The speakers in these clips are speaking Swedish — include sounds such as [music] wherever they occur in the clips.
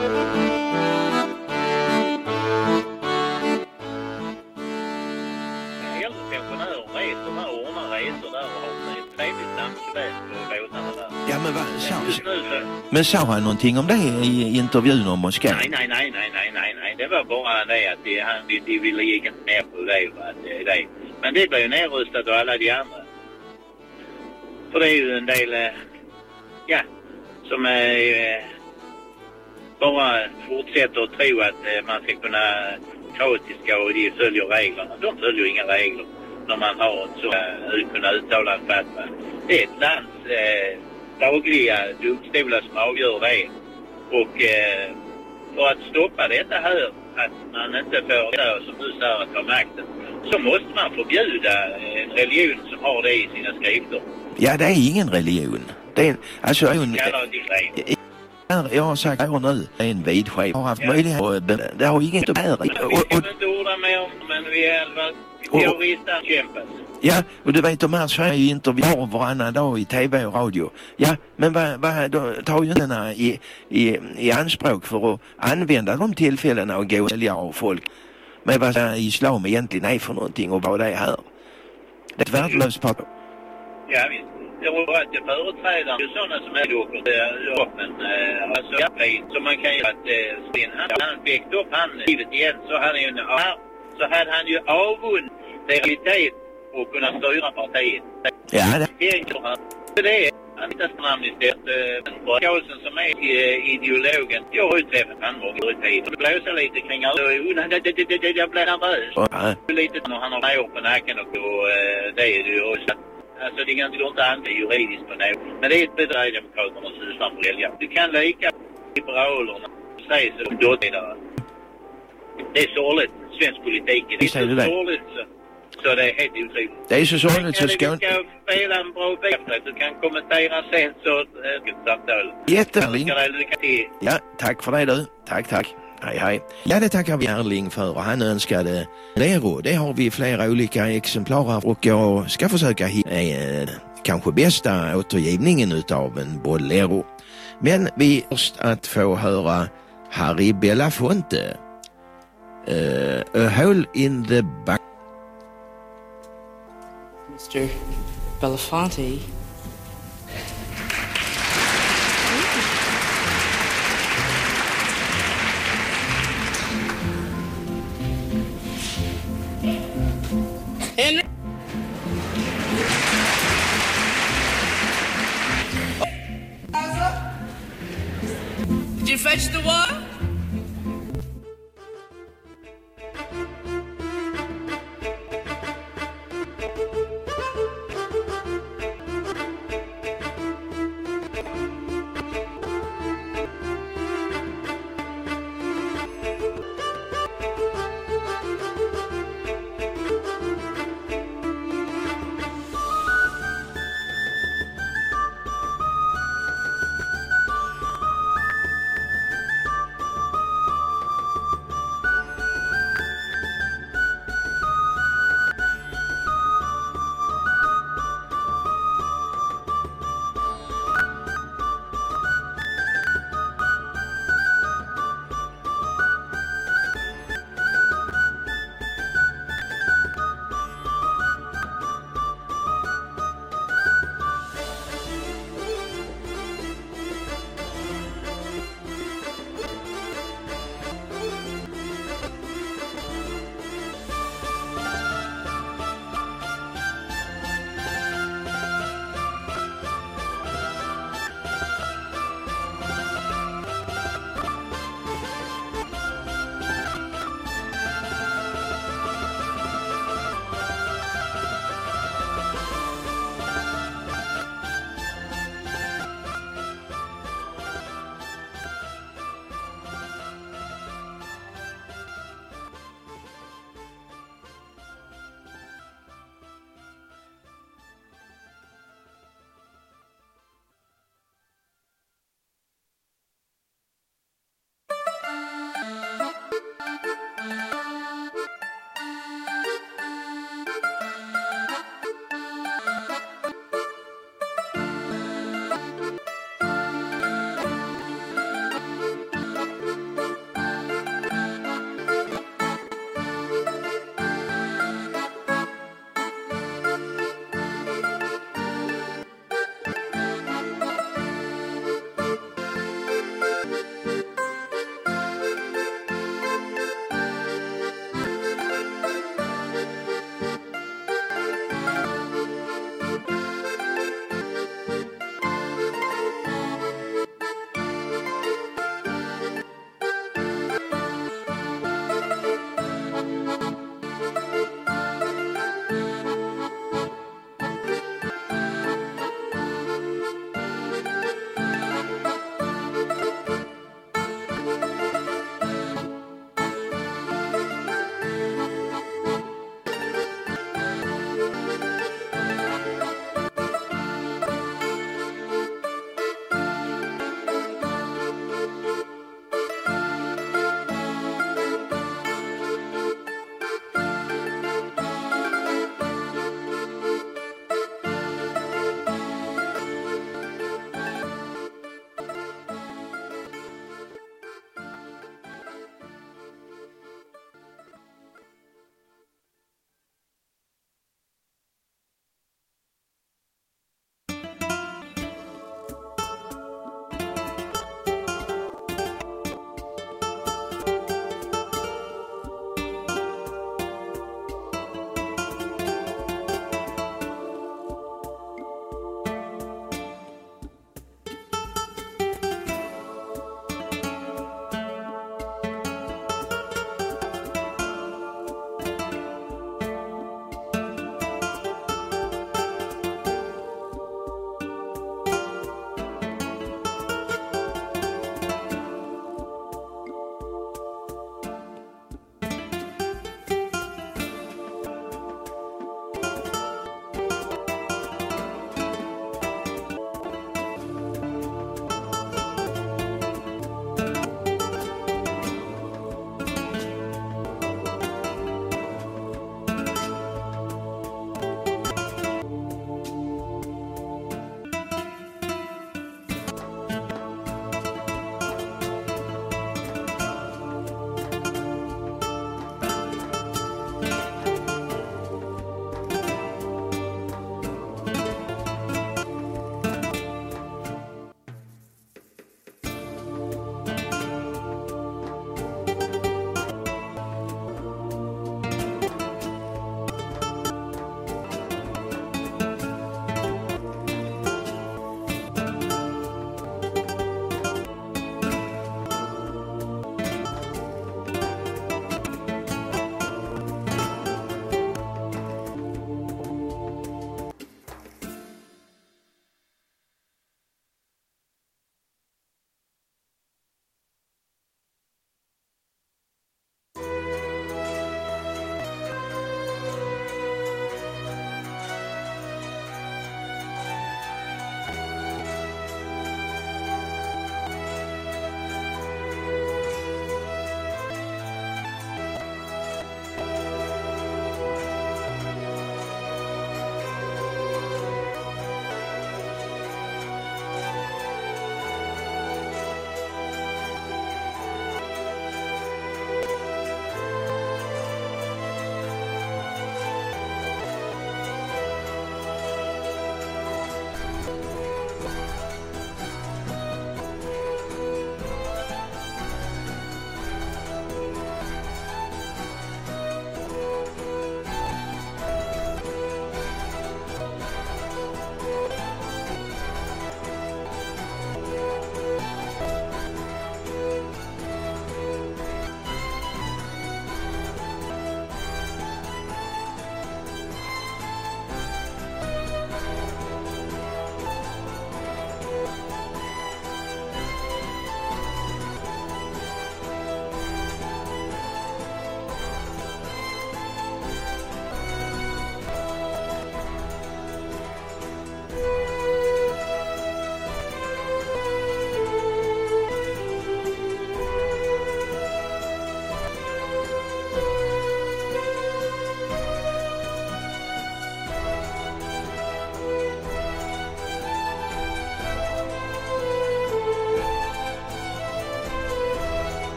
Ja, men vad sa, men han någonting om det i intervjun om Moskva? Nej, nej, nej, nej, nej, nej, nej. Det var bara det att de, han, de, de ville gick inte med på det, va, det, det. Men det blev ju nedröstat av alla de andra. För det är ju en del, eh, ja, som eh, bara fortsätter att tro att eh, man ska kunna kaotiska och de följer reglerna. De följer inga regler när man har ett så uh, kunna uttala en fatwa. Det är ett lands eh, dagliga domstolar som avgör det. Och eh, för att stoppa detta här, att man inte får, det som du säger, att ta makten, så måste man förbjuda en religion som har det i sina skrifter. Ja, det är ingen religion. Det är, alltså, en, Det det. jag har sagt här nu, det en vidskepelse. Jag har haft Ja. möjlighet att, be- det har inget med och, Vi och, ska inte orda mer om men vi är Och- terroristkämpar. Ja, och du vet de här säger ju intervjuer varannan dag i tv och radio. Ja, men vad, vad då tar ju inte i, i, i anspråk för att använda de tillfällena och gå och sälja av folk med vad islam egentligen är för någonting och vad det är här. Det är ett värdelöst part. Ja visst. Jag tror att jag företräder ju sådana som är dockor. Det är vapen. Eh, alltså. Så man kan ju att eh, Sten, han, han väckte upp han livet igen så hade han ju, en- så hade han ju avvunnit realitet och kunna styra partiet. Ja, det. Så det han inte namn istället. eh, Och Karlsson som är eh, ideologen. Jag har ju träffat han många. Och blåsa lite kring det- det- det- det- det- Jag blir nervös. Lite när han har år på nacken och, och eh, det är det ju. Alltså det kan- går inte att använda juridiskt på något. Men det är ett bedräg Demokraterna sysslar med välja. Du kan lika liberalerna säger så dåtidare. Det är sorgligt, svensk politik. Det är så sorgligt så, så det är helt otroligt. det är så sorgligt så Kan ska du ska spela en bra att du kan kommentera sen så äh, samtal. Jättehärligt. Ja, tack för det du. Tack, tack. Hej, hej. Ja, det tackar vi Erling för och han önskade Lero. Det har vi flera olika exemplar av och jag ska försöka hitta eh, kanske bästa återgivningen utav en Bolero. Men vi först att få höra Harry Belafonte. Uh, a hole in the back. Mr. Belafonte. You fetch the water?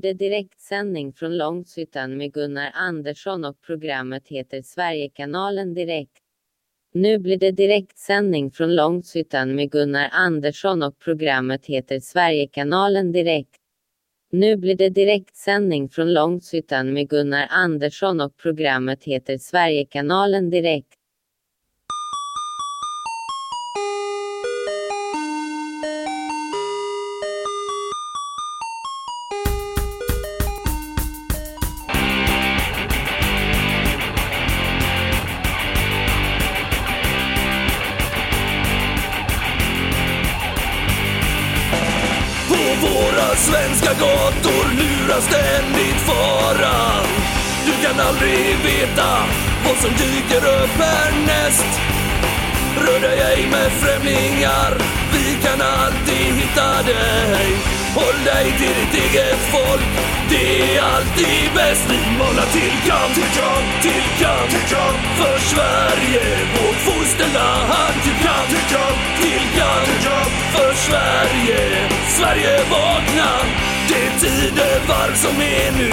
Blir det direktsändning från Långshyttan med Gunnar Andersson och programmet heter Sverigekanalen Direkt. Nu blir det direktsändning från Långshyttan med Gunnar Andersson och programmet heter Sverigekanalen Direkt. Nu blir det direktsändning från Långshyttan med Gunnar Andersson och programmet heter Sverigekanalen Direkt. Dig till ditt eget folk, det är alltid bäst Vi manar till kamp, till kamp, till kamp, till kamp. För Sverige, vårt fosterland Till kamp, till kamp, till kamp, till kamp. För Sverige, Sverige vakna. Det tidevarv som är nu.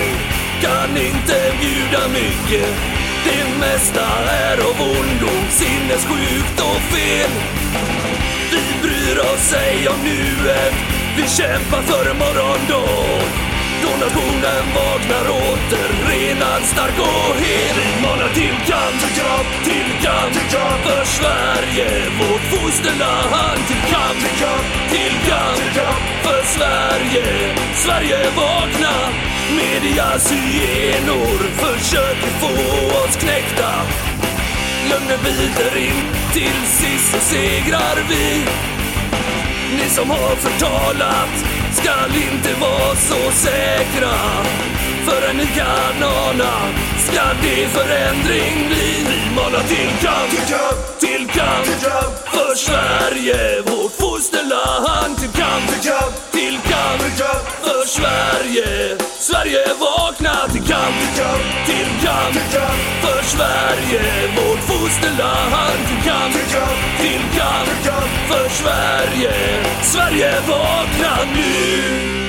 Kan inte bjuda mycket. Det mesta är av ondo, sinnessjukt och fel. Vi bryr oss ej om nuet, vi kämpar för en morgondag Då. Nationen vaknar åter, renad, stark och hel. Vi manar till kamp, till kamp, till kamp, till kamp. För Sverige, vårt fosterland. Till kamp, till kamp, till kamp, till kamp. För Sverige, Sverige vakna. Medias hyenor försöker få oss knäckta. Lögnen biter in, till sist så segrar vi. Ni som har förtalat skall inte vara så säkra Förrän ni kan ana ska det förändring bli Vi manar till kamp, till kamp, till kamp, till kamp För Sverige, vårt fosterland Till kamp, till kamp, till kamp, till kamp För Sverige, Sverige vakna Till kamp, till kamp, till kamp, till kamp För Sverige, vårt fosterland Till kamp, till kamp, till kamp, För Sverige, Sverige vakna nu.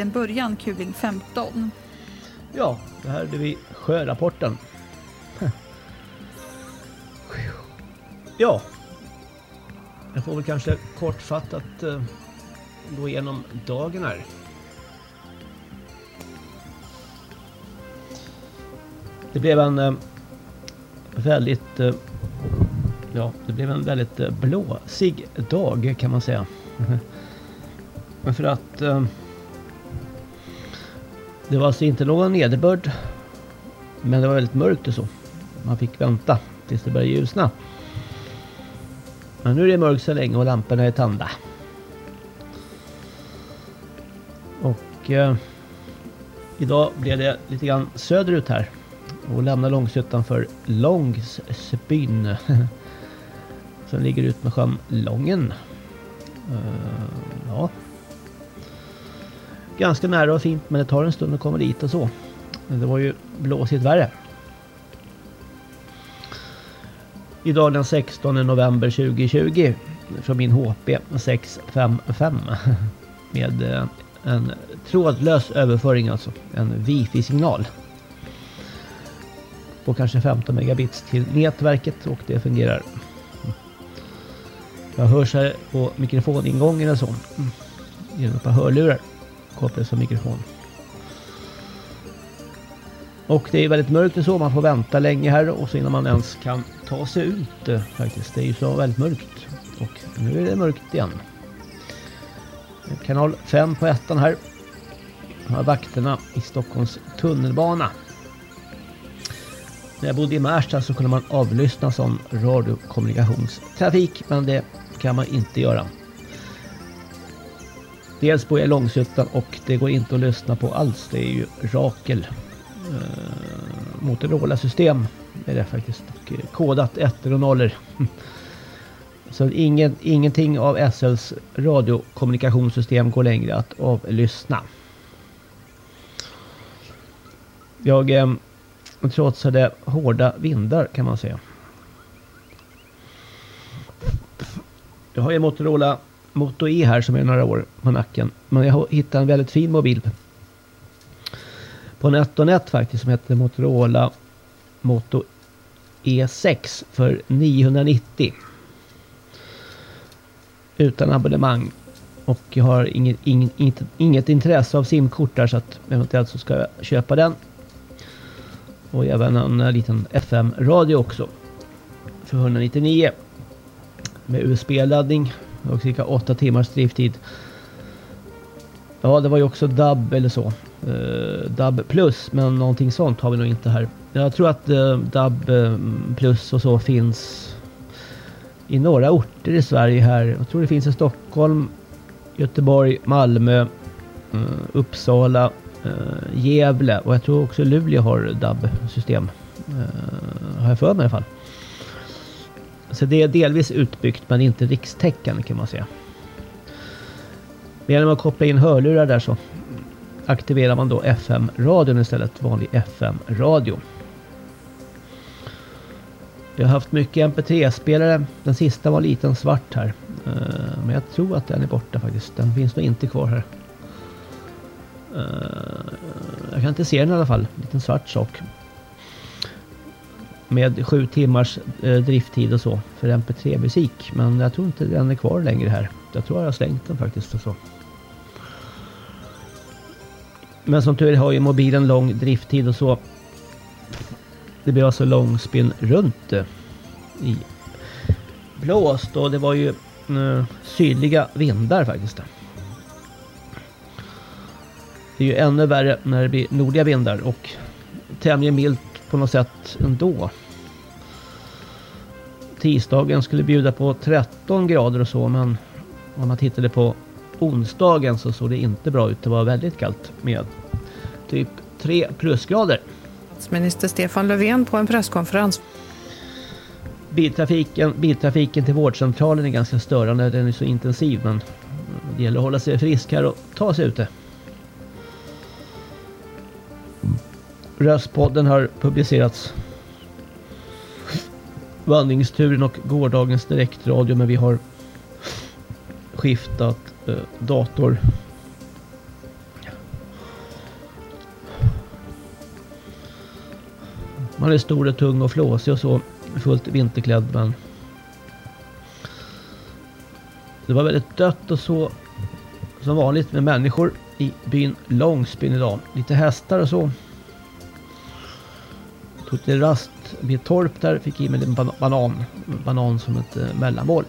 Till en början kuling 15. Ja, det här hade vi sjörapporten. Ja. Jag får väl kanske kortfattat eh, gå igenom dagen här. Det blev en eh, väldigt eh, Ja, det blev en väldigt eh, blåsig dag kan man säga. [laughs] Men för att eh, det var alltså inte någon nederbörd. Men det var väldigt mörkt och så. Man fick vänta tills det började ljusna. Men nu är det mörkt så länge och lamporna är tända. Och eh, idag blev det lite grann söderut här. Och lämnar Långshyttan för Långsbyn. [laughs] Som ligger ut med sjön Lången. Uh, ja. Ganska nära och fint men det tar en stund att komma dit och så. Det var ju blåsigt värre. Idag den 16 november 2020 från min HP 655 [laughs] med eh, en trådlös överföring alltså. En wifi-signal. På kanske 15 megabits till nätverket och det fungerar. Jag hörs här på mikrofoningången och så. Mm. Genom ett par hörlurar. Kopplade som mikrofon. Och det är väldigt mörkt och så. Man får vänta länge här och så innan man ens kan ta sig ut eh, faktiskt. Det är ju så väldigt mörkt. Och nu är det mörkt igen. Kanal 5 på ettan här. Här vakterna i Stockholms tunnelbana. När jag bodde i Märsta så kunde man avlyssna sån radiokommunikationstrafik men det kan man inte göra. Dels bor jag i Långshyttan och det går inte att lyssna på alls. Det är ju Rakel. Eh, Motorola-system är det faktiskt. Och eh, kodat ettor och nollor. [laughs] Så ingen, ingenting av SLs radiokommunikationssystem går längre att avlyssna. Jag eh, trotsade hårda vindar kan man säga. Jag har ju Motorola Moto E här som är några år på nacken. Men jag hittade en väldigt fin mobil. På NetOnNet faktiskt som heter Motorola Moto E6 för 990. Utan abonnemang. Och jag har inget, inget, inget, inget intresse av simkort där så att eventuellt så ska jag köpa den. Och även en eh, liten FM-radio också. För 199 med USB-laddning och cirka 8 timmars drifttid. Ja, det var ju också DAB eller så. Uh, DAB plus, men någonting sånt har vi nog inte här. Jag tror att uh, DAB eh, plus och så finns i några orter i Sverige här. Jag tror det finns i Stockholm, Göteborg, Malmö, Uppsala, Gävle och jag tror också Luleå har DAB-system. har jag för mig i alla fall. Så det är delvis utbyggt men inte rikstäckande kan man säga. Men genom att koppla in hörlurar där så aktiverar man då FM-radion istället. Vanlig FM-radio. Jag har haft mycket MP3-spelare. Den sista var liten svart här. Eh, men jag tror att den är borta faktiskt. Den finns nog inte kvar här. Eh, jag kan inte se den i alla fall. En liten svart sak med sju timmars eh, drifttid och så för MP3-musik. Men jag tror inte den är kvar längre här. Jag tror jag har slängt den faktiskt och så. Men som tur är har ju mobilen lång drifttid och så. Det blev alltså långspinn runt eh, i blåst och det var ju eh, sydliga vindar faktiskt. Det är ju ännu värre när det blir nordliga vindar och tämligen milt på något sätt ändå. Tisdagen skulle bjuda på 13 grader och så men om man tittade på onsdagen så såg det inte bra ut. Det var väldigt kallt med typ 3 plusgrader. Statsminister Stefan Löfven på en presskonferens. Biltrafiken, biltrafiken till vårdcentralen är ganska störande. Den är så intensiv men det gäller att hålla sig frisk här och ta sig ute. Röstpodden har publicerats. Vandringsturen och gårdagens direktradio men vi har skiftat eh, dator. Man är stor och tung och flåsig och så fullt vinterklädd men Det var väldigt dött och så som vanligt med människor i byn Långsbyn idag. Lite hästar och så. Tog till rast vid ett torp där, fick i mig en banan. Banan som ett eh, mellanmål.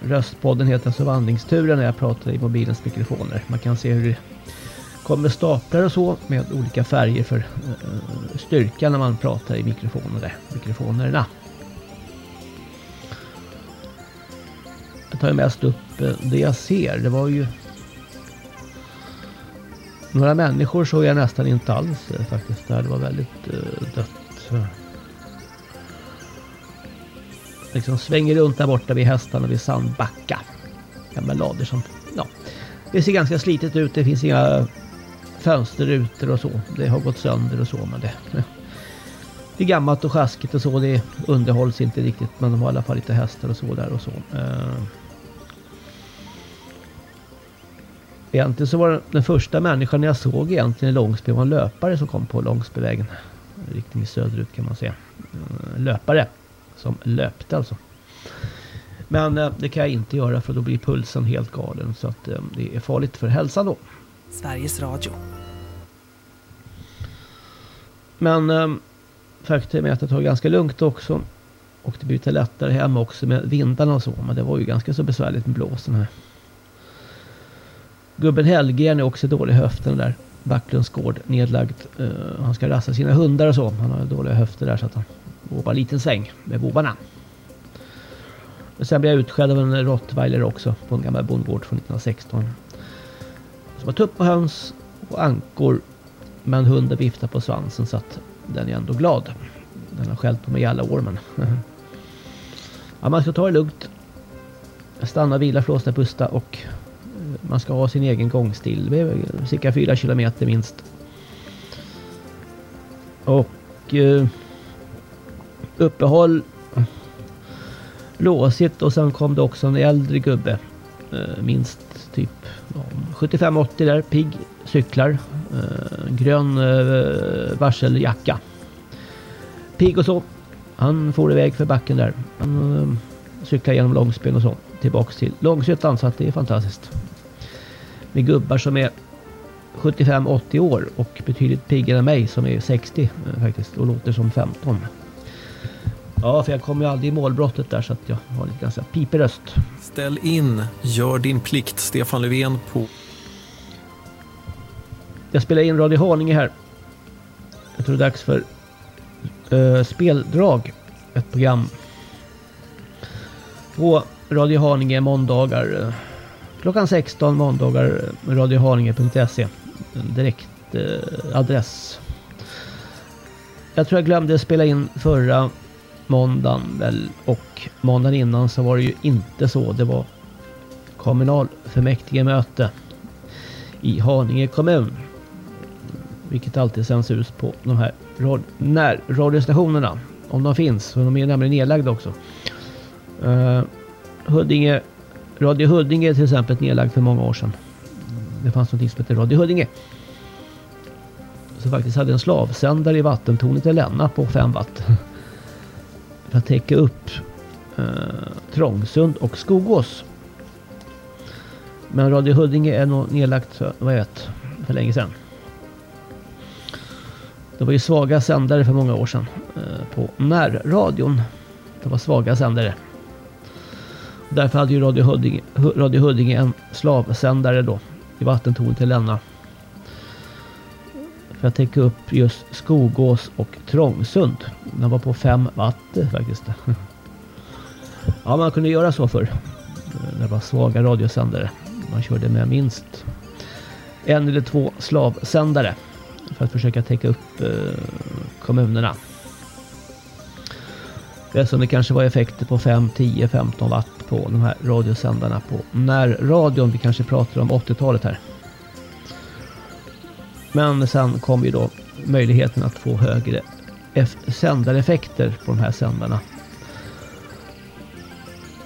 Röstpodden heter alltså Vandringsturen när jag pratar i mobilens mikrofoner. Man kan se hur det kommer staplar och så med olika färger för styrkan styrka när man pratar i mikrofoner, mikrofonerna. Jag tar mest upp eh, det jag ser. Det var ju några människor såg jag nästan inte alls eh, faktiskt. Där. Det var väldigt eh, dött. Liksom svänger runt där borta vid hästarna vid Sandbacka. Gamla lader som, ja. Det ser ganska slitet ut. Det finns inga fönsterrutor och så. Det har gått sönder och så men det... Det är gammalt och sjaskigt och så. Det underhålls inte riktigt men de har i alla fall lite hästar och så där och så. Uh, egentligen så var den första människan jag såg egentligen i Långsby var en löpare som kom på Långsbyvägen. Riktning söderut kan man säga. Uh, löpare som löpte alltså. Men uh, det kan jag inte göra för då blir pulsen helt galen så att det är farligt för hälsan då. Sveriges Radio. Men eh, faktum är att det tar ganska lugnt också. Och det blir lite lättare hem också med vindarna och så. Men det var ju ganska så besvärligt med blåsen här. Gubben Hellgren är också dålig i höften där. Backlunds gård nedlagd. Uh, han ska rassa sina hundar och så. Han har dåliga höfter där så att han våbar en liten säng med bovarna. Och sen blev jag utskälld av en rottweiler också på en gammal bondgård från 1916. Som har tupp på höns och ankor. Men hunden viftar på svansen så att den är ändå glad. Den har skällt på mig i alla år men... [laughs] ja, man ska ta det lugnt. Stanna, vila, flåsna, pusta och man ska ha sin egen gångstil. Cirka fyra kilometer minst. Och eh, uppehåll låsigt och sen kom det också en äldre gubbe. Eh, minst typ 75-80 där, pigg, cyklar, eh, grön eh, varseljacka. Pigg och så. Han for iväg för backen där. Han eh, cyklar genom Långsben och så tillbaks till Långshyttan så att det är fantastiskt. Med gubbar som är 75-80 år och betydligt piggare än mig som är 60 eh, faktiskt och låter som 15. Ja, för jag kommer ju aldrig i målbrottet där så att jag har lite ganska pipig röst. Ställ in, gör din plikt, Stefan Löfven på... Jag spelar in Radio Haninge här. Jag tror det är dags för uh, Speldrag, ett program. På Radio Haninge måndagar uh, klockan 16 måndagar radiohaninge.se direkt eh, adress. Jag tror jag glömde spela in förra måndagen väl och måndagen innan så var det ju inte så. Det var kommunalfullmäktigemöte i Haninge kommun. Vilket alltid sänds ut på de här närradiostationerna. Om de finns, för de är nämligen nedlagda också. Uh, Huddinge, Radio Huddinge till exempel nedlagd för många år sedan. Det fanns något som hette Radio Huddinge. Så faktiskt hade en slavsändare i vattentornet i Länna på 5 watt [laughs] för att täcka upp eh, Trångsund och Skogås. Men Radio Huddinge är nog nedlagt vad jag vet, för länge sedan. Det var ju svaga sändare för många år sedan eh, på närradion. Det var svaga sändare. Därför hade ju Radio Huddinge, Radio Huddinge en slavsändare då i vattentornet till Länna för att täcka upp just Skogås och Trångsund. Den var på 5 watt faktiskt. [laughs] Ja, man kunde göra så för Det var svaga radiosändare. Man körde med minst en eller två slavsändare för att försöka täcka upp eh, kommunerna. Eftersom det kanske var effekter på 5, 10, 15 watt på de här radiosändarna på närradion. Vi kanske pratar om 80-talet här. Men sen kom ju då möjligheten att få högre sändareffekter på de här sändarna.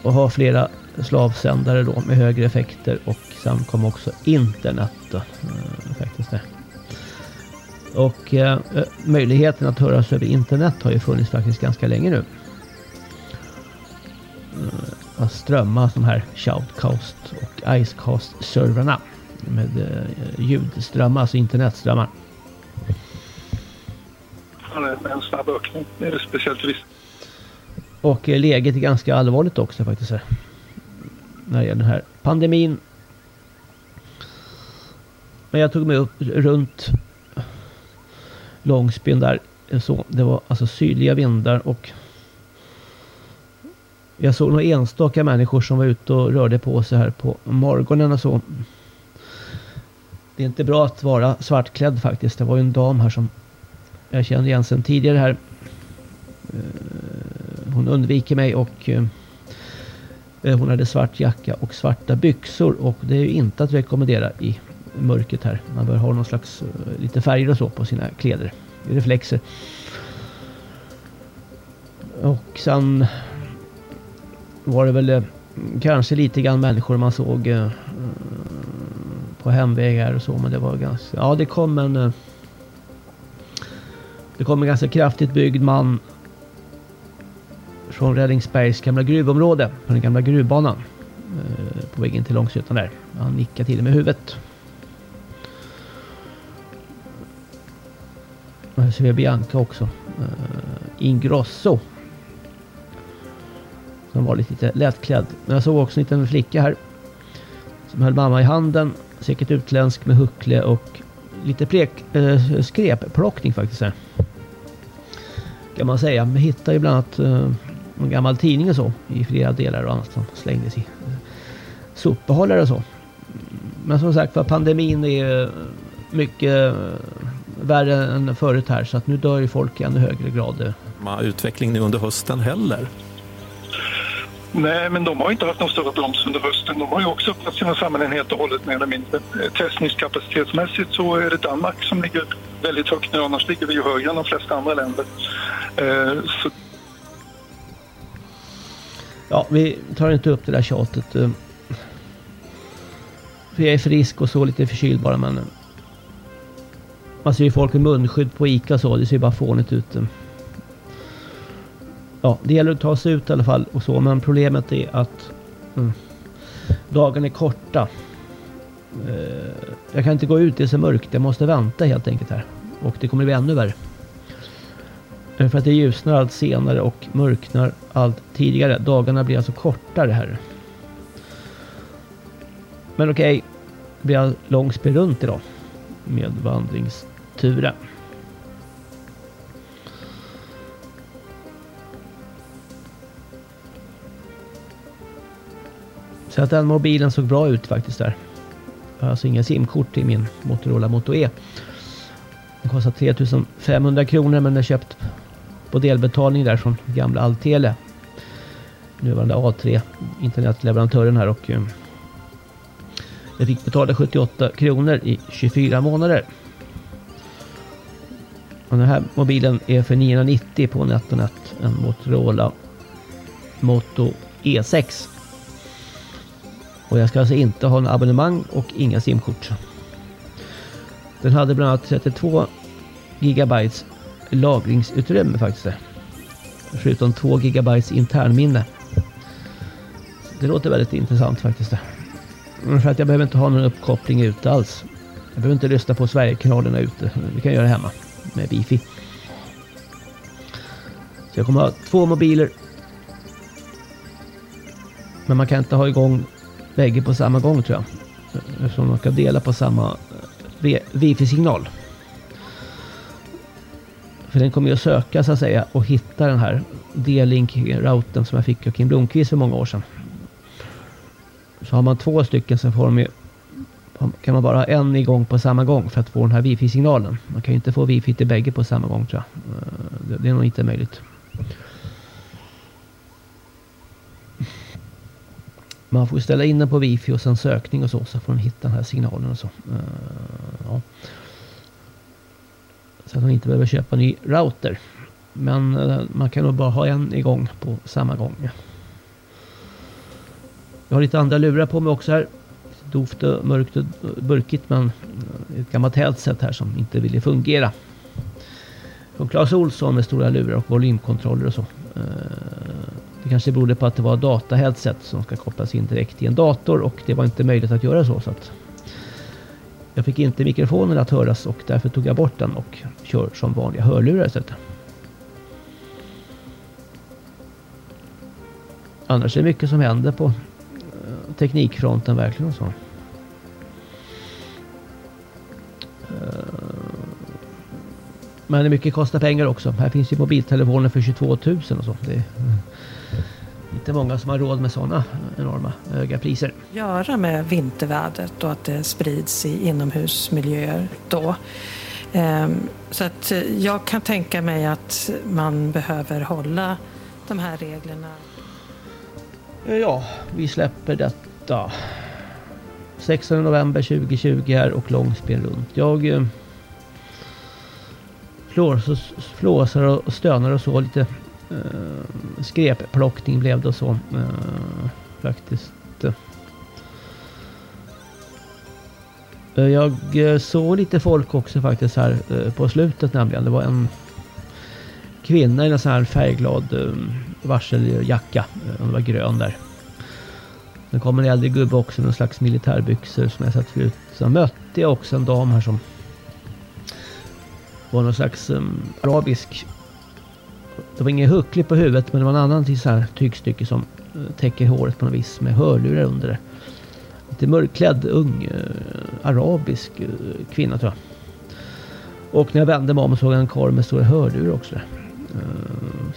Och ha flera slavsändare då med högre effekter och sen kom också internet då, eh, faktiskt där. Och eh, möjligheten att höras över internet har ju funnits faktiskt ganska länge nu. Strömma de här Shoutcast och Icecast-servrarna. Med eh, ljudströmmar, alltså internetströmmar. Det är en snabb ökning. Det är speciellt visst. Och eh, läget är ganska allvarligt också faktiskt. Här. När det gäller den här pandemin. Men jag tog mig upp runt Långsben där. Så, det var alltså sydliga vindar och jag såg några enstaka människor som var ute och rörde på sig här på morgonen och så. Det är inte bra att vara svartklädd faktiskt. Det var ju en dam här som jag kände igen sedan tidigare här. Eh, hon undviker mig och eh, hon hade svart jacka och svarta byxor och det är ju inte att rekommendera i mörkret här. Man bör ha någon slags eh, lite färger och så på sina kläder. Reflexer. Och sen var det väl eh, kanske lite grann människor man såg eh, på hemvägar och så men det var ganska... Ja det kom en... Eh, det kom en ganska kraftigt byggd man från Räddningsbergs gamla gruvområde på den gamla gruvbanan. På väg in till Långshyttan där. Han nickade till med huvudet. Så här ser vi Bianca också. Ingrosso. Som var lite lättklädd. Men jag såg också en liten flicka här. Som höll mamma i handen. Säkert utländsk med huckle och lite plek, äh, eh, skrepplockning faktiskt. Här. Kan man säga. Man hittar ju bland annat äh, en gammal tidning och så. I flera delar och annat som slängdes i äh, sopbehållare och så. Men som sagt var pandemin är mycket värre än förut här. Så att nu dör ju folk i ännu högre grad. Utveckling nu under hösten heller. Nej, men de har inte haft någon större broms under hösten. De har ju också öppnat sina samhällen helt och hållet mer eller mindre. Eh, testningskapacitetsmässigt så är det Danmark som ligger väldigt högt nu, annars ligger vi ju högre än de flesta andra länder. Eh, så... Ja, vi tar inte upp det där tjatet. Eh, för jag är frisk och så lite förkyld bara men... Man ser ju folk med munskydd på Ica så, det ser ju bara fånigt ut ja, det gäller att ta sig ut i alla fall och så. Men problemet är att mm, dagen är korta. Eh, jag kan inte gå ut, det är så mörkt. Jag måste vänta helt enkelt här. Och det kommer bli ännu värre. Eh, för att det ljusnar allt senare och mörknar allt tidigare. Dagarna blir alltså kortare här. Men okej, okay, det blir långspel runt idag. Med vandringsturen. Så att den mobilen såg bra ut faktiskt där. Jag har alltså inga simkort i min Motorola Moto E. Den kostar 3500 kronor men den är köpt på delbetalning där från gamla Altele. Nuvarande A3 internetleverantören här och eh, jag fick betala 78 kronor i 24 månader. Och den här mobilen är för 990 på NetOnNet. En Motorola Moto E6. Och jag ska alltså inte ha en abonnemang och inga simkort. Den hade bland annat 32 gigabytes lagringsutrymme faktiskt. Förutom 2 gigabytes internminne. Det låter väldigt intressant faktiskt. För att jag behöver inte ha någon uppkoppling ute alls. Jag behöver inte lyssna på Sverigekanalerna ute. Vi kan göra det hemma med wifi. Så jag kommer ha två mobiler. Men man kan inte ha igång bägge på samma gång tror jag. Eftersom de ska dela på samma eh, wifi-signal. För den kommer ju att söka så att säga och hitta den här D-Link-routern som jag fick av Kim Blomqvist för många år sedan. Så har man två stycken så får de ju, kan man bara ha en igång på samma gång för att få den här wifi-signalen. Man kan ju inte få wifi till bägge på samma gång tror jag. Eh, det är nog inte möjligt. Man får ställa in den på wifi och sen sökning och så. Så får den hitta den här signalen och så. Uh, ja. Så att man inte behöver köpa ny router. Men uh, man kan nog bara ha en igång på samma gång. Jag har lite andra lurar på mig också här. Dovt och mörkt och burkigt men eh, ett gammalt headset här som inte ville fungera. Från Clas Olsson med stora lurar och volymkontroller och så. Det kanske berodde på att det var dataheadset som ska kopplas in direkt i en dator och det var inte möjligt att göra så. så att jag fick inte mikrofonen att höras och därför tog jag bort den och kör som vanliga hörlurar istället. Annars är det mycket som händer på eh, teknikfronten verkligen och så. Eh, men det mycket kostar pengar också. Här finns ju mobiltelefoner för 22 000 och så. Det är inte många som har råd med sådana enorma höga priser. göra med vintervädret och att det sprids i inomhusmiljöer då. Ehm, Så att eh, jag kan tänka mig att man behöver hålla de här reglerna. Ja, vi släpper detta. 16 november 2020 här och långspel runt. Jag eh, flås, flåsar och stönar och så lite eh, blev det och så eh, faktiskt. Eh, jag eh, såg lite folk också faktiskt här på slutet nämligen. Det var en kvinna i en sån här färgglad varseljacka. Eh, Den var grön där. Sen kom en äldre gubbe också med någon slags militärbyxor som jag sett förut. Sen mötte jag också en dam här som var någon slags um, arabisk. Det var ingen huckligt på huvudet men det var en annan till så här tygstycke som eh, täcker håret på något vis med hörlurar under det. Lite mörkklädd ung eh, arabisk eh, kvinna tror jag. Och när jag vände mig om såg jag en karl med stora hörlurar också.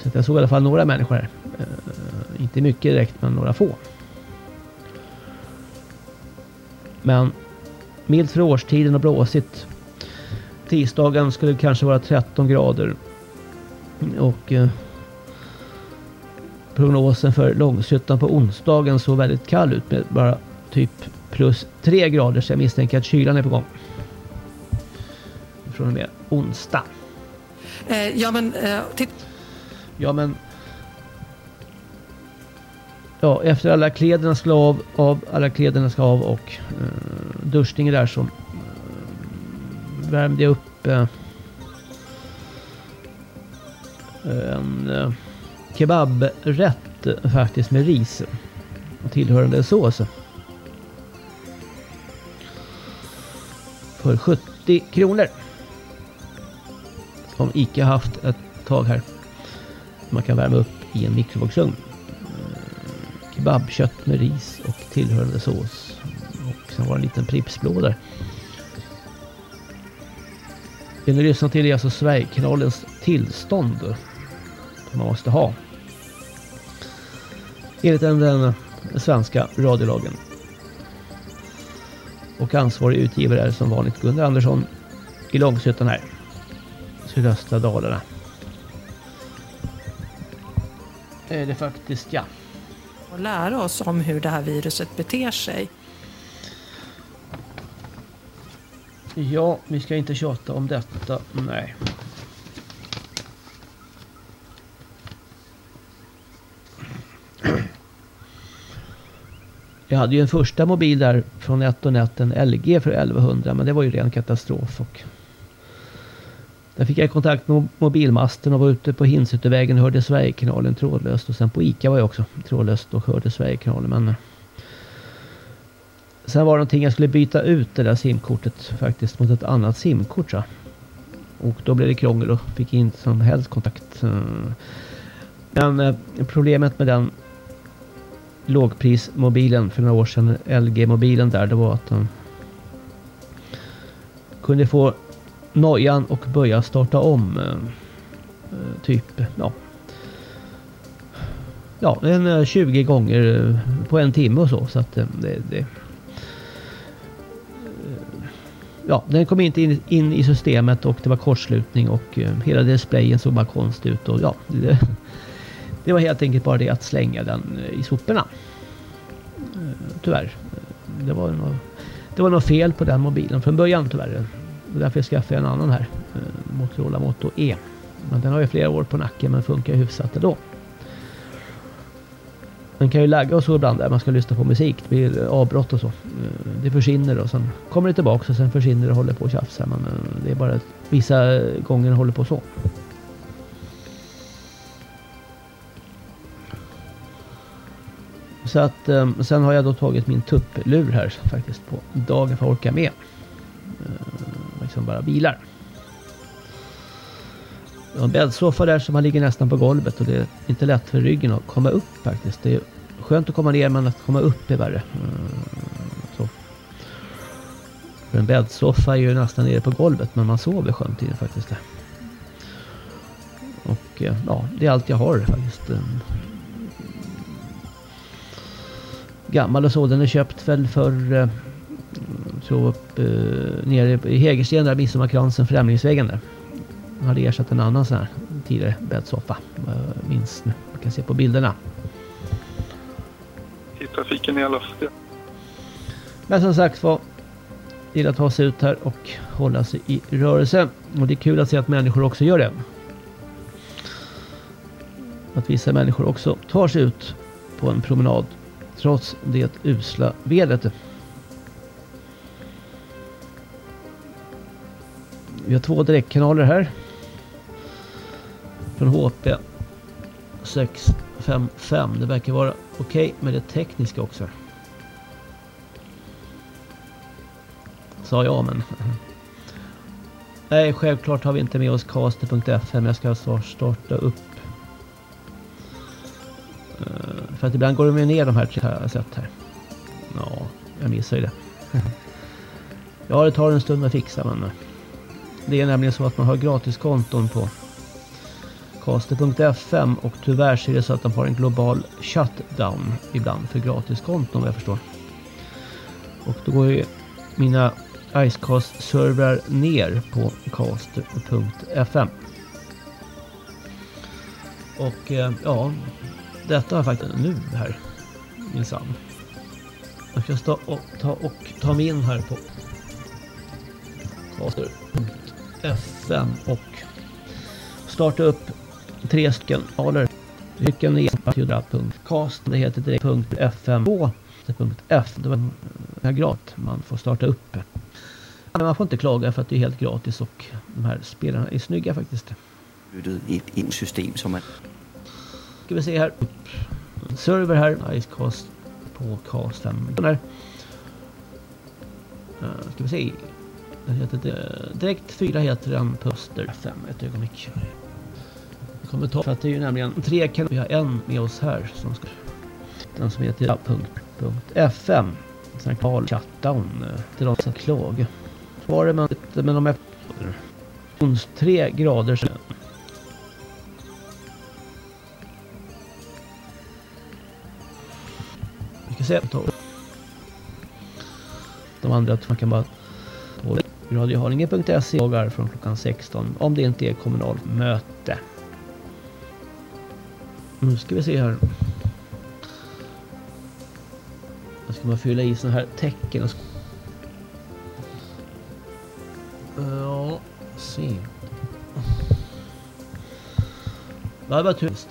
Så att jag såg i alla fall några människor här. Inte mycket direkt men några få. Men milt för årstiden och blåsigt. Tisdagen skulle kanske vara 13 grader. Och eh, prognosen för Långshyttan på onsdagen såg väldigt kall ut med bara typ plus 3 grader. Så jag misstänker att kylan är på gång. Från och med onsdag. Eh, Ja, men eh, Ja men... Ja, efter alla kläderna ska av, av alla kläderna ska av och eh, duschningen där så eh, värmde jag upp eh, en kebabrätt faktiskt med ris och tillhörande sås. För 70 kronor. Som Ica haft ett tag här. Man kan värma upp i en mikrovågsugn. Ehm, kebabkött med ris och tillhörande sås. Och sen var det en liten Pripsblå där. Det ni lyssnar till är alltså Sverigekanalens tillstånd. Man måste ha. Enligt den, svenska radiolagen. Och ansvarig utgivare är som vanligt Gunnar Andersson i Långshyttan här. Sydöstra Dalarna. Är det faktiskt ja. och lära oss om hur det här viruset beter sig. Ja, vi ska inte tjata om detta. Nej. [clears throat] Jag hade ju en första mobil där från NetOnNet, en LG för 1100, men det var ju ren katastrof. Och där fick jag kontakt med mobilmasten och var ute på Hinsutevägen och hörde Sverigekanalen trådlöst. Och sen på ICA var jag också trådlöst och hörde Sverigekanalen. Men eh, Sen var det någonting jag skulle byta ut det där simkortet faktiskt mot ett annat simkort. Så. Och då blev det krångel och fick inte som helst kontakt. Mm. Men eh, problemet med den lågprismobilen för några år sedan, LG-mobilen där, det var att de kunde få nojan och börja starta om. Eh, eh, typ, ja. Ja, en eh, 20 gånger på en timme och så. Så att det, det ja, den kom inte in, in i systemet och det var kortslutning och hela displayen såg bara konstigt ut. Och, ja, det, det var helt enkelt bara det att slänga den eh, i soporna. Eh, tyvärr. Eh, det var, något, det var något fel på den mobilen från början tyvärr. Därför skaffade jag en annan här. Motorola Moto E. Men den har ju flera år på nacken men funkar hyfsat ändå. Den kan ju lagga och så ibland där man ska lyssna på musik. Det blir avbrott och så. Det försvinner och sen kommer det tillbaka och sen försvinner det och håller på och tjafsar. Men det är bara att vissa gånger håller på så. Så att eh, sen har jag då tagit min tupplur här faktiskt på dagen för att orka med. Eh, liksom bara vilar. Jag har en bäddsoffa där som man ligger nästan på golvet och det är inte lätt för ryggen att komma upp faktiskt. Det är skönt att komma ner men att komma upp är värre. Eh, så. För en bäddsoffa är ju nästan nere på golvet men man sover skönt i den faktiskt. Och eh, ja, det är allt jag har faktiskt. Ehm, Gammal och så, den är köpt väl för eh, tror upp eh, nere i Hägersten där Midsommarkransen Främlingsvägen där. De hade ersatt en annan sån här tidigare bäddsoffa. Jag minns nu. Man kan se på bilderna. I trafiken i alla fall. Men som sagt var, gillar att ta sig ut här och hålla sig i rörelse. Och det är kul att se att människor också gör det. Att vissa människor också tar sig ut på en promenad trots det usla vädret. Vi har två direktkanaler här. Från HP 655. Det verkar vara okej okay med det tekniska också. Sa jag men... [laughs] Nej, självklart har vi inte med oss caster.fm. Jag ska starta upp. Eh, för att ibland går de ner de här tre har jag sett här. Ja, jag missar ju det. [laughs] Ja, det tar en stund att fixa men... Det är nämligen så att man har gratiskonton på caster.fm och tyvärr så är det så att de har en global shutdown ibland för gratiskonton vad jag förstår. Och då går ju mina Icecast-servrar ner på caster.fm. Och eh, ja, detta är faktiskt nu här minsann. Jag ska ta och ta, och ta mig in här på .fm och starta upp tre stycken aler. Vilken är cast det heter direkt .fm F. Det var gratis man får starta upp. Men man får inte klaga för att det är helt gratis och de här spelarna är snygga faktiskt. I ett system som är... Ska vi se här. Server här. Icecast på casten. 5. Ska vi se. Den heter direkt 4 heter den Puster 5. Ett ögonblick. Jag kommer ta för att det är ju nämligen tre kan vi har en med oss här som ska den som heter ja, punkt, .fm Sen Carl Shutdown eh, till de som klagar. Var det men, men de är 3 grader sedan. Vi. De andra man kan bara på radiohaninge.se dagar från klockan 16 om det inte är kommunalmöte. Nu ska vi se här. Då ska man fylla i sådana här tecken. Ja, se. Det var turiskt.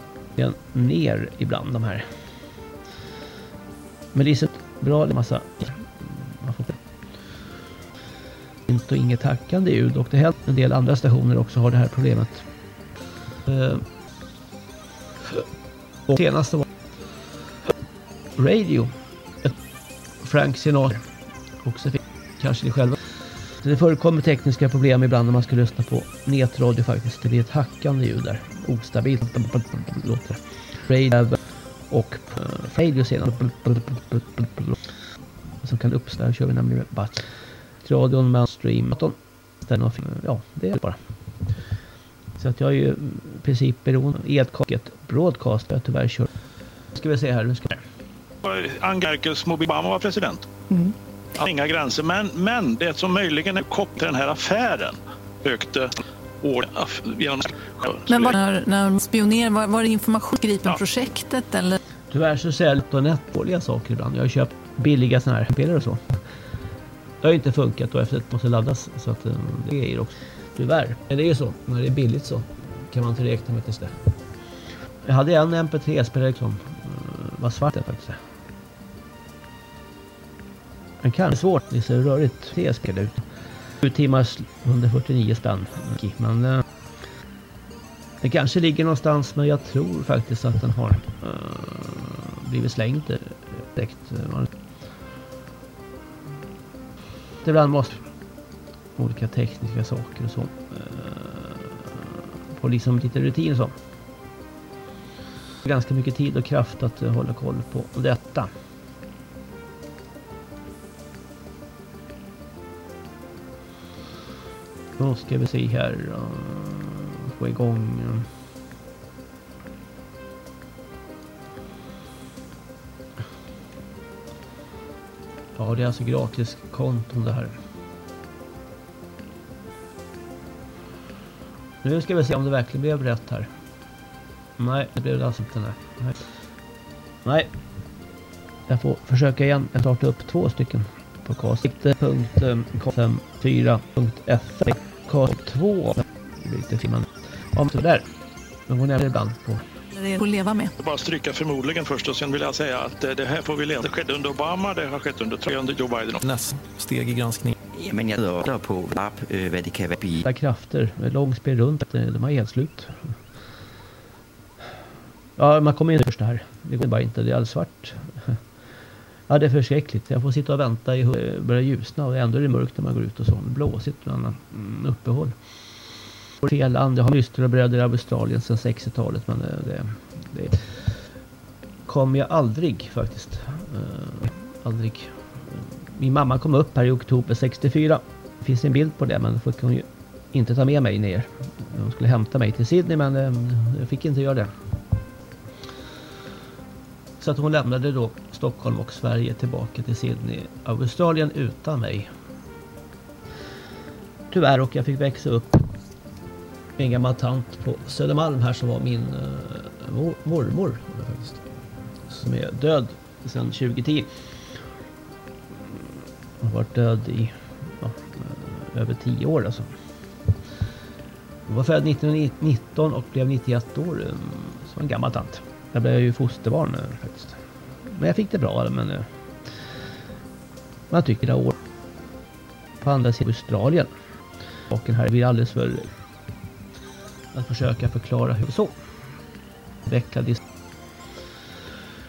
Ner ibland de här. Men det är så bra massa. Man får inte och inget hackande ljud och det hänt en del andra stationer också har det här problemet. Eh, och senaste var Radio Frank Sinatra. Också fick kanske ni själva. Det förekommer tekniska problem ibland när man ska lyssna på nätradio faktiskt. Det blir ett hackande ljud där. Ostabilt låter det. Radio och radio senare. Som kan uppstå. Här kör vi nämligen bara radion med stream. Ja, det är det bara. Så att jag är ju i princip beroende av edkaket broadcast. Jag tyvärr kör. Ska vi se här. Nu ska mobil Obama var president. Mm. Inga gränser. Men, men det som möjligen är kopplat till den här affären ökte genom... Men var, när, när de spionerade, var, var det informationsgripen-projektet ja. eller? Tyvärr så säljer jag nätdåliga saker ibland. Jag har köpt billiga sådana här spelare och så. Det har inte funkat och efter att det måste laddas så att eh, det är också. Tyvärr. Men det är ju så. När det är billigt så kan man inte räkna med tills det. Jag hade en MP3-spelare som var svart faktiskt. Men kanske svårt, det ser rörigt det ska ut. 7 timmars 149 spänn. Men eh, det kanske ligger någonstans men jag tror faktiskt att den har eh, blivit slängd. Eh, direkt. Ibland måste olika tekniska saker och så. eh, På liksom lite rutin och så. Ganska mycket tid och kraft att hålla koll på detta. Då ska vi se här. Eh, få igång. Eh. Ja, det är alltså gratis konton det här. Nu ska vi se om det verkligen blev rätt här. Nej, det blev det alltså inte. Nej. Nej. nej. Jag får försöka igen. Jag startar upp två stycken på kast.4.f kast 2 lite filmen. Om så där. Men hon är ibland på Det är att leva med. Jag bara stryka förmodligen först och sen vill jag säga att eh, det här får vi leva. Det skedde under Obama, det har skett under Trump, under Joe Biden. Nästa steg i granskning. Jamen, jeg undrer på, øh, hvad det kan. Där krafter med långspel runt. eh, De har helt slut. Ja, man kommer in först det här. Det går bara inte. Det är alldeles svart. Ja, det är förskräckligt. Jag får sitta och vänta i det börjar ljusna och ändå är det mörkt när man går ut och så. Blåsigt men mm, uppehåll. Fel land. Jag har systrar och bröder i Australien sedan 60-talet men eh, det, det, kommer jag aldrig faktiskt. Uh, aldrig. Min mamma kom upp här i oktober 64. Det finns en bild på det men det fick hon ju inte ta med mig ner. Hon skulle hämta mig till Sydney men eh, jag fick inte göra det. Så att hon lämnade då Stockholm och Sverige tillbaka till Sydney, Australien utan mig. Tyvärr och jag fick växa upp med en gammal tant på Södermalm här som var min uh, mor mormor. Faktiskt, som är död sedan 2010. Hon har varit död i ja, eh, över 10 år alltså. Hon var född 1919 och blev 91 år. eh, Som en gammal tant. Jag blev ju fosterbarn nu faktiskt. Men jag fick det bra men... eh, Man tycker det har år. På andra sidan Australien. Och här blir alldeles för... Att försöka förklara hur så. ...veckla...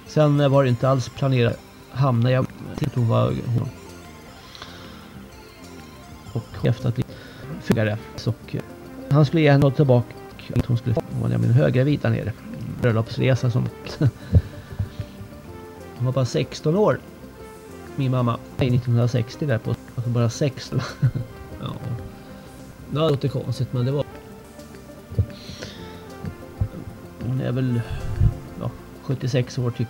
Sen var det inte alls planerat. Hamnade jag... till hon var... Hon, och efter att fyllde och eh, han skulle ge henne något tillbaka. Att hon skulle hon var nämligen höggravid där nere. Bröllopsresa som... [laughs] hon var bara 16 år. Min mamma. Nej, 1960 där på. Alltså bara 16. [laughs] ja. Det låter konstigt men det var... Hon är väl... Ja, 76 år typ.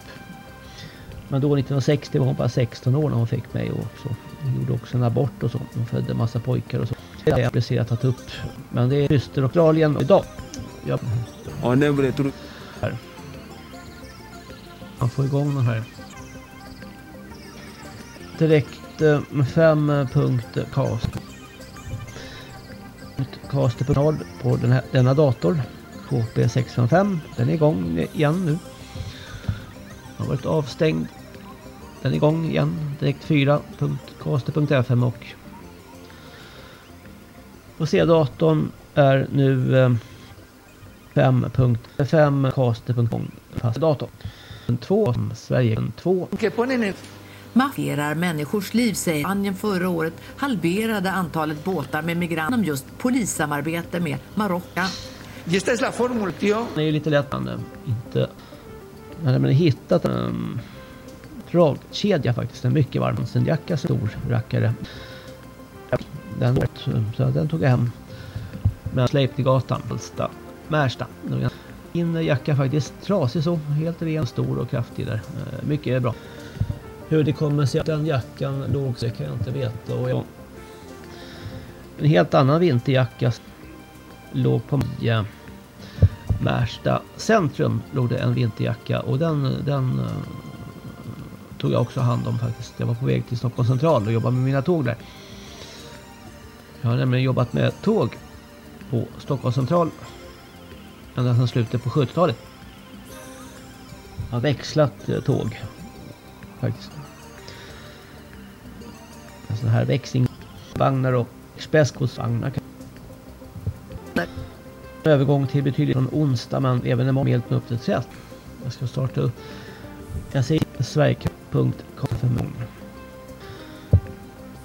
Men då 1960 var hon bara 16 år när hon fick mig och så. Hon gjorde också en abort och så. Hon födde en massa pojkar och så. Det är jag att ta upp. Men det är syster Australien idag. Jag... Ja, det blev. Här. Man får igång den här. Direkt eh, med fem eh, punkter cast. Caster.nord på den här, denna dator. HP655. Den är igång igen nu. Har varit avstängd. Den är igång igen. Direkt 4.caster.fm och på C-datorn är nu eh, eh, 5.5 caster.com fast dator. 2 Sverige 2 Mafierar människors liv, säger Spanien förra året halverade antalet båtar med migranter om just polissamarbete med Marocko. Det är ju lite lätt men eh, inte... Men man har hittat en um, dragkedja faktiskt. En mycket varm. En jacka stor rackare. Den, så den tog jag hem. Men Sleipninggatan, Märsta. Märsta. Min jacka faktiskt trasig så. Helt ren, stor och kraftig där. Eh, mycket bra. Hur det kommer sig att den jackan låg så kan jag inte veta. Och jag... En helt annan vinterjacka låg på ja, Märsta centrum låg det en vinterjacka och den, den uh, tog jag också hand om faktiskt. Jag var på väg till Stockholm central och jobbade med mina tåg där. Jag har nämligen jobbat med tåg på Stockholm central ända sedan slutet på 70-talet. Jag har växlat eh, tåg faktiskt. Sådana här växlingsvagnar och expressgodsvagnar. Övergång till betydligt från onsdag men även imorgon helt med till 30. Jag ska starta upp. Jag säger Sverige.com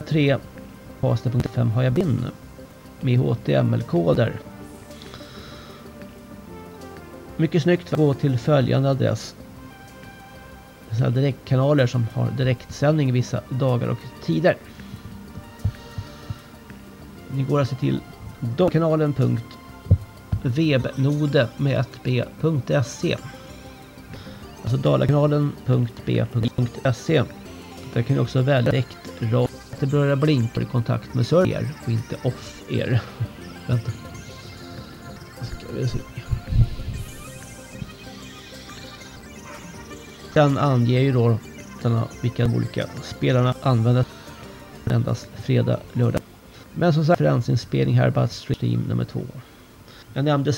3 Paster.fm har jag bin med HTML-koder. Mycket snyggt att gå till följande adress. Sådana direktkanaler som har direktsändning vissa dagar och tider. Ni går alltså till kanalen.webnode med 1b.se Alltså dalakanalen.b.se Där kan ni också välja direkt rakt. Det börjar blinka i kontakt med server och inte off-er. [laughs] Vänta. Ska vi se. Den anger ju då denna, vilka de olika spelarna använder endast fredag, lördag. Men som sagt, referensinspelning här bara stream nummer två. Jag nämnde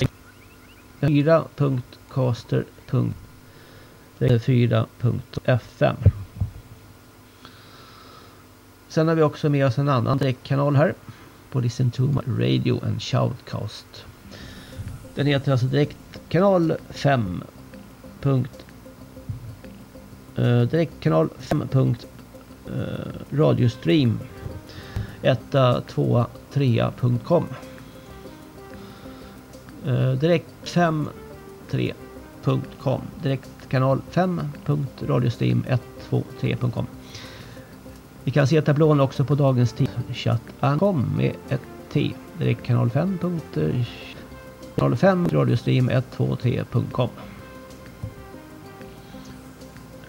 4.caster.4.fm Sen har vi också med oss en annan direktkanal här på Listen to my radio and shoutcast. Den heter alltså direktkanal 5. Eh, uh, direktkanal 5. Uh, eh, radiostream 123.com uh, eh, direkt53.com direktkanal 5.radiostream123.com Vi kan se tablån också på dagens tid chatt.com med ett T direktkanal 5. Kanal 5 radiostream123.com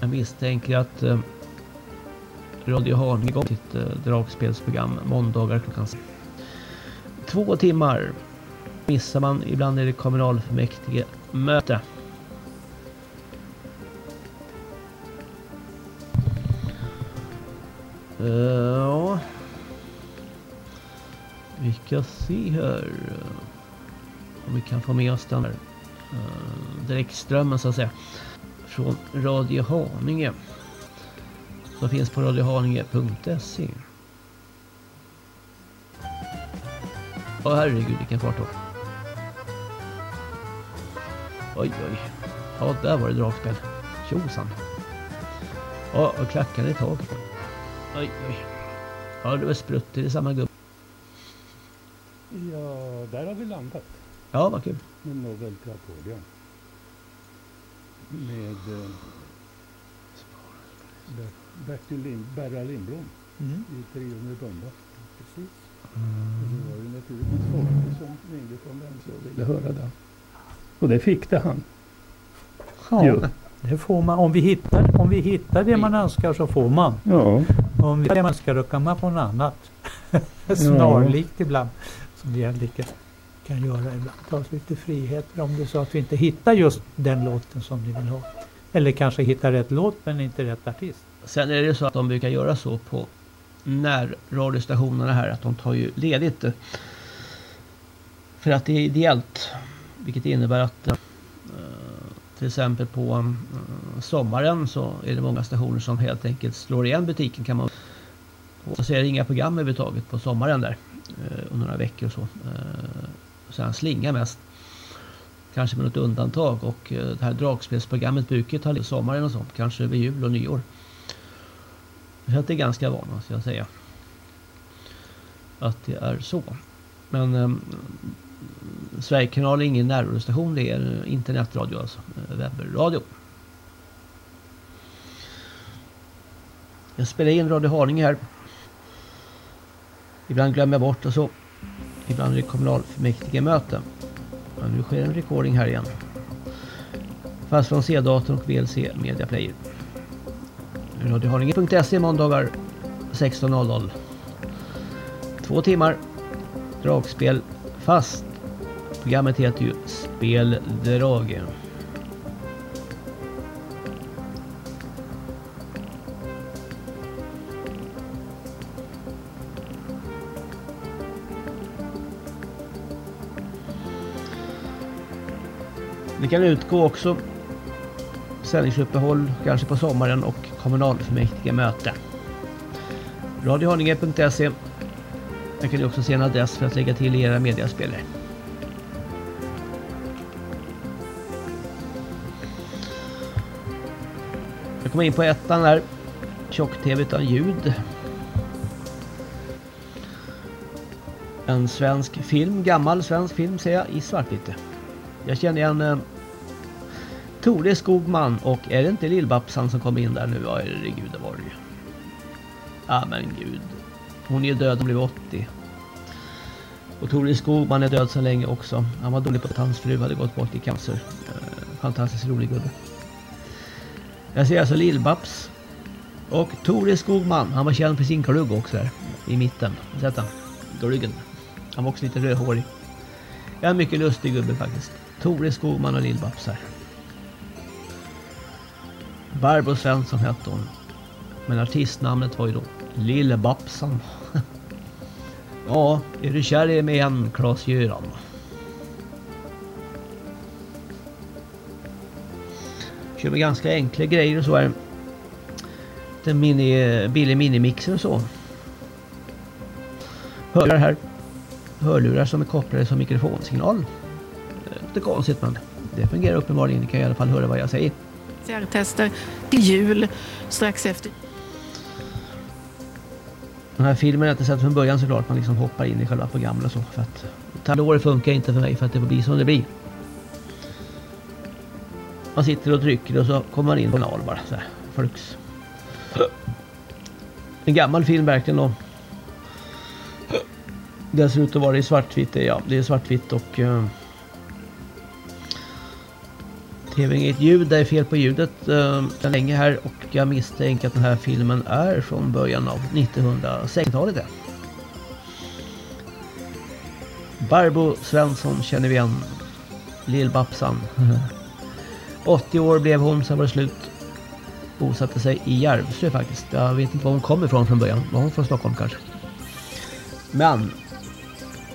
jag misstänker att eh, Radio Haninge igång sitt eh, dragspelsprogram måndagar klockan två timmar. Missar man, ibland är det kommunalfullmäktige möte. Uh, ja. Vi ska se här eh, om vi kan få med oss den här uh, direktströmmen så att säga från Radio Haninge som finns på radiohaninge.se Åh herregud vilken fart då. Oj oj. Ja där var det dragspel. Tjosan. Ja och klackade i taget. Oj oj. Ja det var sprutter i samma gubb. Ja, där har vi landat. Ja vad kul. Med Nobel Trapodia. Med eh, Ber- Bertil Lind, Berra Lindblom Mm. i Trion med Bumba. Precis. Mm. Det var ju naturligtvis Folke som ringde från Vänsö och ville höra det. Och det fick det han. Ja, Jo. det får man. Om vi, hittar, om vi hittar det man önskar så får man. Ja. Om vi hittar det man önskar då kan man få något annat. [laughs] Snarlikt ibland. Som vi lika kan göra ibland. Ta oss lite friheter om det är så att vi inte hittar just den låten som ni vill ha. Eller kanske hittar rätt låt men inte rätt artist. Sen är det så att de brukar göra så på närradiostationerna här att de tar ju ledigt. Eh, för att det är ideellt. Vilket innebär att eh, till exempel på eh, sommaren så är det många stationer som helt enkelt slår igen butiken kan man och så är det inga program överhuvudtaget på sommaren där under några veckor och så så han slingar mest. Kanske med något undantag och eh, det här dragspelsprogrammet brukar ta lite sommaren och sånt. Kanske över jul och nyår. Så att det är ganska van måste jag säga. Att det är så. Men eh, Sverigekanal är ingen närradiostation. Det är eh, internetradio alltså. Eh, webbradio. Jag spelar in Radio Haninge här. Ibland glömmer jag bort och så. Ibland är det kommunalfullmäktige möte. Men nu sker en recording här igen. Fast från C-datorn och VLC Media Player. Radiohaninge.se måndagar 16.00. Två timmar. Dragspel fast. Programmet heter ju Speldrag. Kan utgå också sändningsuppehåll, kanske på sommaren och kommunalfullmäktige möte. Radiohaninge.se Där kan ni också se en adress för att lägga till era mediaspelare. Jag kommer in på ettan där. Tjock-tv utan ljud. En svensk film, gammal svensk film ser jag i svartvitt. Jag känner igen eh, Tore Skogman och är det inte Lillbabsan som kommer in där nu? Ja, herregud, det var det ju. Ja men gud. Hon är ju död, hon blev 80. Och Tore Skogman är död sedan länge också. Han var dålig på att hans fru hade gått bort i cancer. Eh, fantastiskt rolig gubbe. Jag ser alltså Lill-Babs. Och Tore Skogman, han var känd för sin klugg också där. I mitten. Sett han? Gluggen. Han var också lite rödhårig. En mycket lustig gubbe faktiskt. Tore Skogman och Lill-Babs här. Barbro Svensson hette hon. Men artistnamnet var ju då Lille-Babsan. [laughs] ja, är du kär i mig igen, Klas-Göran? Kör med ganska enkla grejer och så här. Den mini, billig minimixer och så. Hörlurar här. Hörlurar som är kopplade som mikrofonsignal. Lite konstigt men det fungerar uppenbarligen. Ni kan i alla fall höra vad jag säger. PCR-tester till jul strax efter. Den här filmen har jag inte sett från början såklart. Man liksom hoppar in i själva programmet och så. För att tablåer funkar inte för mig för att det får bli som det blir. Man sitter och trycker och så kommer man in på kanal bara så här. Flux. En gammal film verkligen då. Det ser ut att vara i svartvitt. Ja, det är svartvitt och... Eh, TVn inget ljud, det är fel på ljudet uh, länge här och jag misstänker att den här filmen är från början av 1960-talet. Barbro Svensson känner vi igen. Lill-Babsan. 80 år blev hon, sen var det slut. Bosatte sig i Järvsö faktiskt. Jag vet inte var hon kom ifrån från början. Var hon från Stockholm kanske? Men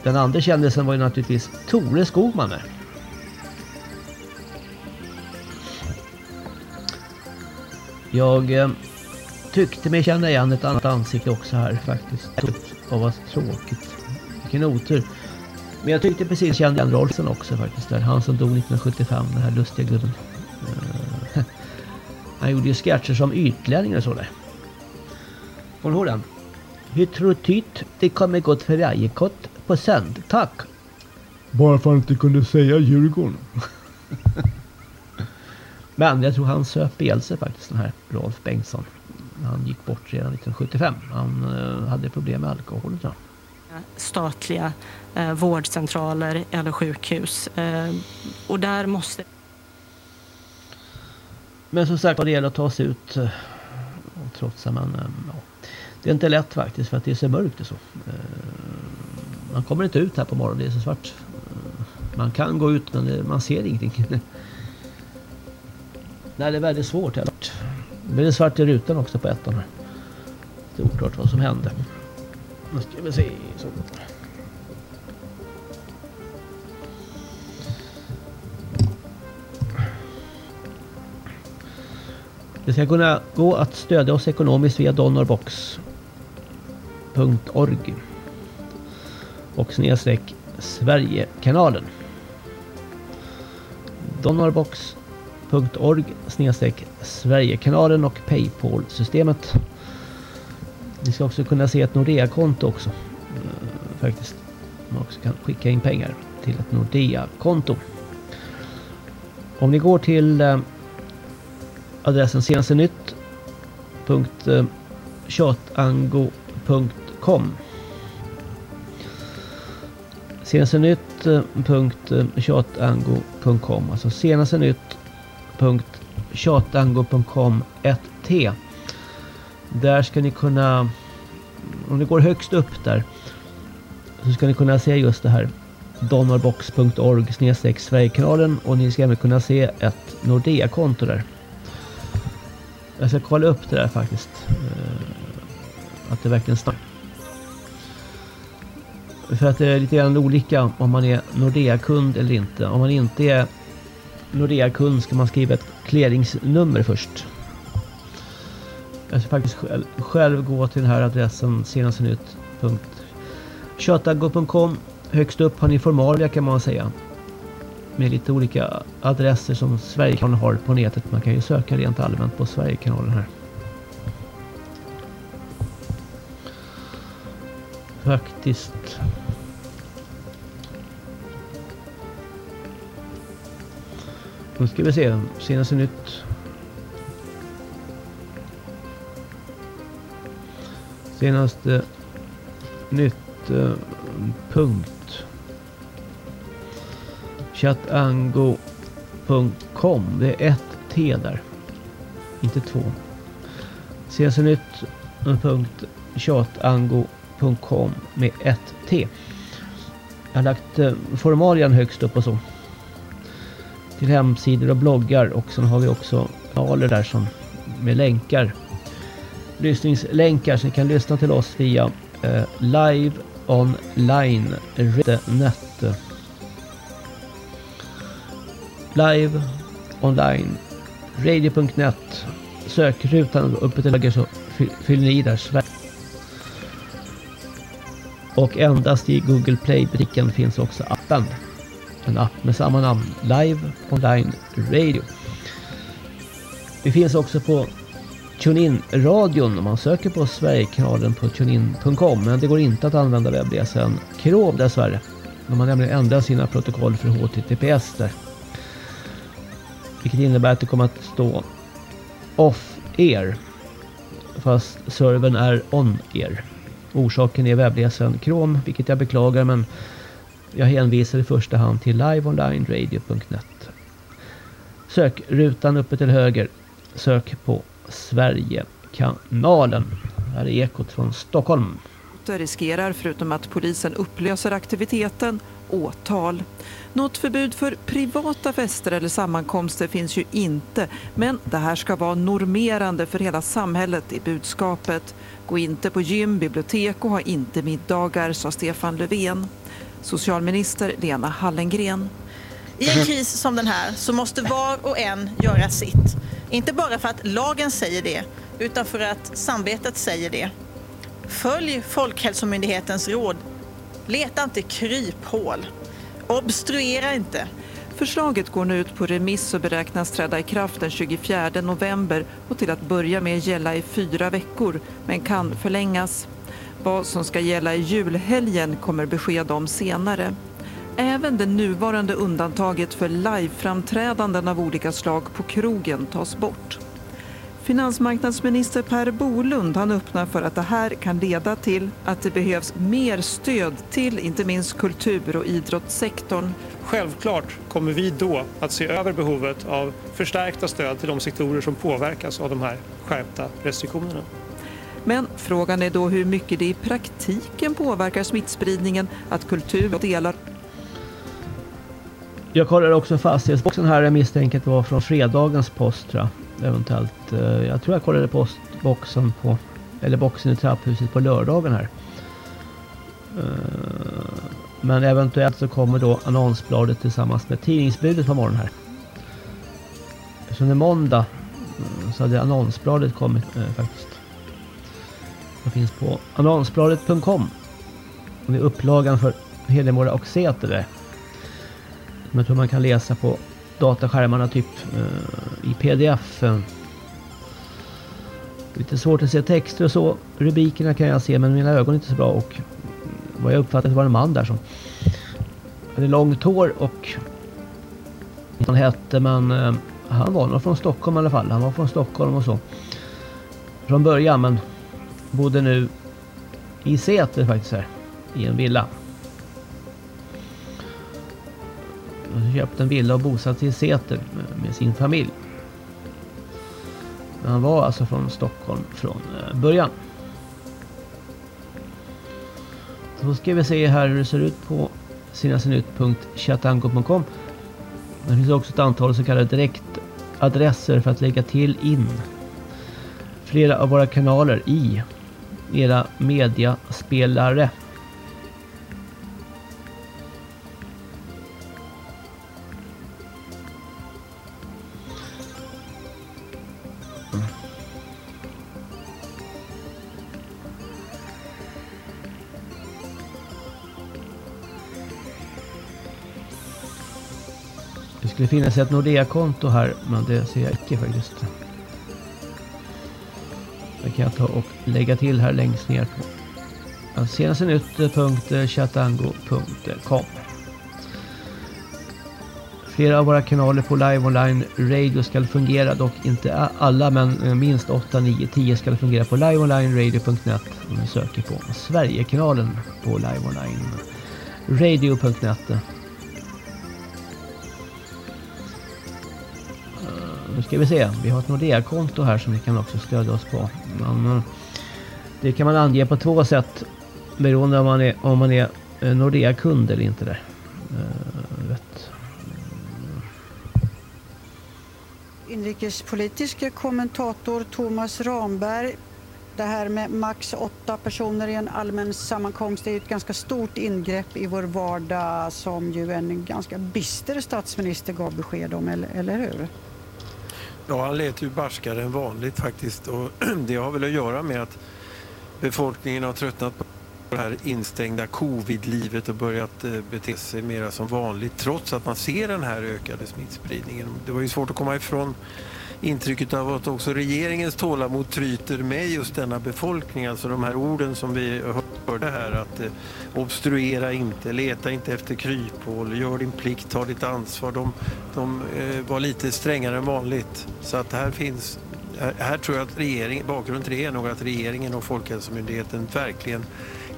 den andra kändisen var ju naturligtvis Tore Skogman där. Jag eh, tyckte mig känna igen ett annat ansikte också här faktiskt. Och vad tråkigt. Vilken otur. Men jag tyckte precis kände igen Rolfsen också faktiskt. Där. Han som dog 1975, den här lustiga gubben. Uh, [laughs] han gjorde ju sketcher som ytlänningar och så där. Kommer du ihåg den? Hur tror tyt det kommer gått för Rajekott på sänd? Tack! Bara för att han inte kunde säga Djurgården. [laughs] Men jag tror han söp ihjäl sig faktiskt den här Rolf Bengtsson. Han gick bort redan 1975. Han uh, hade problem med alkohol tror jag. Statliga eh, vårdcentraler eller sjukhus. Eh, och där måste... Men som sagt, det gäller att ta sig ut. Eh, trots att man... Eh, ja, det är inte lätt faktiskt för att det är så mörkt och så. Eh, man kommer inte ut här på morgonen, det är så svart. Man kan gå ut men det, man ser ingenting. Nej, det är väldigt svårt. Det blir svart i rutan också på ettan. Det är oklart vad som hände. Nu ska vi se. Så. Det ska kunna gå att stödja oss ekonomiskt via donorbox.org och snedstreck Sverigekanalen. Donorbox.org snedstreck Sverigekanalen och Paypal-systemet. Ni ska också kunna se ett Nordea-konto också. Eh, faktiskt. Man också kan skicka in pengar till ett Nordea-konto. Om ni går till eh, adressen senaste nytt eh, tjatango.com senaste nytt.tjatango.com alltså senaste nytt tjatango.com 1t där ska ni kunna om ni går högst upp där så ska ni kunna se just det här donorbox.org snedstreck Sverigekanalen och ni ska även kunna se ett Nordea-konto där. Jag ska kolla upp det där faktiskt. Eh, att det verkligen stannar. För att det är lite grann olika om man är Nordea-kund eller inte. Om man inte är Nordea-kund ska man skriva ett clearingsnummer först. Jag ska faktiskt själv, själv gå till den här adressen senaste nytt. Högst upp har ni formalia kan man säga. med lite olika adresser som Sverigekanalen har på nätet. Man kan ju söka rent allmänt på Sverigekanalen här. Faktiskt. Nu ska vi se. Senaste nytt. Senaste eh, nytt eh, punkt. Chatango.com. Det är ett T där. Inte två. Senaste nytt eh, punkt chatango.com med ett T. Jag har lagt eh, formalian högst upp och så till hemsidor och bloggar och sen har vi också kanaler där som med länkar. Lyssningslänkar så ni kan lyssna till oss via eh, live online net. Live online radio.net sökrutan uppe till höger så fyller ni i där Sverige. Och endast i Google Play-butiken finns också appen en app med samma namn, Live Online Radio. Vi finns också på TuneIn-radion om man söker på Sverigekanalen på tunein.com men det går inte att använda webbläsaren Chrome dessvärre. De har nämligen ändrat sina protokoll för HTTPS där. Vilket innebär att det kommer att stå off-air fast servern är on-air. Orsaken är webbläsaren Chrome vilket jag beklagar men jag hänvisar i första hand till liveonlineradio.net. Sökrutan uppe till höger. Sök på Sverigekanalen. Här är Ekot från Stockholm. Det riskerar, förutom att polisen upplöser aktiviteten, åtal. Något förbud för privata fester eller sammankomster finns ju inte men det här ska vara normerande för hela samhället i budskapet. Gå inte på gym, bibliotek och ha inte middagar, sa Stefan Löfven. Socialminister Lena Hallengren. I en kris som den här så måste var och en göra sitt. Inte bara för att lagen säger det, utan för att samvetet säger det. Följ Folkhälsomyndighetens råd. Leta inte kryphål. Obstruera inte. Förslaget går nu ut på remiss och beräknas träda i kraft den 24 november och till att börja med gälla i fyra veckor, men kan förlängas. Vad som ska gälla i julhelgen kommer besked om senare. Även det nuvarande undantaget för liveframträdanden av olika slag på krogen tas bort. Finansmarknadsminister Per Bolund han öppnar för att det här kan leda till att det behövs mer stöd till inte minst kultur och idrottssektorn. Självklart kommer vi då att se över behovet av förstärkta stöd till de sektorer som påverkas av de här skärpta restriktionerna. Men frågan är då hur mycket det i praktiken påverkar smittspridningen att kultur delar jag kollar också fastighetsboxen här. Jag misstänker att det var från fredagens post tror jag. Eventuellt. Eh, jag tror jag kollade postboxen på eller boxen i trapphuset på lördagen här. Eh, men eventuellt så kommer då annonsbladet tillsammans med tidningsbudet på morgonen här. Så det är måndag eh, så hade annonsbladet kommit faktiskt som finns på annonsbladet.com. Det är upplagan för Hedemora och Sätere. Som jag tror man kan läsa på dataskärmarna typ eh, i pdf. Lite svårt att se texter och så. Rubrikerna kan jag se men mina ögon är inte så bra och vad jag uppfattade var en man där som hade långt hår och han hette men eh, han var nog från Stockholm i alla fall. Han var från Stockholm och så. Från början men bodde nu i Säter faktiskt här. I en villa. Han köpte en villa och bosatte sig i Säter med sin familj. Men han var alltså från Stockholm från eh, början. Så ska vi se här hur det ser ut på senastenytt.chatango.com. Det finns också ett antal så kallade direktadresser för att lägga till in flera av våra kanaler i era mediaspelare. Det skulle finnas ett Nordea-konto här, men det ser jag icke faktiskt. Det kan jag ta och lägga till här längst ner på senaste nytt.chatango.com Flera av våra kanaler på Live Online Radio ska fungera, dock inte alla men eh, minst 8, 9, 10 ska fungera på liveonlineradio.net om ni söker på Sverigekanalen på Live Nu ska vi se, vi har ett Nordea-konto här som vi kan också stödja oss på. Men eh, det kan man ange på två sätt beroende om man är, om man är eh, Nordea-kund eller inte där. Eh, uh, vet. Inrikespolitiska kommentator Thomas Ramberg. Det här med max åtta personer i en allmän sammankomst är ett ganska stort ingrepp i vår vardag som ju en ganska bister statsminister gav besked om, eller, eller hur? Ja, han lät ju barskare än vanligt faktiskt och [clears throat] det har väl att göra med att befolkningen har tröttnat på det här instängda covid-livet och börjat eh, bete sig mer som vanligt trots att man ser den här ökade smittspridningen. Det var ju svårt att komma ifrån intrycket av att också regeringens tålamod tryter med just denna befolkning. Alltså de här orden som vi hörde här att eh, obstruera inte, leta inte efter kryphål, gör din plikt, ta ditt ansvar. De, de eh, var lite strängare än vanligt. Så att här finns här, här tror jag att regering, bakgrunden till det är nog att regeringen och Folkhälsomyndigheten verkligen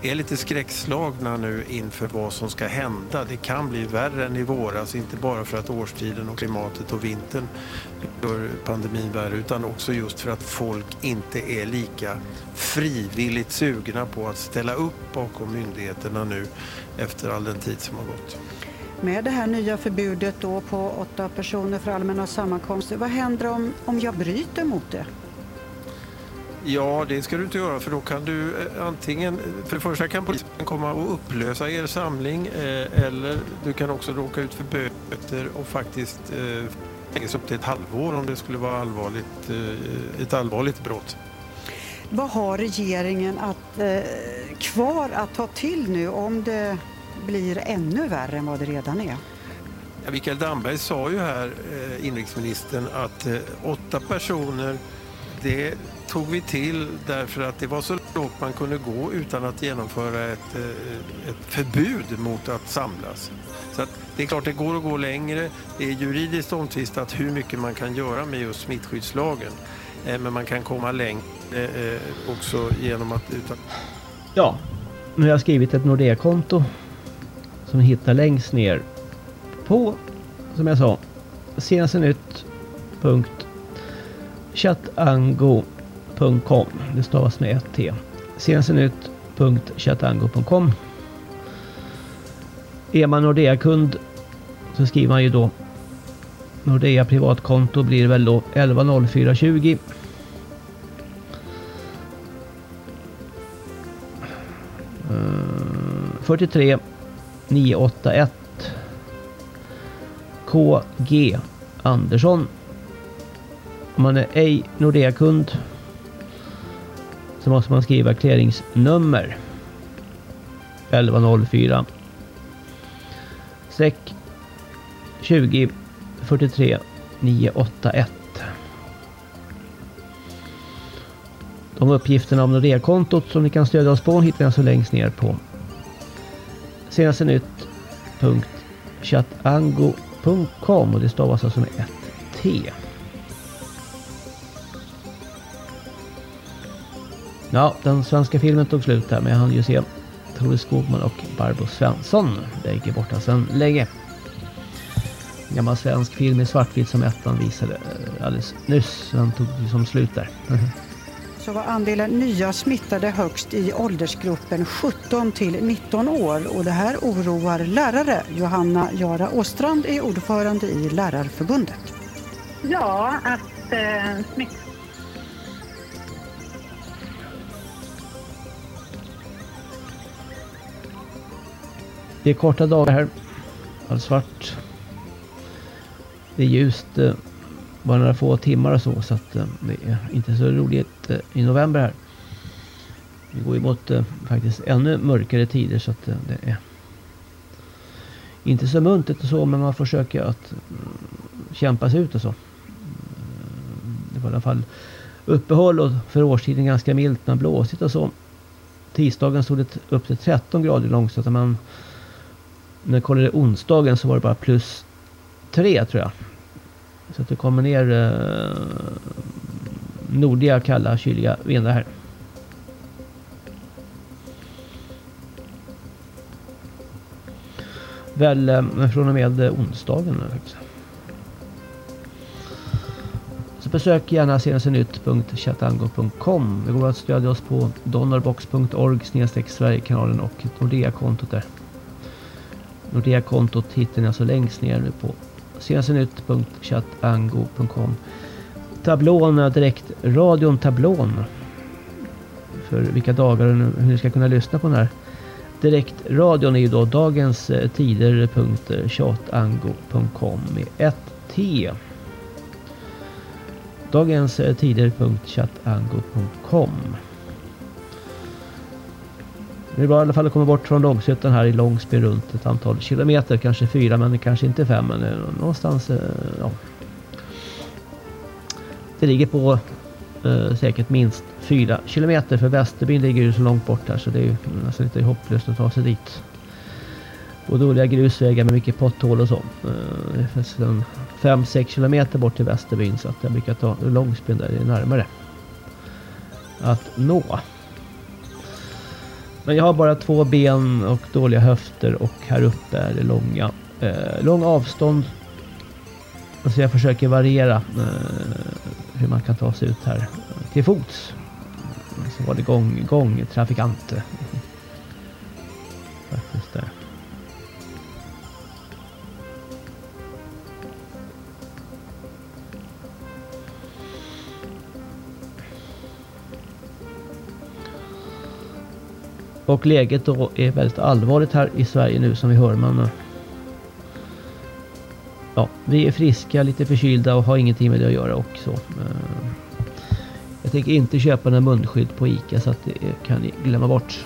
är lite skräckslagna nu inför vad som ska hända. Det kan bli värre än i våras, inte bara för att årstiden och klimatet och vintern gör pandemin värre utan också just för att folk inte är lika frivilligt sugna på att ställa upp bakom myndigheterna nu efter all den tid som har gått. Med det här nya förbudet då på åtta personer för allmänna sammankomster, vad händer om, om jag bryter mot det? Ja, det ska du inte göra för då kan du eh, antingen, för det första kan polisen komma och upplösa er samling eh, eller du kan också råka ut för böter och faktiskt eh, fängelse upp till ett halvår om det skulle vara allvarligt, eh, ett allvarligt brott. Vad har regeringen att, kvar att ta till nu om det blir ännu värre än vad det redan är? Ja, Mikael Damberg sa ju här, inrikesministern, att åtta personer det tog vi till därför att det var så långt man kunde gå utan att genomföra ett, eh, ett förbud mot att samlas. Så att det är klart det går att gå längre. Det är juridiskt omtvistat hur mycket man kan göra med just smittskyddslagen. Eh, men man kan komma längre eh, också genom att... Utan... Ja, nu har jag skrivit ett Nordea-konto som ni hittar längst ner på, som jag sa, senaste nytt chatango.com. Det stavas med ett T. Senaste nytt.chatango.com. Är man Nordea-kund så skriver man ju då Nordea privatkonto blir väl då 110420. Mm, 43 981 KG Andersson. Om man är ej Nordea-kund så måste man skriva clearingsnummer 1104 SEK 20 43 981 De uppgifterna om Nordea-kontot som ni kan stödja oss på hittar ni alltså längst ner på senaste nytt.chatango.com och det stavas alltså med ett T. Ja, den svenska filmen tog slut här men jag hann ju se Tore Skogman och Barbro Svensson. Bägge borta sedan länge. En gammal svensk film i svartvitt som ettan visade eh, alldeles nyss. Den tog som slut där. [laughs] så var andelen nya smittade högst i åldersgruppen 17 till 19 år och det här oroar lärare. Johanna Jara Åstrand är ordförande i Lärarförbundet. Ja, att eh, smitt Det är korta dagar här. Allt svart. Det är ljust eh, bara några få timmar och så. Så att eh, det är inte så roligt eh, i november här. Vi går ju mot faktiskt ännu mörkare tider så att det är inte så muntert och så men man försöker att mm, kämpa sig ut och så. Det var i alla fall uppehåll och för årstiden ganska milt men blåsigt och så. Tisdagen stod det upp till 13 grader långt så att man när jag kollade onsdagen så var det bara plus tre tror jag. Så att det kommer ner eh, nordliga kalla kyliga vindar här. Väl eh, från och med onsdagen faktiskt. Så besök gärna senastenytt.chatango.com. Det går att stödja oss på donorbox.org Sverigekanalen och Nordea-kontot där. Nordea-kontot hittar ni alltså längst ner nu på senastenytt.chatango.com Tablån, direkt radion tablån. För vilka dagar och hur ni ska kunna lyssna på den här direktradion är ju då dagens eh, tider.chatango.com eh, med ett T. Dagens eh, tider.chatango.com det är bra i alla fall att komma bort från Långshyttan här i Långsby runt ett antal kilometer. Kanske fyra men kanske inte fem. Men eh, någonstans, eh, ja. Det ligger på eh, säkert minst fyra kilometer. För Västerbyn ligger ju så långt bort här så det är ju nästan lite hopplöst att ta sig dit. Och dåliga grusvägar med mycket potthål och så. Eh, det finns 5-6 kilometer bort till Västerbyn så att jag brukar ta Långsbyn där det är närmare. Att nå. Men jag har bara två ben och dåliga höfter och här uppe är det långa, eh, lång avstånd. Så jag försöker variera eh, hur man kan ta sig ut här till fots. Så var det gång, gång trafikant. Eh, Och läget då är väldigt allvarligt här i Sverige nu som vi hör. Men, ja, vi är friska, lite förkylda och har ingenting med det att göra också. Jag tänker inte köpa några munskydd på ICA så att det kan ni glömma bort.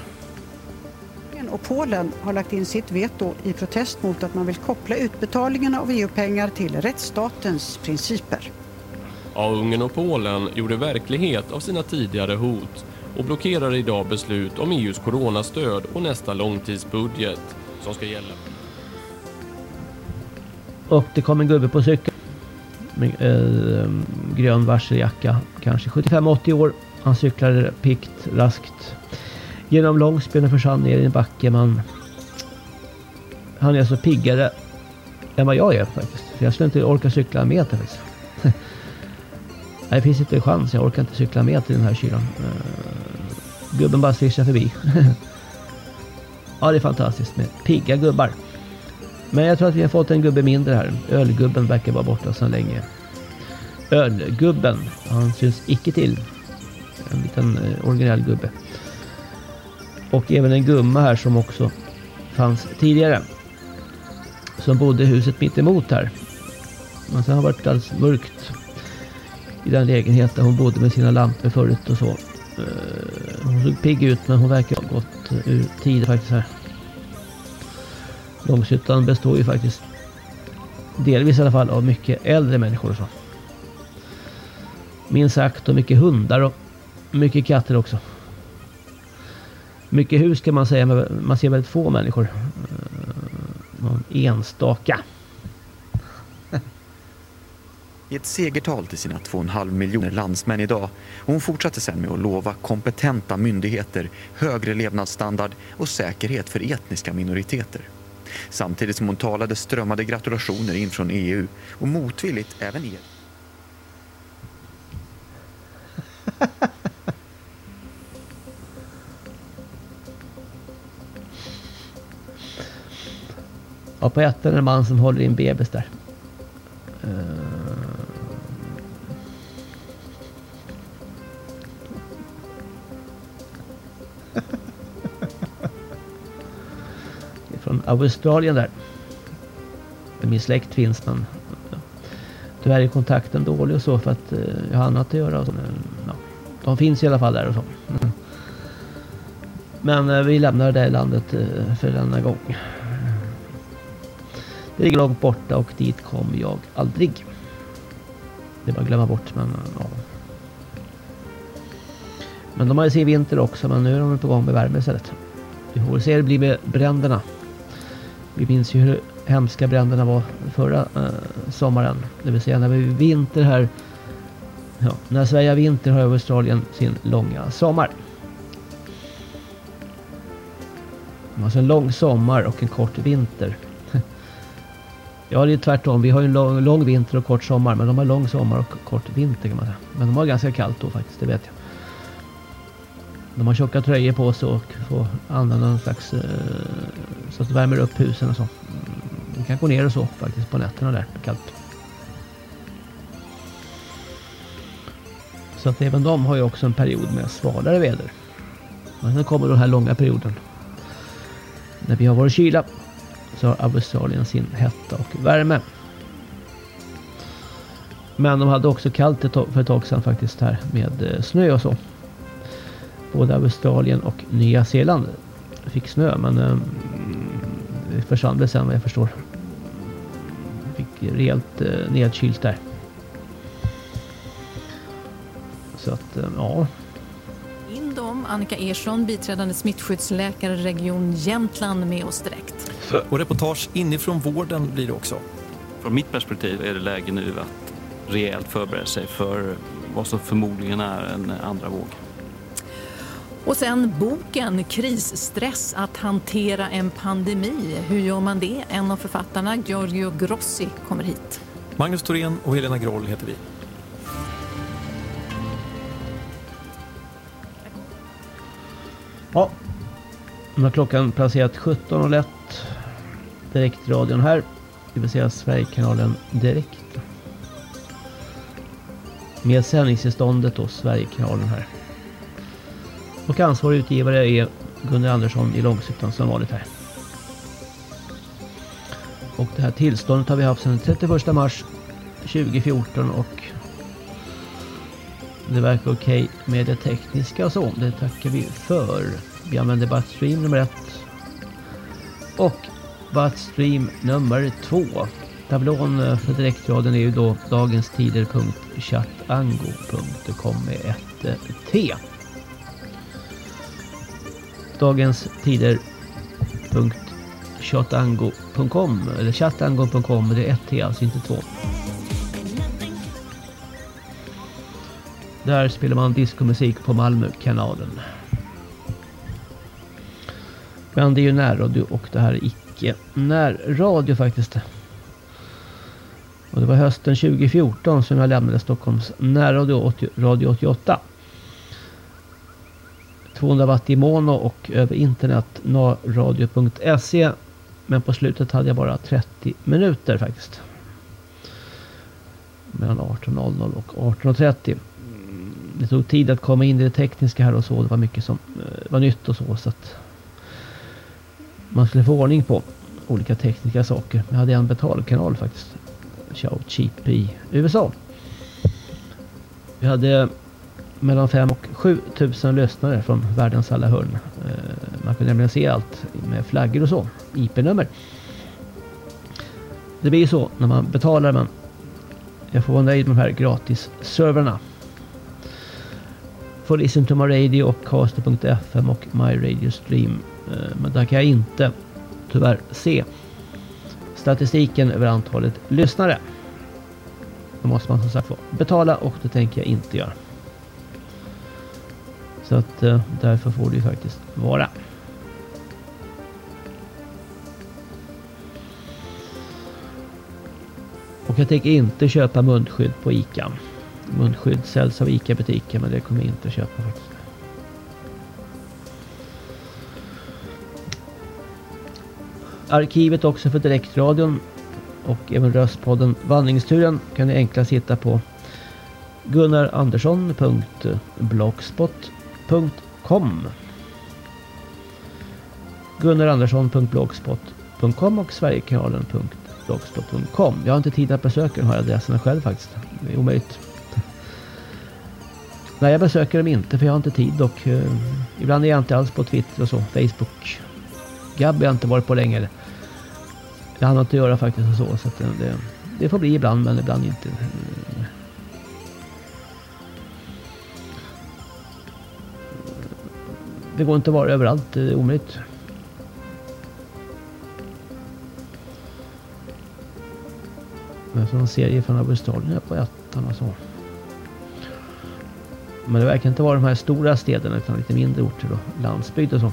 Och Polen har lagt in sitt veto i protest mot att man vill koppla utbetalningarna av EU-pengar till rättsstatens principer. Ja, Ungern och Polen gjorde verklighet av sina tidigare hot och blockerar idag beslut om EUs coronastöd och nästa långtidsbudget som ska gälla. Och det kom en gubbe på cykel. Med, eh, grön varseljacka. Kanske 75-80 år. Han cyklade pikt, raskt. Genom Långsben och försvann ner i en backe. Man, han är så piggare än vad jag är faktiskt. För jag skulle inte orka cykla en meter faktiskt. Nej, det finns inte en chans. Jag orkar inte cykla med till den här kylan. Uh, gubben bara svischar förbi. [laughs] ja, det är fantastiskt med pigga gubbar. Men jag tror att vi har fått en gubbe mindre här. Ölgubben verkar vara borta sedan länge. Ölgubben, han syns icke till. En liten eh, originell gubbe. Och även en gumma här som också fanns tidigare. Som bodde i huset mitt emot här. Men sen har det varit alldeles mörkt i den lägenhet där hon bodde med sina lampor förut och så. Eh, hon såg pigg ut men hon verkar ha gått eh, ur tid faktiskt här. Långshyttan består ju faktiskt delvis i alla fall av mycket äldre människor och så. Minst sagt och mycket hundar och mycket katter också. Mycket hus kan man säga men man ser väldigt få människor. Eh, någon enstaka. I ett segertal till sina 2,5 miljoner landsmän idag. Hon fortsatte sen med att lova kompetenta myndigheter, högre levnadsstandard och säkerhet för etniska minoriteter. Samtidigt som hon talade strömmade gratulationer in från EU och motvilligt även er. [laughs] Ja, på ettan är det en man som håller i en bebis där. Uh... Det är från Australien där. Min släkt finns men tyvärr är kontakten dålig och så för att eh, jag har annat att göra. Och så. Ja, de finns i alla fall där och så. Mm. Men eh, vi lämnar det landet eh, för denna gång. Det ligger långt borta och dit kom jag aldrig. Det är bara att glömma bort men ja. Men de har ju sin vinter också men nu är de på gång med värme istället. Vi får se hur det blir med bränderna. Vi minns ju hur hemska bränderna var förra eh, sommaren. Det vill säga när vi vinter här. Ja, när Sverige har vinter har Australien sin långa sommar. De har alltså en lång sommar och en kort vinter. Ja, det är tvärtom. Vi har ju en lång, lång vinter och kort sommar. Men de har lång sommar och kort vinter kan man säga. Men de har ganska kallt då faktiskt, det vet jag. De har tjocka tröjor på sig och får använda någon slags... Eh, så att det värmer upp husen och så. De kan gå ner och så faktiskt på nätterna där, kallt. Så att även de har ju också en period med svalare väder. Men sen kommer den här långa perioden. När vi har vår kyla så har Australien sin hetta och värme. Men de hade också kallt för ett tag sedan faktiskt här med eh, snö och så. Både Australien och Nya Zeeland fick snö men eh, mm, det försvann det sen vad jag förstår. Fick rejält eh, nedkylt där. Så att eh, ja, In dem, Annika Ersson, biträdande smittskyddsläkare Region Jämtland med oss direkt. Och reportage inifrån vården blir det också. Från mitt perspektiv är det läge nu att rejält förbereda sig för vad som förmodligen är en andra våg. Och sen boken Krisstress att hantera en pandemi. Hur gör man det? En av författarna, Giorgio Grossi, kommer hit. Magnus Thorén och Helena Groll heter vi. Ja. Nu har klockan placerat 17.01. Direktradion här. Det vill säga Sverigekanalen Direkt. Med sändningstillståndet då Sverigekanalen här. Och ansvarig utgivare är Gunnar Andersson i Långshyttan som vanligt här. Och det här tillståndet har vi haft sedan 31 mars 2014 och det verkar okej med det tekniska och så. Det tackar vi för. Vi använder Buttstream nummer ett. Och Buttstream nummer två. Tablån eh, för direktraden är ju då dagenstider.chattango.com med ett eh, T. Dagens tider chattango.com eller chattango.com. det är ett T alltså inte två. Där spelar man diskomusik på Malmökanalen. Men det är ju närradio och det här är icke närradio faktiskt. Och det var hösten 2014 som jag lämnade Stockholms närradio Radio 88. 200 watt i mono och över internet narradio.se. Men på slutet hade jag bara 30 minuter faktiskt. Mellan 18.00 och 18.30 det tog tid att komma in i det tekniska här och så. Det var mycket som eh, var nytt och så. så att man skulle få ordning på olika tekniska saker. Jag hade en betalkanal faktiskt. Shout Cheap i USA. Vi hade mellan 5 och 7 tusen lyssnare från världens alla hörn. Eh, man kunde nämligen se allt med flaggor och så. IP-nummer. Det blir ju så när man betalar men jag får vara nöjd med de här gratis servrarna For listen to my radio och caster.fm och my radio stream. Eh, men där kan jag inte tyvärr se statistiken över antalet lyssnare. Då måste man som sagt få betala och det tänker jag inte göra. Så att eh, därför får det ju faktiskt vara. Och jag tänker inte köpa munskydd på ICA. Munskydd säljs av ICA-butiker men det kommer jag inte köpa faktiskt. Arkivet också för direktradion och även röstpodden Vandringsturen kan ni enklast hitta på gunnarandersson.blogspot.com gunnarandersson.blogspot.com och sverigekanalen.blogspot.com Jag har inte tid att besöka de här adresserna själv faktiskt. Det är omöjligt. Nej, jag besöker dem inte för jag har inte tid och uh, ibland är jag inte alls på Twitter och så. Facebook. Gab har jag inte varit på länge. Det har annat att göra faktiskt och så. så att det, det får bli ibland men ibland inte. Mm. Det går inte att vara överallt, det är omöjligt. Men som en serie från Australien på ettan och så. Men det verkar inte vara de här stora städerna utan lite mindre orter och Landsbygd och så.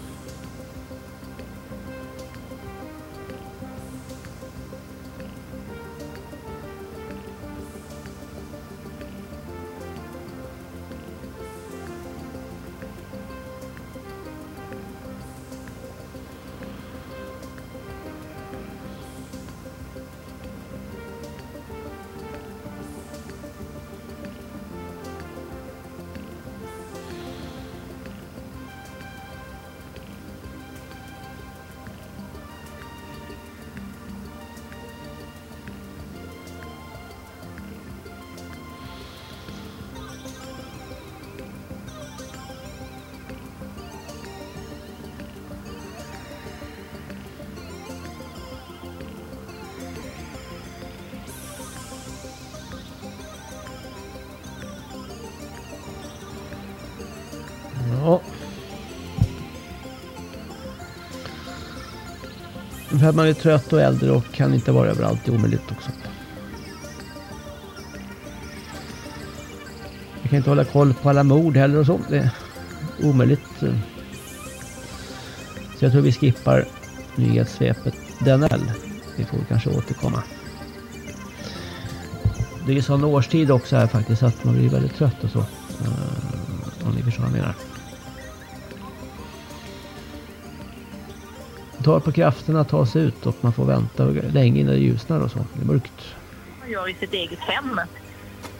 Man är trött och äldre och kan inte vara överallt. Det är omöjligt också. Jag kan inte hålla koll på alla mord heller och så. Det är omöjligt. Så jag tror vi skippar nyhetssvepet denna kväll. Vi får kanske återkomma. Det är sån årstid också här faktiskt att man blir väldigt trött och så. Eh, om ni förstår vad jag menar. Tar på krafterna att ta sig ut och man får vänta länge innan det ljusnar och så. Det är mörkt. Man gör i sitt eget hem.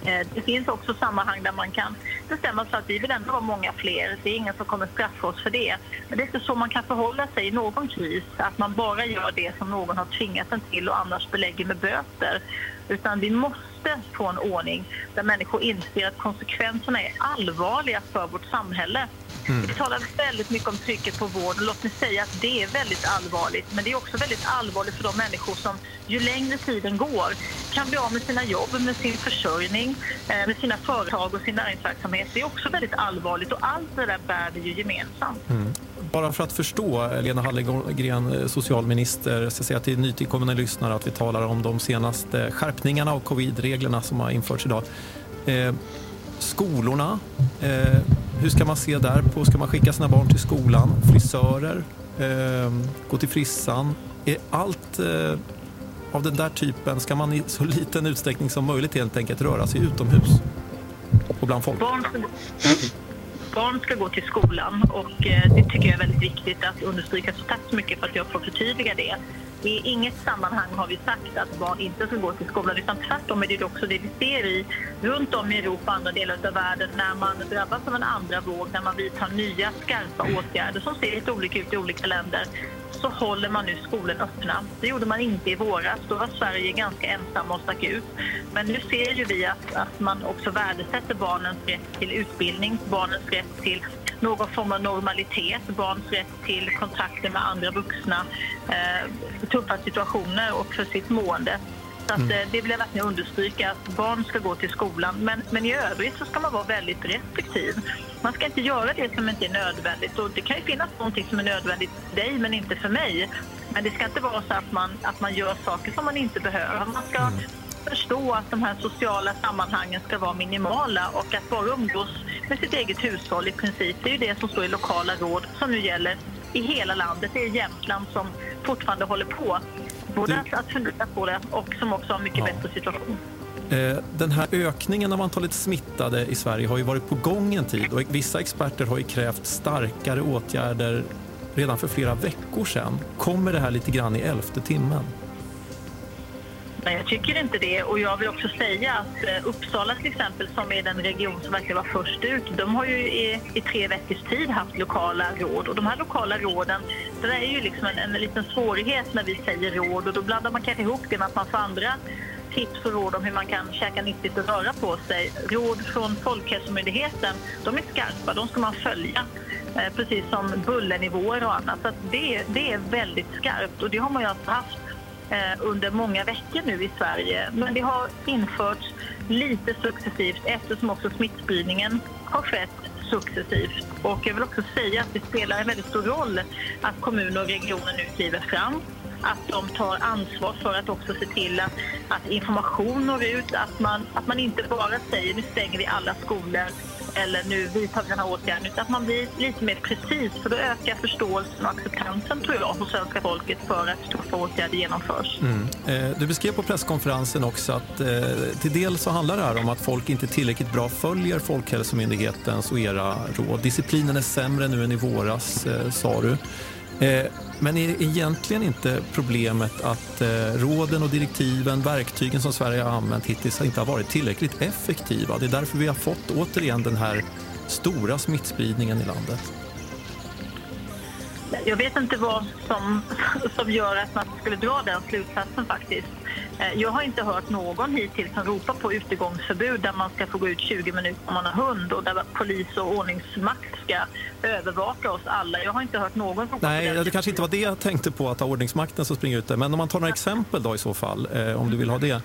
Eh, det finns också sammanhang där man kan bestämma sig att vi vill ändå vara många fler. Det är ingen som kommer straffa oss för det. Men det är inte så man kan förhålla sig i någon kris. Att man bara gör det som någon har tvingat en till och annars belägger med böter. Utan vi måste få en ordning där människor inser att konsekvenserna är allvarliga för vårt samhälle. Mm. Vi talar väldigt mycket om trycket på vården. Låt mig säga att det är väldigt allvarligt. Men det är också väldigt allvarligt för de människor som ju längre tiden går kan bli av med sina jobb, med sin försörjning, eh, med sina företag och sin näringsverksamhet. Det är också väldigt allvarligt och allt det där bär vi ju gemensamt. Mm. Bara för att förstå, Lena Hallengren, eh, socialminister, jag ska säga till nytillkommande lyssnare att vi talar om de senaste skärpningarna av covid-reglerna som har införts idag. Skolorna, eh, hur ska man se där på? Ska man skicka sina barn till skolan? Frisörer? Eh, gå till frissan? Är allt eh, av den där typen, ska man i så liten utsträckning som möjligt helt enkelt röra sig utomhus och bland folk? Barn ska, barn ska gå till skolan och eh, det tycker jag är väldigt viktigt att understryka. Så tack så mycket för att jag får förtydliga det. I inget sammanhang har vi sagt att barn inte ska gå till skolan utan tvärtom är det också det vi ser i runt om i Europa och andra delar av världen när man drabbas av en andra våg, när man vidtar nya skarpa åtgärder som ser lite olika ut i olika länder så håller man nu skolan öppna. Det gjorde man inte i våras. Då var Sverige ganska ensamma och stack ut. Men nu ser ju vi att, att man också värdesätter barnens rätt till utbildning, barnens rätt till någon form av normalitet, barns rätt till kontakter med andra vuxna, tuffa situationer och för sitt mående. Så att, mm. det vill jag verkligen understryka, att barn ska gå till skolan. Men, men i övrigt så ska man vara väldigt restriktiv. Man ska inte göra det som inte är nödvändigt. Och det kan ju finnas någonting som är nödvändigt för dig men inte för mig. Men det ska inte vara så att man, att man gör saker som man inte behöver. Man ska mm. förstå att de här sociala sammanhangen ska vara minimala och att bara umgås med sitt eget hushåll i princip. Det är ju det som står i lokala råd som nu gäller i hela landet. Det är Jämtland som fortfarande håller på både du... att fundera på det och som också har mycket ja. bättre situation. Eh, den här ökningen av antalet smittade i Sverige har ju varit på gång en tid och vissa experter har ju krävt starkare åtgärder redan för flera veckor sedan. Kommer det här lite grann i elfte timmen? Nej, jag tycker inte det. Och jag vill också säga att eh, Uppsala till exempel, som är den region som verkligen var först ut, de har ju i, i tre veckors tid haft lokala råd. Och de här lokala råden, det är ju liksom en, en liten svårighet när vi säger råd och då blandar man kanske ihop det med att man får andra tips och råd om hur man kan käka nyttigt och röra på sig. Råd från Folkhälsomyndigheten, de är skarpa, de ska man följa. Eh, precis som bullernivåer och annat. Så det, det är väldigt skarpt och det har man ju alltså haft Eh, under många veckor nu i Sverige. Men det har införts lite successivt eftersom också smittspridningen har skett successivt. Och jag vill också säga att det spelar en väldigt stor roll att kommuner och regioner nu kliver fram att de tar ansvar för att också se till att, att information når ut, att man, att man inte bara säger nu stänger vi alla skolor eller nu vidtar vi den här åtgärden, utan att man blir lite mer precis för då ökar förståelsen och acceptansen tror jag hos svenska folket för att tuffa åtgärder genomförs. Mm. Eh, du beskrev på presskonferensen också att eh, till del så handlar det här om att folk inte tillräckligt bra följer Folkhälsomyndighetens och era råd. Disciplinen är sämre nu än i våras, eh, sa du. Eh, men är egentligen inte problemet att eh, råden och direktiven, verktygen som Sverige har använt hittills inte har varit tillräckligt effektiva? Det är därför vi har fått återigen den här stora smittspridningen i landet. Jag vet inte vad som, [laughs] som gör att man skulle dra den slutsatsen faktiskt. Eh, jag har inte hört någon hittills som ropar på utegångsförbud där man ska få gå ut 20 minuter om man har hund och där polis och ordningsmakt ska övervaka oss alla. Jag har inte hört någon ropa Nej, det kanske inte var det jag tänkte på, att ha ordningsmakten som springer ut där. Men om man tar några exempel då i så fall, eh, om du vill ha det.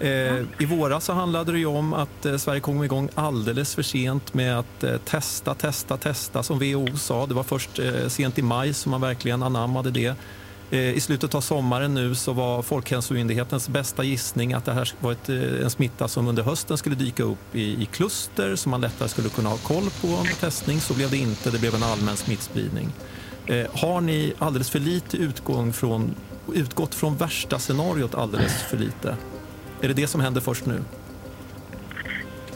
Eh, I våras så handlade det ju om att Sverige kom igång alldeles för sent med att testa, testa, testa som WHO sa. Det var först sent i maj som man verkligen anammade det. Eh, I slutet av sommaren nu så var Folkhälsomyndighetens bästa gissning att det här var ett, eh, en smitta som under hösten skulle dyka upp i, i kluster som man lättare skulle kunna ha koll på med testning. Så blev det inte, det blev en allmän smittspridning. Eh, har ni alldeles för lite utgång från, utgått från värsta scenariot alldeles för lite? Är det det som händer först nu?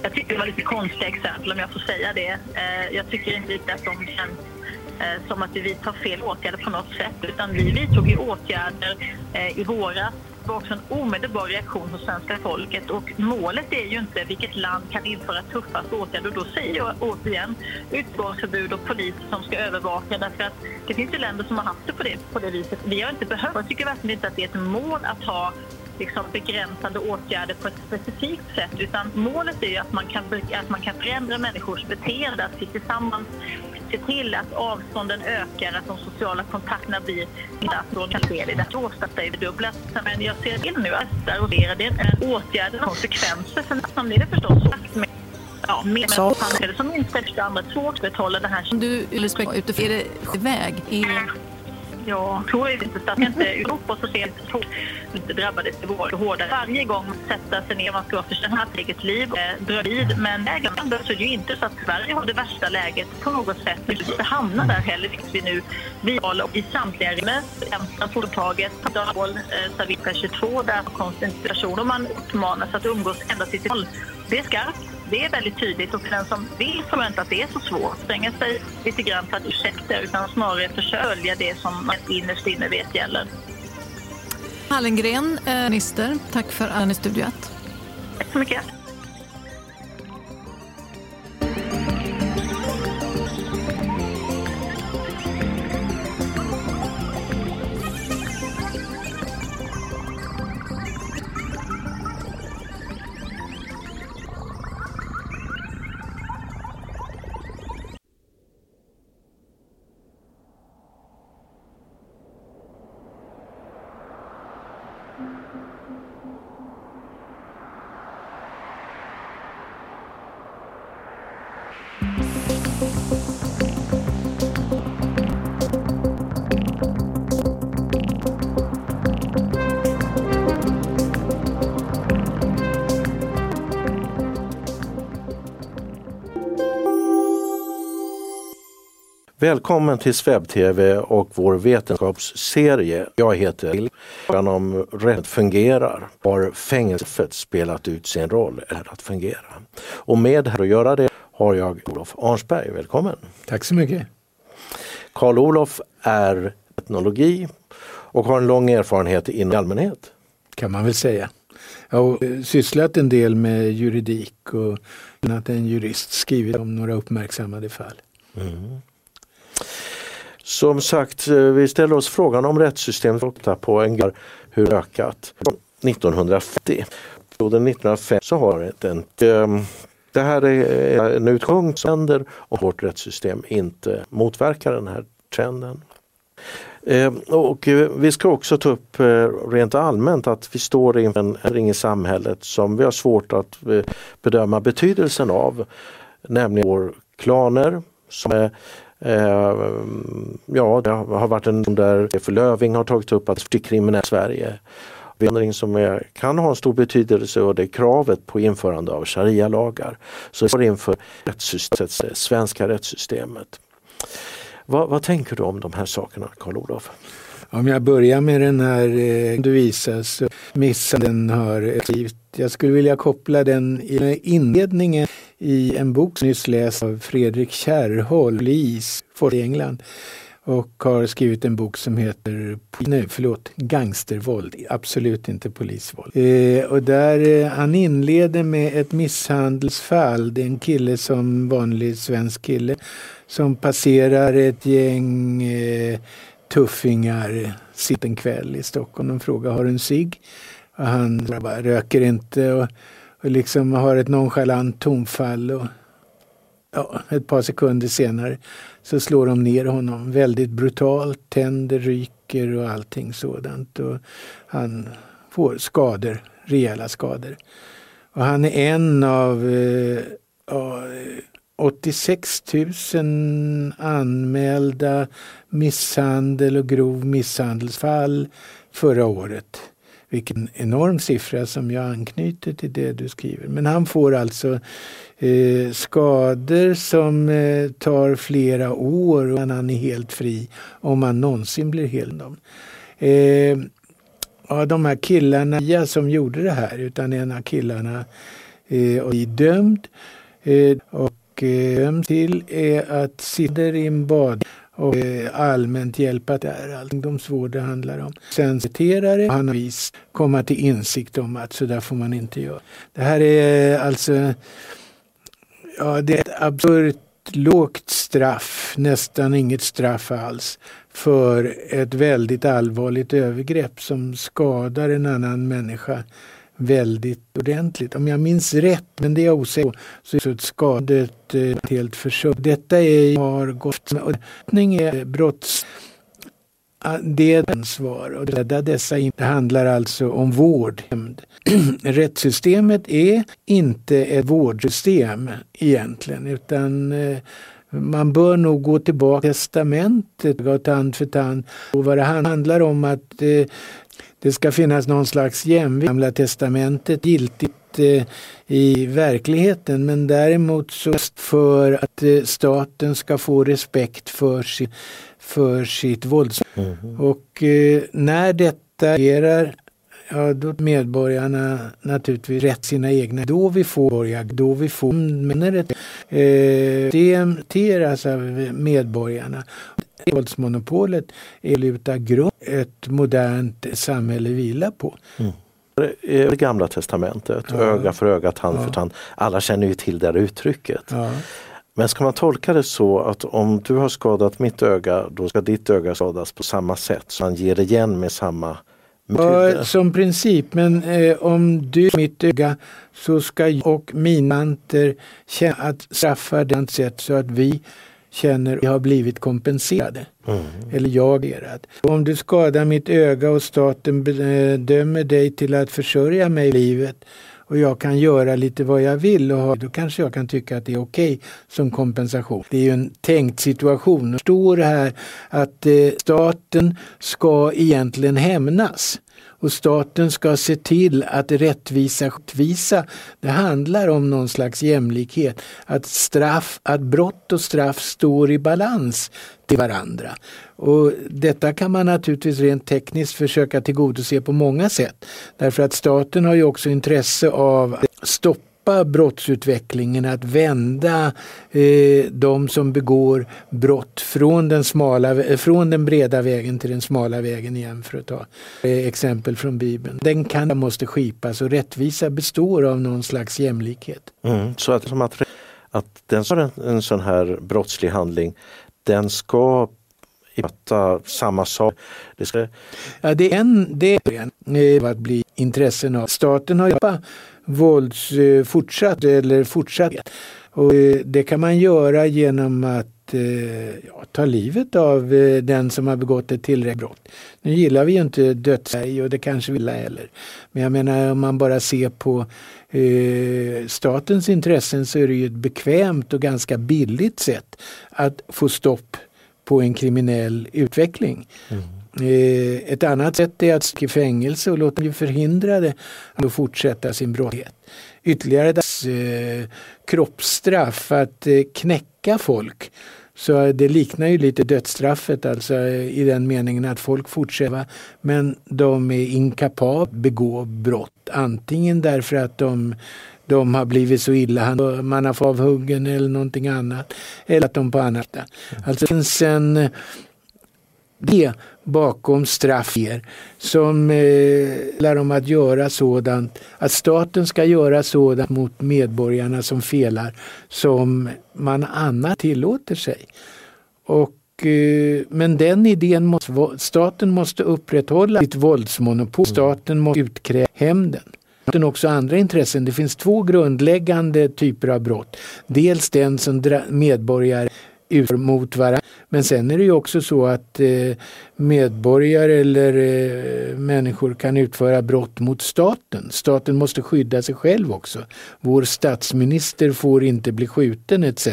Jag tycker det var lite konstiga exempel om jag får säga det. Eh, jag tycker inte att de känns eh, som att vi vidtar fel åtgärder på något sätt. Utan vi vidtog ju åtgärder eh, i våras. Det var också en omedelbar reaktion hos svenska folket. Och målet är ju inte vilket land kan införa tuffast åtgärder. Och då säger jag återigen utgångsförbud och polis som ska övervaka. Därför att det finns ju länder som har haft det på det, på det viset. Vi har inte behövt. Jag tycker verkligen inte att det är ett mål att ha liksom begränsande åtgärder på ett specifikt sätt utan målet är ju att man kan, att man kan förändra människors beteende, att vi tillsammans se till att avstånden ökar, att de sociala kontakterna blir se det. Är dubbla. Men jag ser till nu att det är en åtgärd och konsekvenser. För det förstås Ja, med samhället som inte är andra svårt att behålla det här. Du, utifrån, är det väg? Är jag tror inte att inte Europa så sent inte drabbades det vår hårdare. Varje gång man sätter sig ner, man ska för sitt eget liv, eh, dra vid. Men ägande så är det ju inte så att Sverige har det värsta läget på något sätt. Vi inte hamna där heller, vilket vi nu vi i samtliga remissar. Hämta företaget, Dahl, eh, Savita 22, där koncentrationer man uppmanas att umgås ända till noll. Det är skarpt det är väldigt tydligt och för den som vill inte att det är så svårt. Stänga sig lite grann för att ursäkta utan snarare försörja det som man innerst inne vet gäller. Hallengren, eh, minister, tack för att ni studiot. Tack så mycket. Välkommen till SvebTV och vår vetenskapsserie. Jag heter Bill. Frågan om rätt fungerar. Har fängelset spelat ut sin roll är att fungera? Och med här att göra det har jag Olof Arnsberg. Välkommen! Tack så mycket! Karl-Olof är etnologi och har en lång erfarenhet inom allmänhet. Kan man väl säga. Jag har sysslat en del med juridik och att en jurist skrivit om några uppmärksammade fall. Mm. Som sagt, eh, vi ställer oss frågan om rättssystemet på en hur ökat. 1950. Perioden 1905 så har det inte ehm, det här är eh, en utgångspunkt och vårt rättssystem inte motverkar den här trenden. Ehm, och eh, vi ska också ta upp rent allmänt att vi står inför en ändring i samhället som vi har svårt att bedöma betydelsen av. Nämligen vår klaner som är Eh, ja, det har varit en där för Löving har tagit upp att det är i Sverige. Ändring som är, kan ha en stor betydelse och det är kravet på införande av sharia-lagar. Så vi står inför rättssystemet, svenska rättssystemet. Vad, vad tänker du om de här sakerna, Karl-Olof? Om jag börjar med den här eh, du visar så missar den har skrivit. Jag skulle vilja koppla den i inledningen i en bok som nyss läst av Fredrik Kärrholm, polis i England och har skrivit en bok som heter nej, förlåt, Gangstervåld, absolut inte polisvåld. Eh, och där eh, han inleder med ett misshandelsfall. Det är en kille som vanlig svensk kille som passerar ett gäng eh, tuffingar sitter en kväll i Stockholm. De frågar har du en cigg? Och han bara röker inte och, och liksom har ett nonchalant tonfall. Och, ja, ett par sekunder senare så slår de ner honom väldigt brutalt. Tänder ryker och allting sådant. Och han får skador, rejäla skador. Och han är en av eh, 86 000 anmälda misshandel och grov misshandelsfall förra året. Vilken enorm siffra som jag anknyter till det du skriver. Men han får alltså eh, skador som eh, tar flera år och han är helt fri om han någonsin blir hel. Eh, ja, de här killarna som gjorde det här, utan en av killarna eh, är dömd. Eh, och dömd till är att sitta i en bad och eh, allmänt hjälpa där. är all ungdomsvård det handlar om. Sen citerare han har vis komma till insikt om att så där får man inte göra. Det här är eh, alltså ja, det är ett absurt lågt straff, nästan inget straff alls, för ett väldigt allvarligt övergrepp som skadar en annan människa väldigt ordentligt. Om jag minns rätt, men det är jag osäker på, så är skadet eh, helt försummat. Detta är, har gått och är brotts det är ansvar och rädda dessa inte handlar alltså om vård. [clears throat] Rättssystemet är inte ett vårdsystem egentligen utan eh, man bör nog gå tillbaka till testamentet, gå tand för tand. Och vad det handlar om att eh, det ska finnas någon slags jämvikt. Gamla testamentet giltigt eh, i verkligheten men däremot så för att eh, staten ska få respekt för, sin, för sitt vålds... Mm. Och eh, när detta agerar Ja, då medborgarna naturligtvis rätt sina egna. Då vi får borgar, då vi får det eh, av medborgarna. Våldsmonopolet är luta grund ett modernt samhälle vilar på. Mm. Det gamla testamentet, ja. öga för öga, tand ja. för tand. Alla känner ju till det uttrycket. Ja. Men ska man tolka det så att om du har skadat mitt öga, då ska ditt öga skadas på samma sätt. Så man ger igen med samma Ja, som princip, men eh, om du mitt öga så ska jag och mina anter känna att straffa det sätt så att vi känner att vi har blivit kompenserade. Mm. Eller jag är Om du skadar mitt öga och staten dömer dig till att försörja mig i livet och jag kan göra lite vad jag vill och ha, då kanske jag kan tycka att det är okej okay som kompensation. Det är ju en tänkt situation. Det står här att eh, staten ska egentligen hämnas och staten ska se till att rättvisa rättvisa. Det handlar om någon slags jämlikhet. Att straff, att brott och straff står i balans till varandra. Och detta kan man naturligtvis rent tekniskt försöka tillgodose på många sätt. Därför att staten har ju också intresse av att stoppa stoppa brottsutvecklingen, att vända eh, de som begår brott från den, smala, eh, från den breda vägen till den smala vägen igen för att ta eh, exempel från Bibeln. Den kan måste skipas och rättvisa består av någon slags jämlikhet. Mm, så att, som att, att den som har en, en sån här brottslig handling, den ska möta samma sak. Det, ska... ja, det är en del eh, att bli intressen av. Staten har vålds fortsatt eller fortsatt. Och eh, det kan man göra genom att eh, ja, ta livet av eh, den som har begått ett tillräckligt brott. Nu gillar vi ju inte dödsfärg och det kanske vi vill heller. Men jag menar om man bara ser på eh, statens intressen så är det ju ett bekvämt och ganska billigt sätt att få stopp på en kriminell utveckling. Mm. Eh, ett annat sätt är att sitta i fängelse och låta dem förhindrade att fortsätta sin brottslighet. Ytterligare ett eh, kroppsstraff, att eh, knäcka folk. Så det liknar ju lite dödsstraffet alltså eh, i den meningen att folk fortsätter men de är inkapabla att begå brott. Antingen därför att de, de har blivit så illa, man har fått avhuggen eller någonting annat. Eller att de på annat sätt. Alltså det finns en det bakom straff som eh, lär om att göra sådant, att staten ska göra sådant mot medborgarna som felar som man annat tillåter sig. Och, eh, men den idén måste, staten måste upprätthålla sitt våldsmonopol. Staten måste utkräva hämnden men också andra intressen. Det finns två grundläggande typer av brott. Dels den som medborgare utför mot varandra. Men sen är det ju också så att eh, medborgare eller eh, människor kan utföra brott mot staten. Staten måste skydda sig själv också. Vår statsminister får inte bli skjuten etc.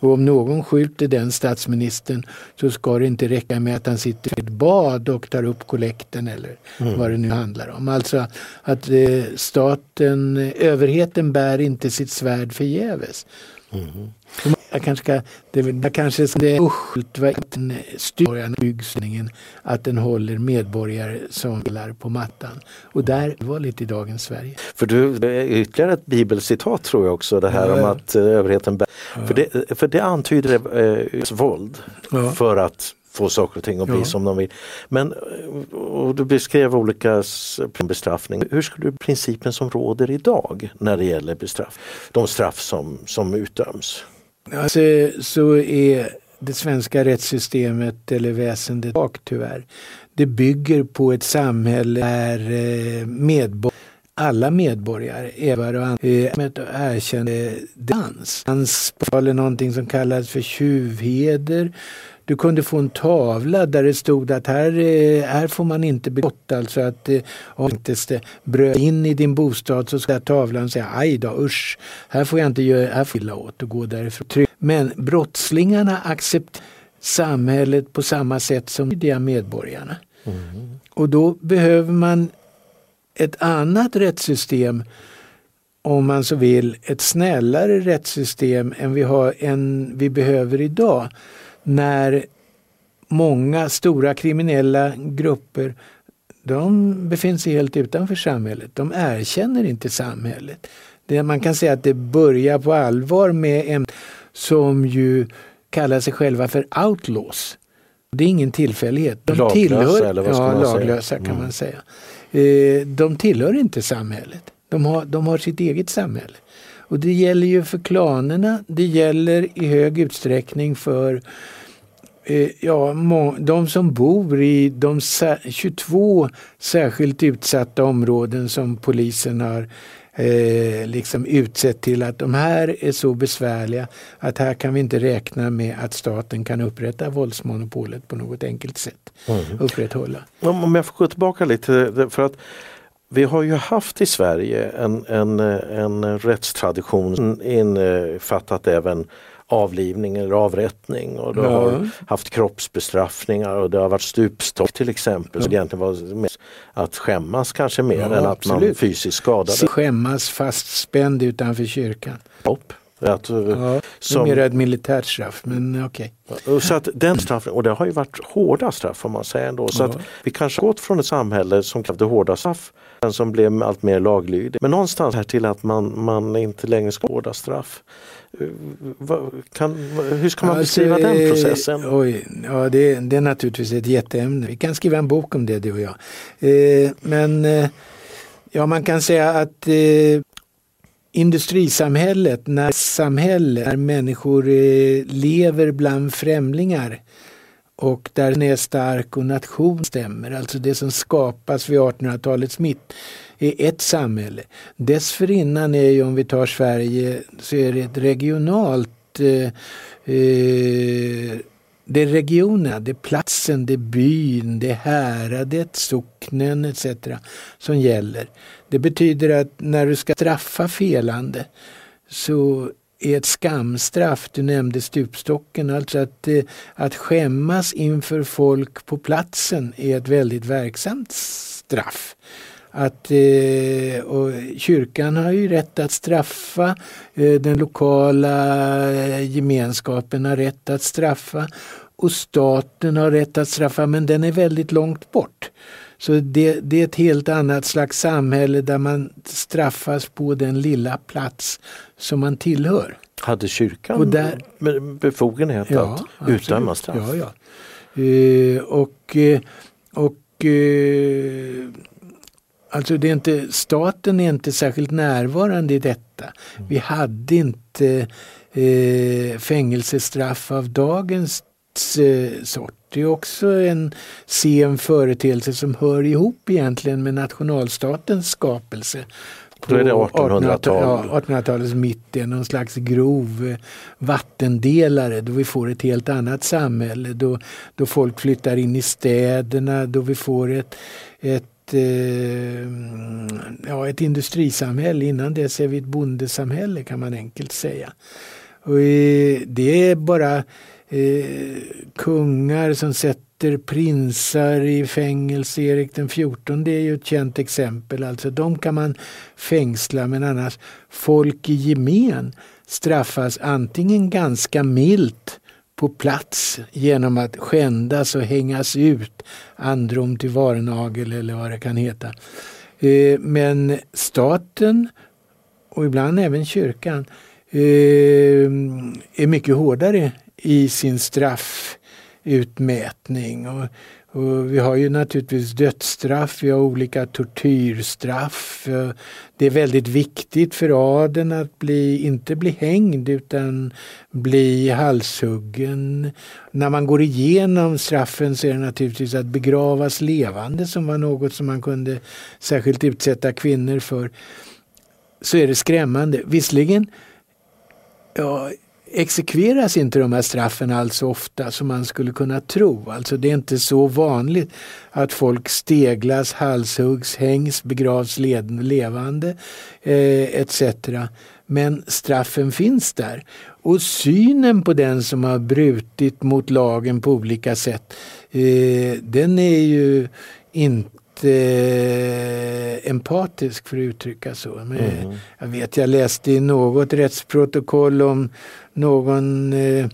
Och om någon skjuter den statsministern så ska det inte räcka med att han sitter i ett bad och tar upp kollekten eller mm. vad det nu handlar om. Alltså att eh, staten, överheten bär inte sitt svärd förgäves. Mm. Jag kanske ska, det, jag kanske det är uschult styr byggningen att den håller medborgare som vilar på mattan. Och där var lite i dagens Sverige. För du, ytterligare ett bibelcitat tror jag också, det här ja, om att uh, överheten bär. Ja. För, det, för det antyder uh, våld ja. för att få saker och ting att bli ja. som de vill. Men och du beskrev olika bestraffning. Hur skulle du principen som råder idag när det gäller bestraff, de straff som, som utdöms? Alltså, så är det svenska rättssystemet eller väsendet bak tyvärr. Det bygger på ett samhälle där eh, medborgare alla medborgare, Eva och andra, erkände dans. Dans eller någonting som kallas för tjuvheder. Du kunde få en tavla där det stod att här, eh, här får man inte begått. Alltså att eh, om inte bröt in i din bostad så ska tavlan säga aj då usch, här får jag inte göra, här får jag illa åt och gå därifrån. Men brottslingarna accepterar samhället på samma sätt som de medborgarna. Mm. Och då behöver man ett annat rättssystem om man så vill, ett snällare rättssystem än vi, har, än vi behöver idag när många stora kriminella grupper de befinner sig helt utanför samhället. De erkänner inte samhället. Det, man kan säga att det börjar på allvar med en som ju kallar sig själva för outlaws. Det är ingen tillfällighet. De laglösa tillhör, eller vad ska ja, man laglösa säga? kan mm. man säga. Eh, de tillhör inte samhället. De har, de har sitt eget samhälle. Och det gäller ju för klanerna, det gäller i hög utsträckning för eh, ja, de som bor i de 22 särskilt utsatta områden som polisen har eh, liksom utsett till att de här är så besvärliga att här kan vi inte räkna med att staten kan upprätta våldsmonopolet på något enkelt sätt. Mm. Upprätthålla. Om jag får gå tillbaka lite för att vi har ju haft i Sverige en, en, en rättstradition innefattat även avlivning eller avrättning och ja. har haft kroppsbestraffningar och det har varit stupstock till exempel. Ja. Så det egentligen var mer att skämmas kanske mer ja, än att absolut. man fysiskt skadade. Skämmas fastspänd utanför kyrkan. Hopp. Att, eh, ja, som, mer ett militärt straff, men okej. Okay. Så att den straffen, och det har ju varit hårda straff får man säga ändå. Så ja. att vi kanske gått från ett samhälle som krävde hårda straff, men som blev allt mer laglydig. Men någonstans här till att man, man inte längre ska hårda straff. Kan, hur ska man alltså, beskriva den processen? Oj, ja, det, det, är naturligtvis ett jätteämne. Vi kan skriva en bok om det du och jag. Eh, men eh, ja, man kan säga att eh, industrisamhället, när samhälle, när människor eh, lever bland främlingar och där den är stark och nation stämmer, alltså det som skapas vid 1800-talets mitt, är ett samhälle. Dessförinnan är ju, om vi tar Sverige, så är det ett regionalt eh, eh, det är regionen, det är platsen, det är byn, det är häradet, socknen etc. som gäller. Det betyder att när du ska straffa felande så är ett skamstraff, du nämnde stupstocken, alltså att, eh, att skämmas inför folk på platsen är ett väldigt verksamt straff. Att, eh, och kyrkan har ju rätt att straffa, eh, den lokala gemenskapen har rätt att straffa och staten har rätt att straffa men den är väldigt långt bort. Så det, det, är ett helt annat slags samhälle där man straffas på den lilla plats som man tillhör. Hade kyrkan och där, befogenhet ja, att utdöma straff? Ja, ja. Uh, och, uh, och uh, alltså det är inte, staten är inte särskilt närvarande i detta. Mm. Vi hade inte fängelsestraff av dagens sort. Det är också en sen företeelse som hör ihop egentligen med nationalstatens skapelse. Då är det 1800-tal. 1800-talets mitt, någon slags grov eh, vattendelare då vi får ett helt annat samhälle. Då, då folk flyttar in i städerna, då vi får ett, ett eh, ja, ett industrisamhälle. Innan dess är vi ett bondesamhälle kan man enkelt säga. Och eh, det är bara eh, kungar som sätter prinsar i fängelse. Erik den XIV är ju ett känt exempel. Alltså de kan man fängsla men annars folk i gemen straffas antingen ganska milt på plats genom att skändas och hängas ut, androm till varnagel eller vad det kan heta. Eh, men staten och ibland även kyrkan eh, är mycket hårdare i sin straffutmätning. Och, och vi har ju naturligtvis dödsstraff, vi har olika tortyrstraff. Det är väldigt viktigt för adeln att bli, inte bli hängd utan bli halshuggen. När man går igenom straffen så är det naturligtvis att begravas levande som var något som man kunde särskilt utsätta kvinnor för. Så är det skrämmande. Visserligen Ja, exekveras inte de här straffen alls så ofta som man skulle kunna tro. Alltså det är inte så vanligt att folk steglas, halshuggs, hängs, begravs levande eh, etc. Men straffen finns där. Och synen på den som har brutit mot lagen på olika sätt, eh, den är ju inte empatisk för att uttrycka så. Men mm. Jag vet, jag läste i något rättsprotokoll om någon, eh,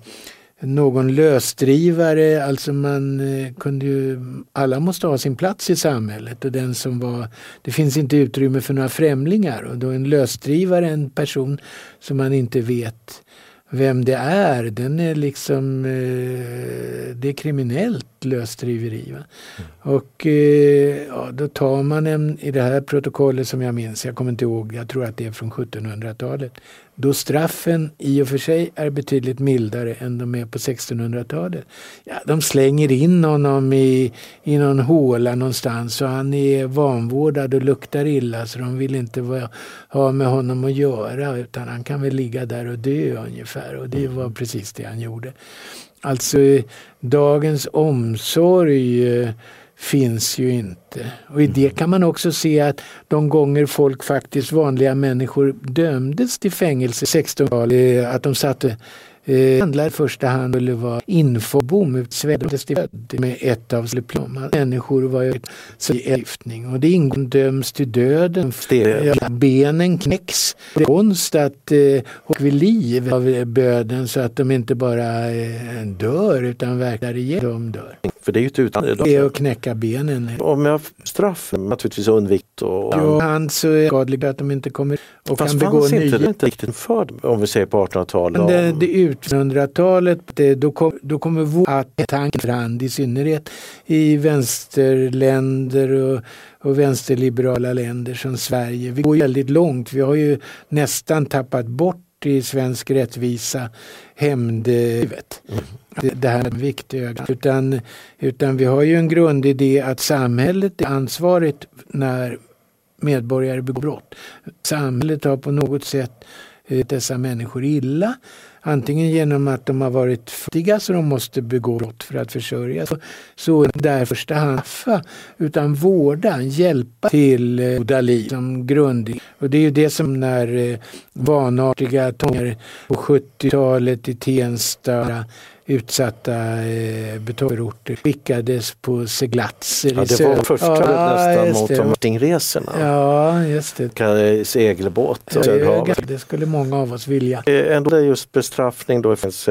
någon lösdrivare, alltså man eh, kunde ju, alla måste ha sin plats i samhället och den som var, det finns inte utrymme för några främlingar och då en lösdrivare en person som man inte vet vem det är, den är liksom, eh, det är kriminellt lösdriveri. Mm. Och eh, ja, då tar man en, i det här protokollet som jag minns, jag kommer inte ihåg, jag tror att det är från 1700-talet, då straffen i och för sig är betydligt mildare än de är på 1600-talet. Ja, de slänger in honom i, i någon håla någonstans och han är vanvårdad och luktar illa så de vill inte va, ha med honom att göra utan han kan väl ligga där och dö ungefär och det var precis det han gjorde. Alltså dagens omsorg eh, finns ju inte. Och i det kan man också se att de gånger folk faktiskt, vanliga människor, dömdes till fängelse 16-talet, eh, att de satte eh, handlar i första hand skulle vara infobom till med ett av diplom. Människor var ju giftning och det ingår döms till döden. Benen knäcks. Det är konst att eh, och vid liv av böden så att de inte bara eh, dör utan verkar igen dör. För det är ju ett utandning. Det är att knäcka benen. Om jag straff naturligtvis undvikt och... Ja, han så är skadliga att de inte kommer och Fast kan begå fanns nya. inte det riktigt för om vi säger på 1800-talet? 1800-talet då, kom, då kommer vår att tanken fram, i synnerhet i vänsterländer och, och vänsterliberala länder som Sverige. Vi går väldigt långt. Vi har ju nästan tappat bort i svensk rättvisa hämndlivet. Det, det här är en viktig. Utan, utan vi har ju en grundidé att samhället är ansvarigt när medborgare begår brott. Samhället har på något sätt eh, dessa människor illa. Antingen genom att de har varit fattiga så de måste begå brott för att försörja sig. Så där första hand straffa utan vårda, hjälpa till eh, goda liv som grund. Och det är ju det som när eh, vanartiga tångar på 70-talet i Tensta utsatta eh, betongorter skickades på seglatser ja, i Det var första Ja, nästan mot det. de resorna. Ja, just det. Segelbåt och Ja, det skulle många av oss vilja. Eh, Ändå just bestraffning då finns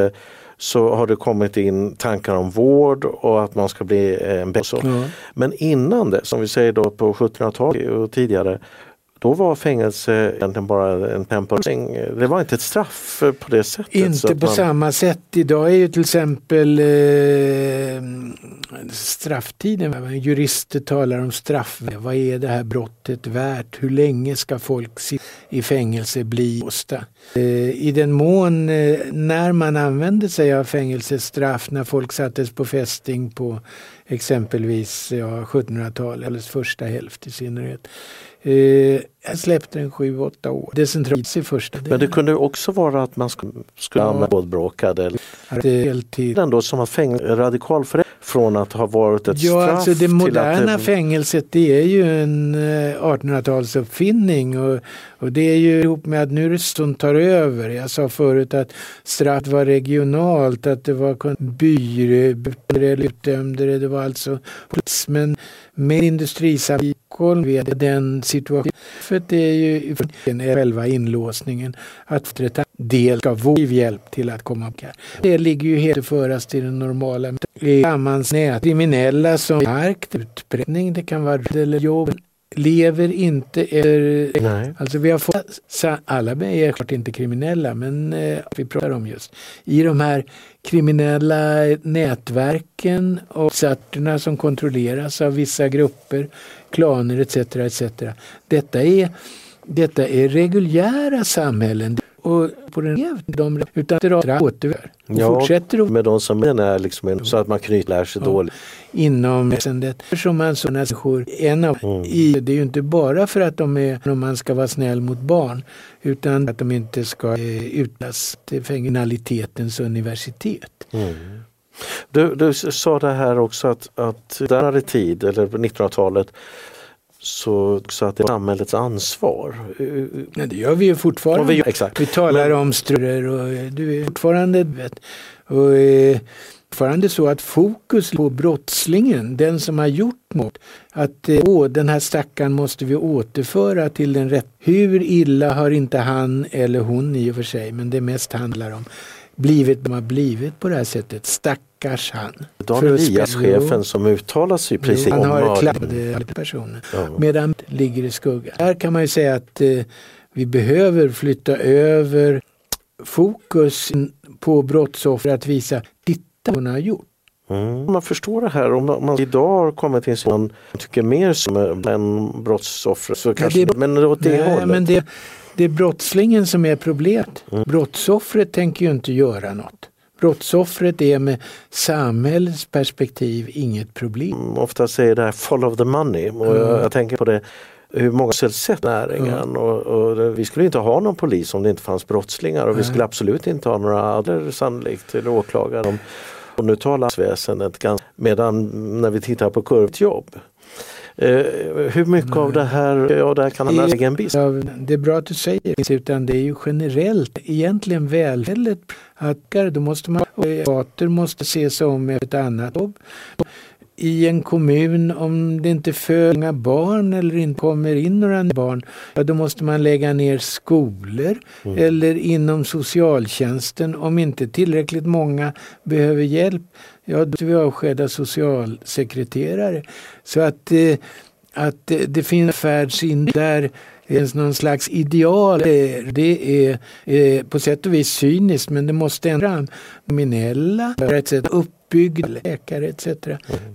så har det kommit in tankar om vård och att man ska bli eh, en bättre. Ja. Men innan det, som vi säger då på 1700-talet och tidigare, då var fängelse egentligen bara en temporering. Det var inte ett straff på det sättet. Inte på man- samma sätt. Idag är ju till exempel eh, strafftiden, jurister talar om straff. Vad är det här brottet värt? Hur länge ska folk sitta i fängelse bli låsta? Eh, I den mån eh, när man använde sig av fängelsestraff när folk sattes på fästing på exempelvis ja, 1700-talet, eller första hälft i synnerhet. Eh, jag släppte den 7-8 år. Decentraliseras i första Men det delen. kunde också vara att man skulle, skulle Ja. använda bådbråkad eller är heltid. ändå som att fängelse radikal förändring från att ha varit ett Ja, straff alltså det moderna det, fängelset det är ju en eh, 1800-talsuppfinning och, och det är ju ihop med att nu är det som tar över. Jag sa förut att straff var regionalt, att det var eller utdömde det. Det var alltså men med industrisamhället vid den situationen. För det är ju är själva inlåsningen att ett del ska få hjälp till att komma upp här. Det ligger ju helt föras till den normala sammansnät. Kriminella som markt, utbredning, det kan vara eller jobb lever inte eller, Nej. alltså vi har fått, alla är klart inte kriminella men eh, vi pratar om just i de här kriminella nätverken och satterna som kontrolleras av vissa grupper, klaner etc. etc. Detta är, detta är reguljära samhällen och på den de utan dra återver och ja, fortsätter att med de som är liksom en, så att man knyter lär sig dåligt. inom väsendet. Som man sådana människor, en av, Mm. i, det är ju inte bara för att de är, om man ska vara snäll mot barn, utan att de inte ska eh, utlas till kriminalitetens universitet. Mm. Du, du sa det här också att, att där i tid, eller på 1900-talet, så, så att det är samhällets ansvar. Ja, det gör vi ju fortfarande. Vi gör- exakt. Vi talar om strukturer och eh, du är fortfarande vet, och, eh, fortfarande så att fokus på brottslingen, den som har gjort mot, att eh, åh, den här stackaren måste vi återföra till den rätt. Hur illa har inte han eller hon i och för sig, men det mest handlar om blivit, blivit på det här sättet. Stackars han. Spela- chefen som uttalar sig precis Jo, han har kladdade personer. Ja. Medan ligger i skugga. Här kan man ju säga att eh, vi behöver flytta över fokus på brottsoffer att visa, titta vad hon har gjort. Mm. Man förstår det här om man, idag har kommit till en man tycker mer som en brottsoffer. Så kanske, det- men åt det Nej, hållet. men det, det är brottslingen som är problemet. Mm. Brottsoffret tänker ju inte göra något. Brottsoffret är med samhällets perspektiv inget problem. Mm, Ofta säger det här follow the money och Mm. jag, jag tänker på det hur många sett näringen och, och det- vi skulle inte ha någon polis om det inte fanns brottslingar och vi Nej. skulle absolut inte ha några andra sannolikt eller åklagare. Om, och nu talar väsendet medan när vi tittar på kurvt jobb. Eh, hur mycket av det här, ja det här kan han ha egen bild. Ja, det är bra att du säger det, utan det är ju generellt egentligen välfället då måste man, stater måste se sig om efter ett annat jobb. I en kommun, om det inte föds många barn eller inte kommer in några barn, ja, då måste man lägga ner skolor Mm. eller inom socialtjänsten. Om inte tillräckligt många behöver hjälp, ja då vi avskeda socialsekreterare. Så att eh, att eh, det finns färds in där någon slags ideal. Det är eh, på sätt och vis cyniskt men det måste ändå fram. Nominella, etc. uppbyggda läkare etc.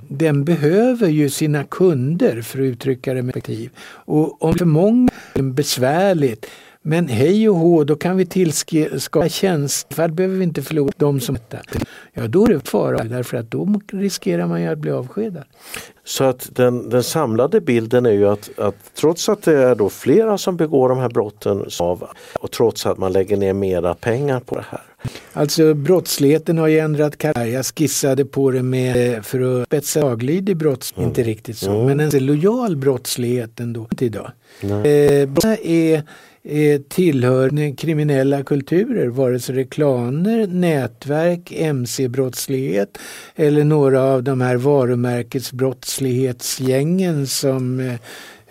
Den behöver ju sina kunder för att uttrycka det med perspektiv. Och om för många är besvärligt Men hej och hå, då kan vi tillskapa tjänster. För behöver vi inte förlora de som detta. Ja, då är det fara därför att då riskerar man ju att bli avskedad. Så att den, den samlade bilden är ju att, att trots att det är då flera som begår de här brotten och trots att man lägger ner mera pengar på det här. Alltså brottsligheten har ju ändrat karaktär. Jag skissade på det med för att spetsa laglydig brotts, mm. inte riktigt så, mm. men en lojal brottslighet ändå idag. Eh, är Eh, tillhör kriminella kulturer, vare sig det är klaner, nätverk, mc-brottslighet eller några av de här varumärkesbrottslighetsgängen som eh,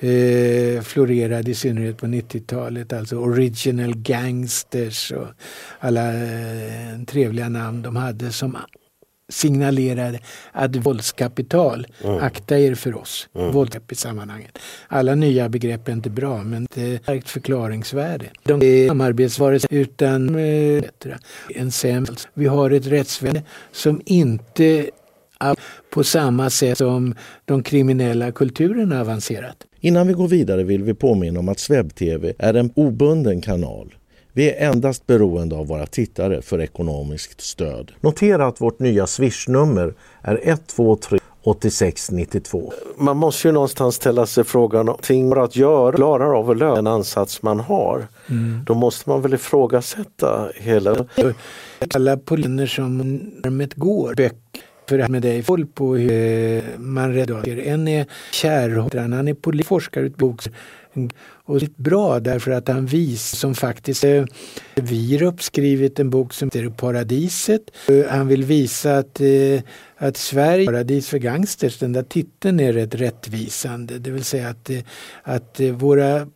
eh florerade i synnerhet på 90-talet. Alltså Original Gangsters och alla eh, trevliga namn de hade som signalerade att våldskapital, mm. akta er för oss. Mm. Våldskapital i sammanhanget. Alla nya begrepp är inte bra men det är starkt förklaringsvärde. De är samarbetsvarelser utan äh, en sämre. Vi har ett rättsväsende som inte på samma sätt som de kriminella kulturerna avancerat. Innan vi går vidare vill vi påminna om att SvebTV är en obunden kanal vi är endast beroende av våra tittare för ekonomiskt stöd. Notera att vårt nya swishnummer är 123 8692. Man måste ju någonstans ställa sig frågan om ting att göra, klarar av att lösa den ansats man har. Mm. Då måste man väl ifrågasätta hela... Alla poliner som armet går, böcker för med dig koll på hur man räddar. En är Kärrholtran, han är polisforskarutbok och bra därför att han visar som faktiskt eh, Virup skrivit en bok som heter Paradiset. Eh, han vill visa att, eh, att Sverige paradis för gangsters, den där titeln är rätt rättvisande. Det vill säga att, eh, att eh, våra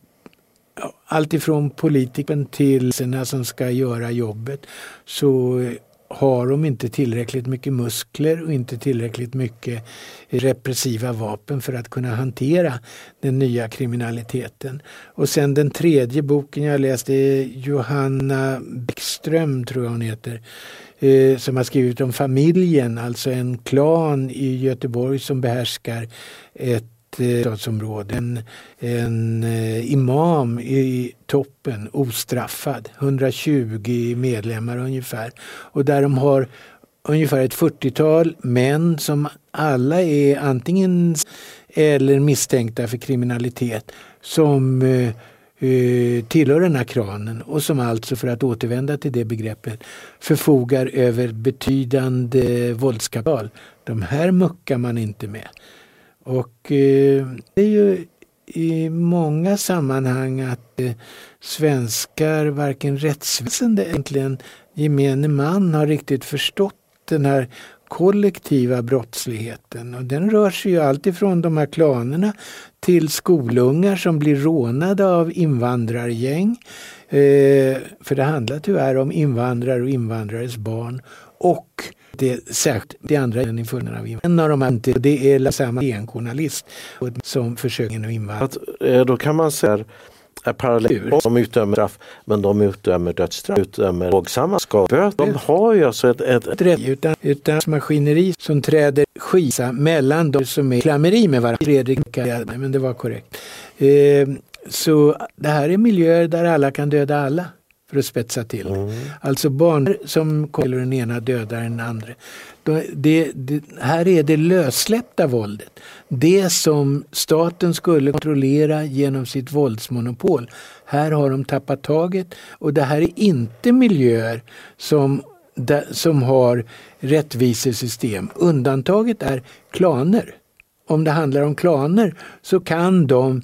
alltifrån politikern till sina som ska göra jobbet så har de inte tillräckligt mycket muskler och inte tillräckligt mycket repressiva vapen för att kunna hantera den nya kriminaliteten. Och sen den tredje boken jag läste är Johanna Bäckström, tror jag hon heter, eh, som har skrivit om familjen, alltså en klan i Göteborg som behärskar ett stadsområde. En, en imam i toppen, ostraffad, 120 medlemmar ungefär. Och där de har ungefär ett 40-tal män som alla är antingen eller misstänkta för kriminalitet som eh, eh, tillhör den här kranen och som alltså, för att återvända till det begreppet, förfogar över betydande våldskapital. De här muckar man inte med. Och eh, det är ju i många sammanhang att eh, svenskar, varken rättsväsende egentligen gemene man har riktigt förstått den här kollektiva brottsligheten. Och den rör sig ju alltifrån de här klanerna till skolungar som blir rånade av invandrargäng. Eh, för det handlar tyvärr om invandrare och invandrares barn. Och det, särskilt det andra än i funnen av En av de här, det är samma journalist som försöker att invandra. Eh, då kan man säga är parallellt. De utdömer straff men de utdömer dödsstraff, utdömer lågsamma skador. De har ju alltså ett... ett, ett utan, utan maskineri som träder skisa mellan de som är klammeri med varandra. Fredrik, men det var korrekt. Eh, så det här är miljöer där alla kan döda alla för att spetsa till mm. Alltså barn som kommer den ena dödar den andra. Det, det, här är det lössläppta våldet. Det som staten skulle kontrollera genom sitt våldsmonopol. Här har de tappat taget och det här är inte miljöer som, som har rättvisesystem. Undantaget är klaner. Om det handlar om klaner så kan de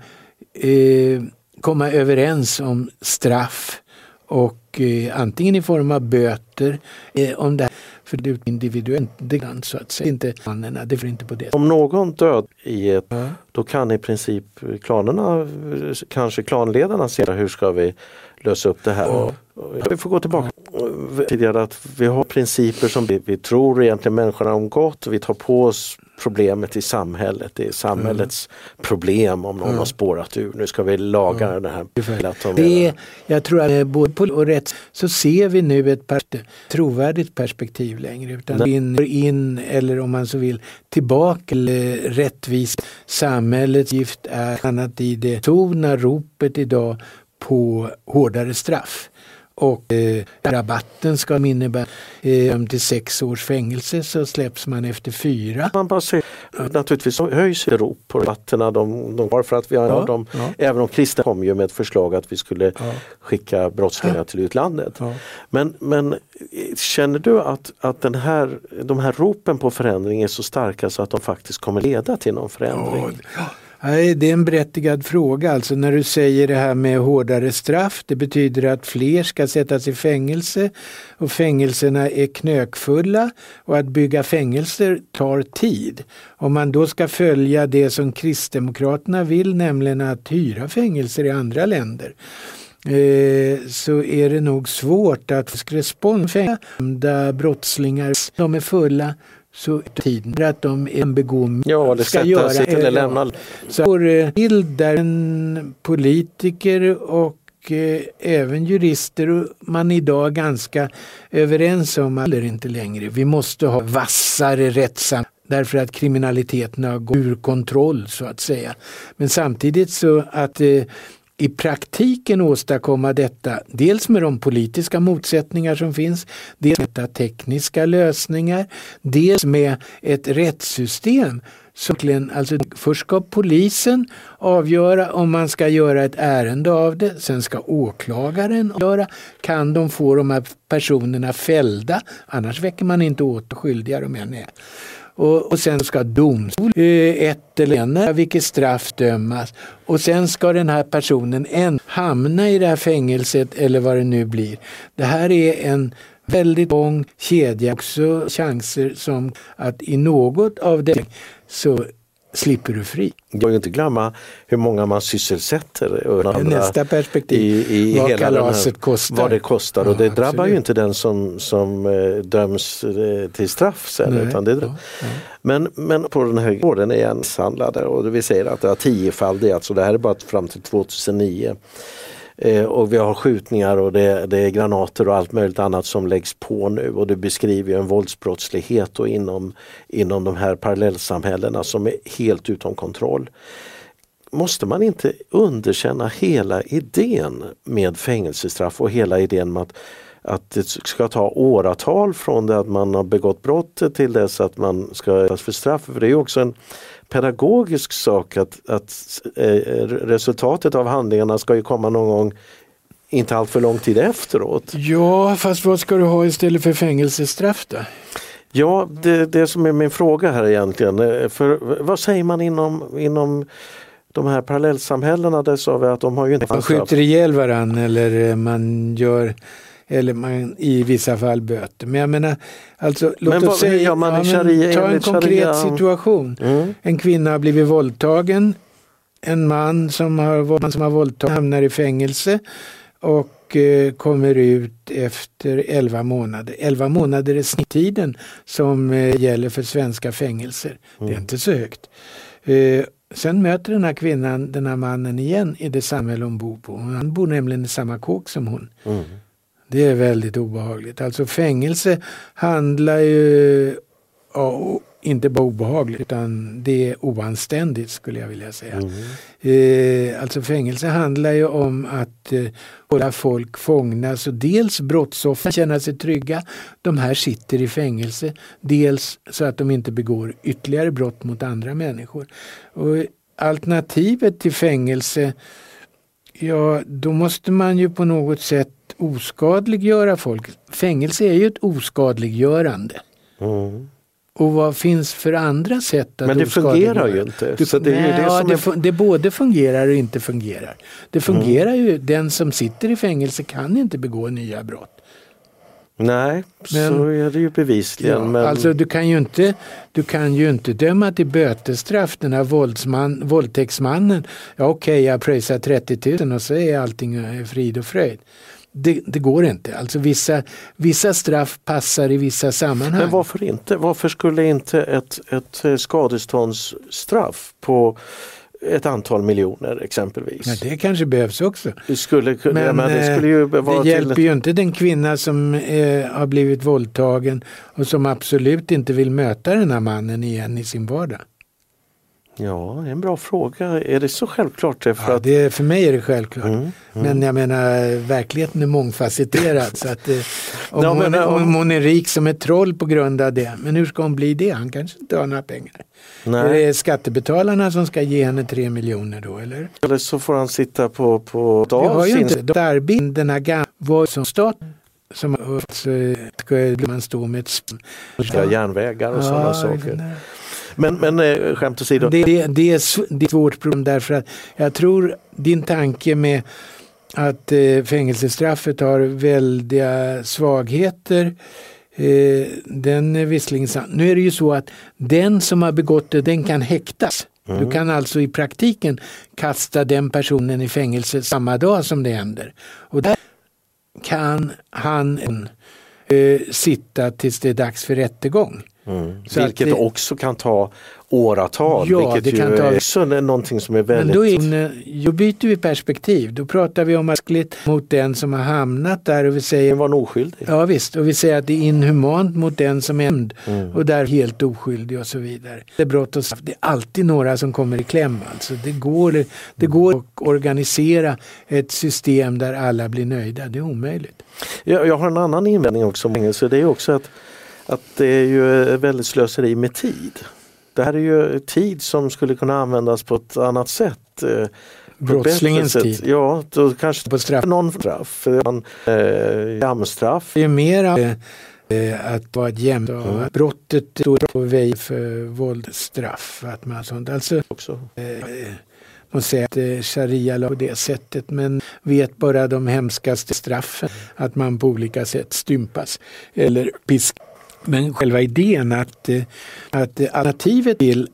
eh, komma överens om straff och eh, antingen i form av böter, eh, om det för det är individuellt, det kan så att säga inte mannen, det får inte på det. Om någon död i ett, ja. då kan i princip klanerna, kanske klanledarna se hur ska vi lösa upp det här. Vi får gå tillbaka tidigare att vi har principer som vi, vi tror egentligen människorna om gott. Vi tar på oss problemet i samhället. Det är samhällets mm. problem om någon mm. har spårat ur. Nu ska vi laga mm. det här. Det jag tror att både på och rätt så ser vi nu ett trovärdigt perspektiv längre. Utan in, in, eller om man så vill, tillbaka till rättvist. Samhällets gift är annat i det tona ropet idag på hårdare straff. Och eh, rabatten ska innebära eh, till sex års fängelse så släpps man efter fyra. Man bara ser, naturligtvis höjs rop på rabatterna de, de har för att vi har Ja, dem. ja. Även om kristna kom ju med ett förslag att vi skulle skicka brottslingar till utlandet. Men, men känner du att, att den här, de här ropen på förändring är så starka så att de faktiskt kommer leda till någon förändring? Nej, det är en berättigad fråga. Alltså när du säger det här med hårdare straff, det betyder att fler ska sättas i fängelse och fängelserna är knökfulla och att bygga fängelser tar tid. Om man då ska följa det som Kristdemokraterna vill, nämligen att hyra fängelser i andra länder, eh, så är det nog svårt att respondera brottslingar, de är fulla, så tiden att de begång Ja, eller ska göra. sitt eller lämna. Så eh, bild där en politiker och eh, även jurister och man idag ganska överens om att det inte längre. Vi måste ha vassare rättssam därför att kriminaliteten har gått ur kontroll så att säga. Men samtidigt så att eh, i praktiken åstadkomma detta, dels med de politiska motsättningar som finns, dels med tekniska lösningar, dels med ett rättssystem som alltså först ska polisen avgöra om man ska göra ett ärende av det, sen ska åklagaren avgöra, kan de få de här personerna fällda, annars väcker man inte åt skyldiga de än är. Och, och sen ska domstol eh, ett eller en, vilket straff dömas. Och sen ska den här personen än hamna i det här fängelset eller vad det nu blir. Det här är en väldigt lång kedja, också chanser som att i något av det så slipper du fri. Jag ju inte glömma hur många man sysselsätter. och Nästa perspektiv, i, i vad hela kalaset kostar. Vad det kostar och Ja, det drabbar absolut. ju inte den som, som eh, döms eh, till straff sen. Nej, Utan det, men, men på den här gården är en misshandlade och vi säger att det har tiofaldigats och det här är bara fram till 2009. Eh, och vi har skjutningar och det, det är granater och allt möjligt annat som läggs på nu och det beskriver ju en våldsbrottslighet och inom, inom de här parallellsamhällena som är helt utom kontroll. Måste man inte underkänna hela idén med fängelsestraff och hela idén med att, att det ska ta åratal från det att man har begått brottet till dess att man ska för straff. För det är ju också en pedagogisk sak att, att eh, resultatet av handlingarna ska ju komma någon gång inte allt för lång tid efteråt. Ja, fast vad ska du ha istället för fängelsestraff då? Ja, det, det som är min fråga här egentligen. eh, För vad säger man inom, inom de här parallellsamhällena? Där sa vi att de har ju inte Man skjuter ihjäl varann eller eh, man gör eller man i vissa fall böter. Men jag menar, alltså, låt Men oss säga, man i men ta en konkret sharia? situation. Mm. En kvinna har blivit våldtagen. En man som har, våld- som har våldtagit hamnar i fängelse och eh, kommer ut efter 11 månader. 11 månader är snitttiden som eh, gäller för svenska fängelser. Det är inte så högt. Eh, sen möter den här kvinnan den här mannen igen i det samhälle hon bor på. Han bor nämligen i samma kåk som hon. Mm. Det är väldigt obehagligt. Alltså fängelse handlar ju ja, inte bara obehagligt utan det är oanständigt skulle jag vilja säga. Eh, alltså fängelse handlar ju om att eh, hålla folk fångna. Så dels brottsoffer känna sig trygga, de här sitter i fängelse. Dels så att de inte begår ytterligare brott mot andra människor. Och alternativet till fängelse Ja, då måste man ju på något sätt oskadliggöra folk. Fängelse är ju ett oskadliggörande. Mm. Och vad finns för andra sätt att Men det fungerar ju inte. Du, Så det är nej, det ja, det, är- fun- det både fungerar och inte fungerar. Det fungerar ju, den som sitter i fängelse kan inte begå nya brott. Nej, Men- så är det ju bevisligen. Ja, men... Alltså du kan, ju inte, du kan ju inte döma till bötesstraff den här våldsman, våldtäktsmannen. Ja okej, jag pröjsar 30 000 och så är allting eh, frid och fröjd. Det, det går inte. Alltså vissa, vissa straff passar i vissa sammanhang. Men varför inte? Varför skulle inte ett, ett eh, skadeståndsstraff på ett antal miljoner exempelvis? Ja, det kanske behövs också. Det skulle, Men, men, det skulle ju eh, det till... hjälper ju inte den kvinna som eh, har blivit våldtagen och som absolut inte vill möta den här mannen igen i sin vardag. Ja, en bra fråga. Är det så självklart? För, ja, att... det, för mig är det självklart. Mm, mm. Men jag menar, verkligheten är mångfacetterad. så att, eh, om, Ja, hon, men, om- om hon är rik som ett troll på grund av det, men hur ska hon bli det? Han kanske inte har några pengar. Nej. Är det skattebetalarna som ska ge henne tre miljoner då, eller? Eller så får han sitta på, på Vi har ju inte det. Arbeten, den här gamla var som stat som ska man stå med ett Ja, järnvägar och sådana Ja, saker. Men, men eh, skämt åsido. Det, det, det, är, sv- det är ett svårt problem därför att jag tror din tanke med att eh, fängelsestraffet har väldiga svagheter eh, den är visserligen sann. Nu är det ju så att den som har begått det, den kan häktas. Mm. Du kan alltså i praktiken kasta den personen i fängelse samma dag som det händer. Och där kan han eh, sitta tills det är dags för rättegång. Mm. Så Vilket det- också kan ta åratal. Ja, vilket det ju kan ta- är också någonting som är Men väldigt... då, är, då byter vi perspektiv. Då pratar vi om mänskligt mot den som har hamnat där och vi säger... var oskyldig. Ja visst, och vi säger att det är inhumant mot den som är Mm. och där helt oskyldig och så vidare. Det är brott och straff. Det är alltid några som kommer i kläm. Alltså. Det, går, det går att organisera ett system där alla blir nöjda. Det är omöjligt. Jag, jag har en annan invändning också fängelse. Det är också att, att det är ju ett väldigt slöseri med tid. Det här är ju tid som skulle kunna användas på ett annat sätt. eh, Brottslingens tid. Ja, då kanske på straff. någon straff. Man, eh, jamstraff. Det är mera eh, att vara ett jämnt att brottet står på väg för våldsstraff. Att man sånt. Alltså, också. Eh, man säger att eh, sharia på det sättet men vet bara de hemskaste straffen. Att man på olika sätt stympas eller piskas. Men själva idén att, eh, att alternativet till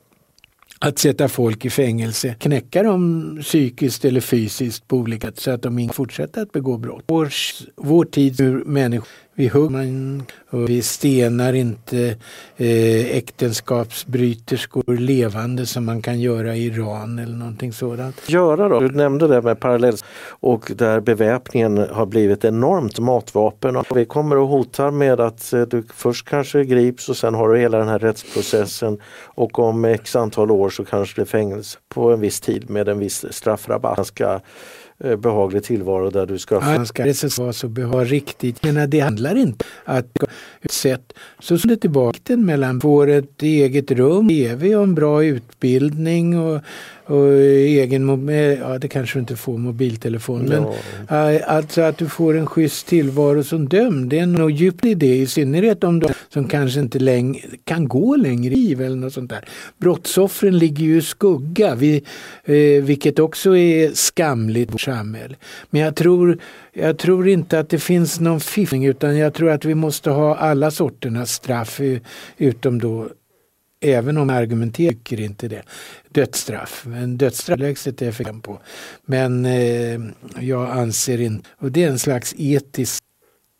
att sätta folk i fängelse, knäcka dem psykiskt eller fysiskt på olika sätt så att de inte fortsätter att begå brott. Vår, vår tids människor, vi hugger man och vi stenar inte eh, äktenskapsbryterskor levande som man kan göra i Iran eller någonting sådant. göra då? Du nämnde det med parallell och där beväpningen har blivit enormt matvapen. Och vi kommer och hotar med att eh, du först kanske grips och sen har du hela den här rättsprocessen och om x antal år så kanske det fängelse på en viss tid med en viss straffrabatt. Ganska behaglig tillvaro där du ska... Man ska vara så behag riktigt. Men det handlar inte att sätt så som det tillbaka mellan får ett eget rum, tv och en bra utbildning och, och egen mobil, ja det kanske du inte får mobiltelefon men ja, alltså att du får en schysst tillvaro som dömd det är nog djupt i det i synnerhet om de som kanske inte längre kan gå längre i eller något sånt där. Brottsoffren ligger ju i skugga vi, eh, vilket också är skamligt i vårt samhälle. Men jag tror, jag tror inte att det finns någon fiffning utan jag tror att vi måste ha alla sorternas straff eh, utom då Även om argumenterar tycker inte det. Dödsstraff. Men dödsstraff lägset är för på. Men eh, jag anser inte, och det är en slags etiskt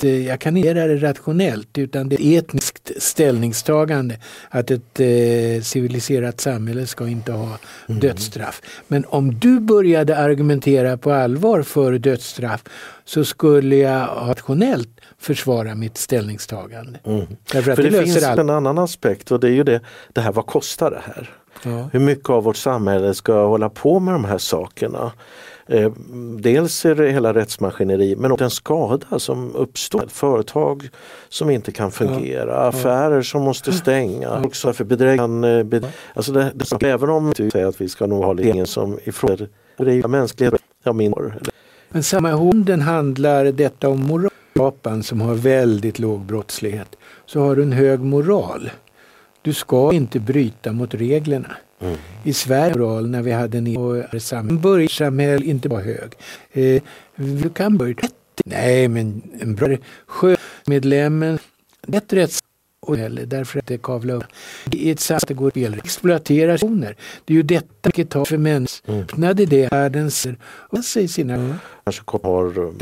eh, jag kan inte göra det rationellt utan det är ett etniskt ställningstagande att ett eh, civiliserat samhälle ska inte ha dödsstraff. Men om du började argumentera på allvar för dödsstraff så skulle jag rationellt försvara mitt ställningstagande. Därför att För det, det, finns allt. en annan aspekt och det är ju det, det här vad kostar det här? Ja. Hur mycket av vårt samhälle ska hålla på med de här sakerna? Eh, dels är det hela rättsmaskineri men också den skada som uppstår. Företag som inte kan fungera, affärer som måste stänga. Också för bedrägerier. Bed alltså det, det, även om du säger att vi ska nog ha ingen som ifrågasätter mänsklighet, ja min Men samma hunden handlar detta om moral. Japan som har väldigt låg brottslighet så har du en hög moral. Du ska inte bryta mot reglerna. Mm. I Sverige moral när vi hade en samhälle inte vara hög. Eh, du kan börja Nej men en bra sjömedlemmen ett rätts och heller därför att det kavlar upp. I ett samhälle det går fel exploaterationer. Det är ju detta vilket tar för människor. Öppnade det världens och säger sina kanske har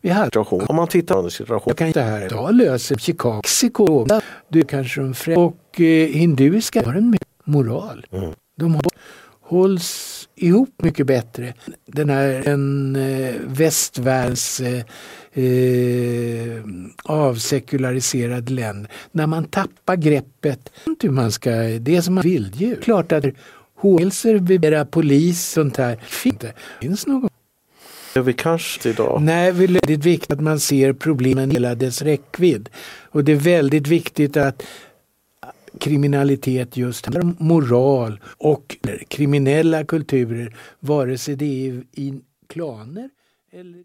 vi hade situation. Om man tittar på en situation. jag kan inte här idag löser Chicago, Mexiko, du kanske de främsta och eh, hinduiska har en moral. De har, hålls ihop mycket bättre. Den här en eh, västvärldens eh, eh, avsekulariserade länder. När man tappar greppet, hur man ska, det är som man vilddjur. Klart att Hålser, vibera, polis, sånt här. Finns det finns någon. Gör vi kanske idag? Nej, det är väldigt viktigt att man ser problemen i hela dess räckvidd. Och det är väldigt viktigt att kriminalitet just handlar om moral och kriminella kulturer, vare sig det är i klaner eller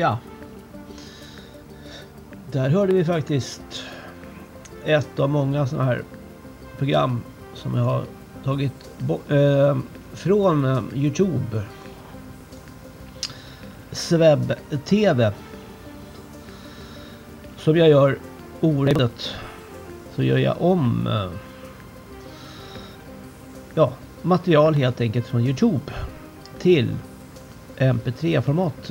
Ja. Där hörde vi faktiskt ett av många sådana här program som jag har tagit eh, från eh, Youtube. Sveb TV. Som jag gör oregelbundet. Så gör jag om eh, ja, material helt enkelt från Youtube till MP3-format.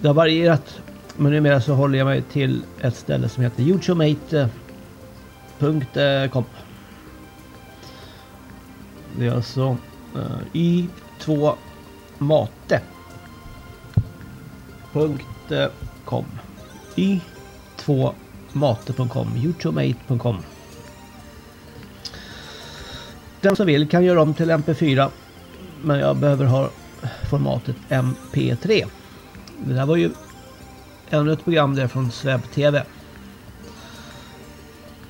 Det har varierat men numera så håller jag mig till ett ställe som heter youtubemate.com Det är alltså eh, uh, y2 mate.com eh, y2 mate.com youtubemate.com Den som vill kan göra om till MP4 men jag behöver ha formatet MP3. Det där var ju ännu ett program där från Sveb TV.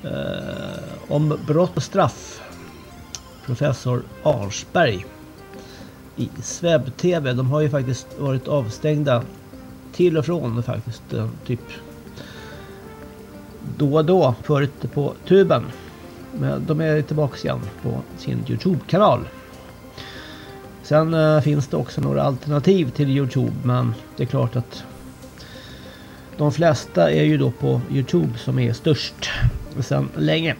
Eh, om brott och straff. Professor Arsberg i Sveb TV. De har ju faktiskt varit avstängda till och från faktiskt. Eh, typ då och då förut på tuben. Men de är tillbaka igen på sin Youtube-kanal. Sen eh, finns det också några alternativ till Youtube men det är klart att de flesta är ju då på Youtube som är störst sedan länge.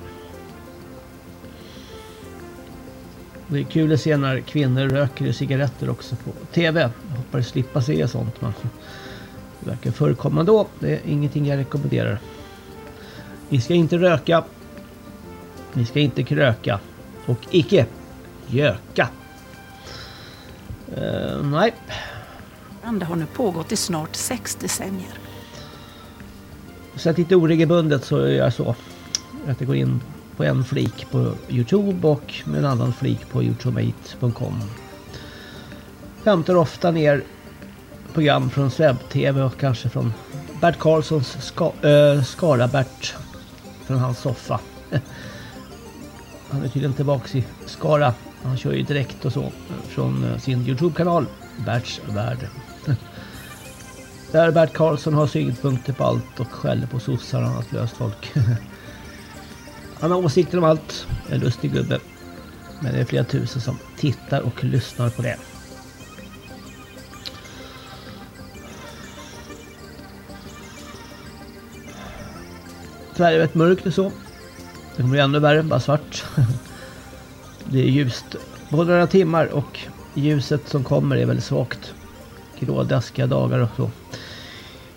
Det är kul att se när kvinnor röker cigaretter också på TV. Jag hoppas slippa se sånt men det verkar förekomma då. Det är ingenting jag rekommenderar. Ni ska inte röka. Ni ska inte kröka. Och icke göka. Uh, nej. Det har nu pågått i snart sex decennier. Så att lite oregelbundet så gör jag så. Att jag går in på en flik på Youtube och med en annan flik på youtubemate.com. Hämtar ofta ner program från Sveb-TV och kanske från Bert Karlssons ska, äh, Skara-Bert. Från hans soffa. [laughs] Han är tydligen tillbaks i Skara. Han kör ju direkt och så från eh, sin Youtube-kanal Berts Värld. [laughs] Där Bert Karlsson har synpunkter på allt och skäller på sossar och annat löst folk. [laughs] Han har åsikter om allt. En lustig gubbe. Men det är flera tusen som tittar och lyssnar på det. Tyvärr är det mörkt och så. Det kommer bli ännu värre, bara svart. [laughs] Det är ljust både några timmar och ljuset som kommer är väldigt svagt. Grådaskiga dagar och så.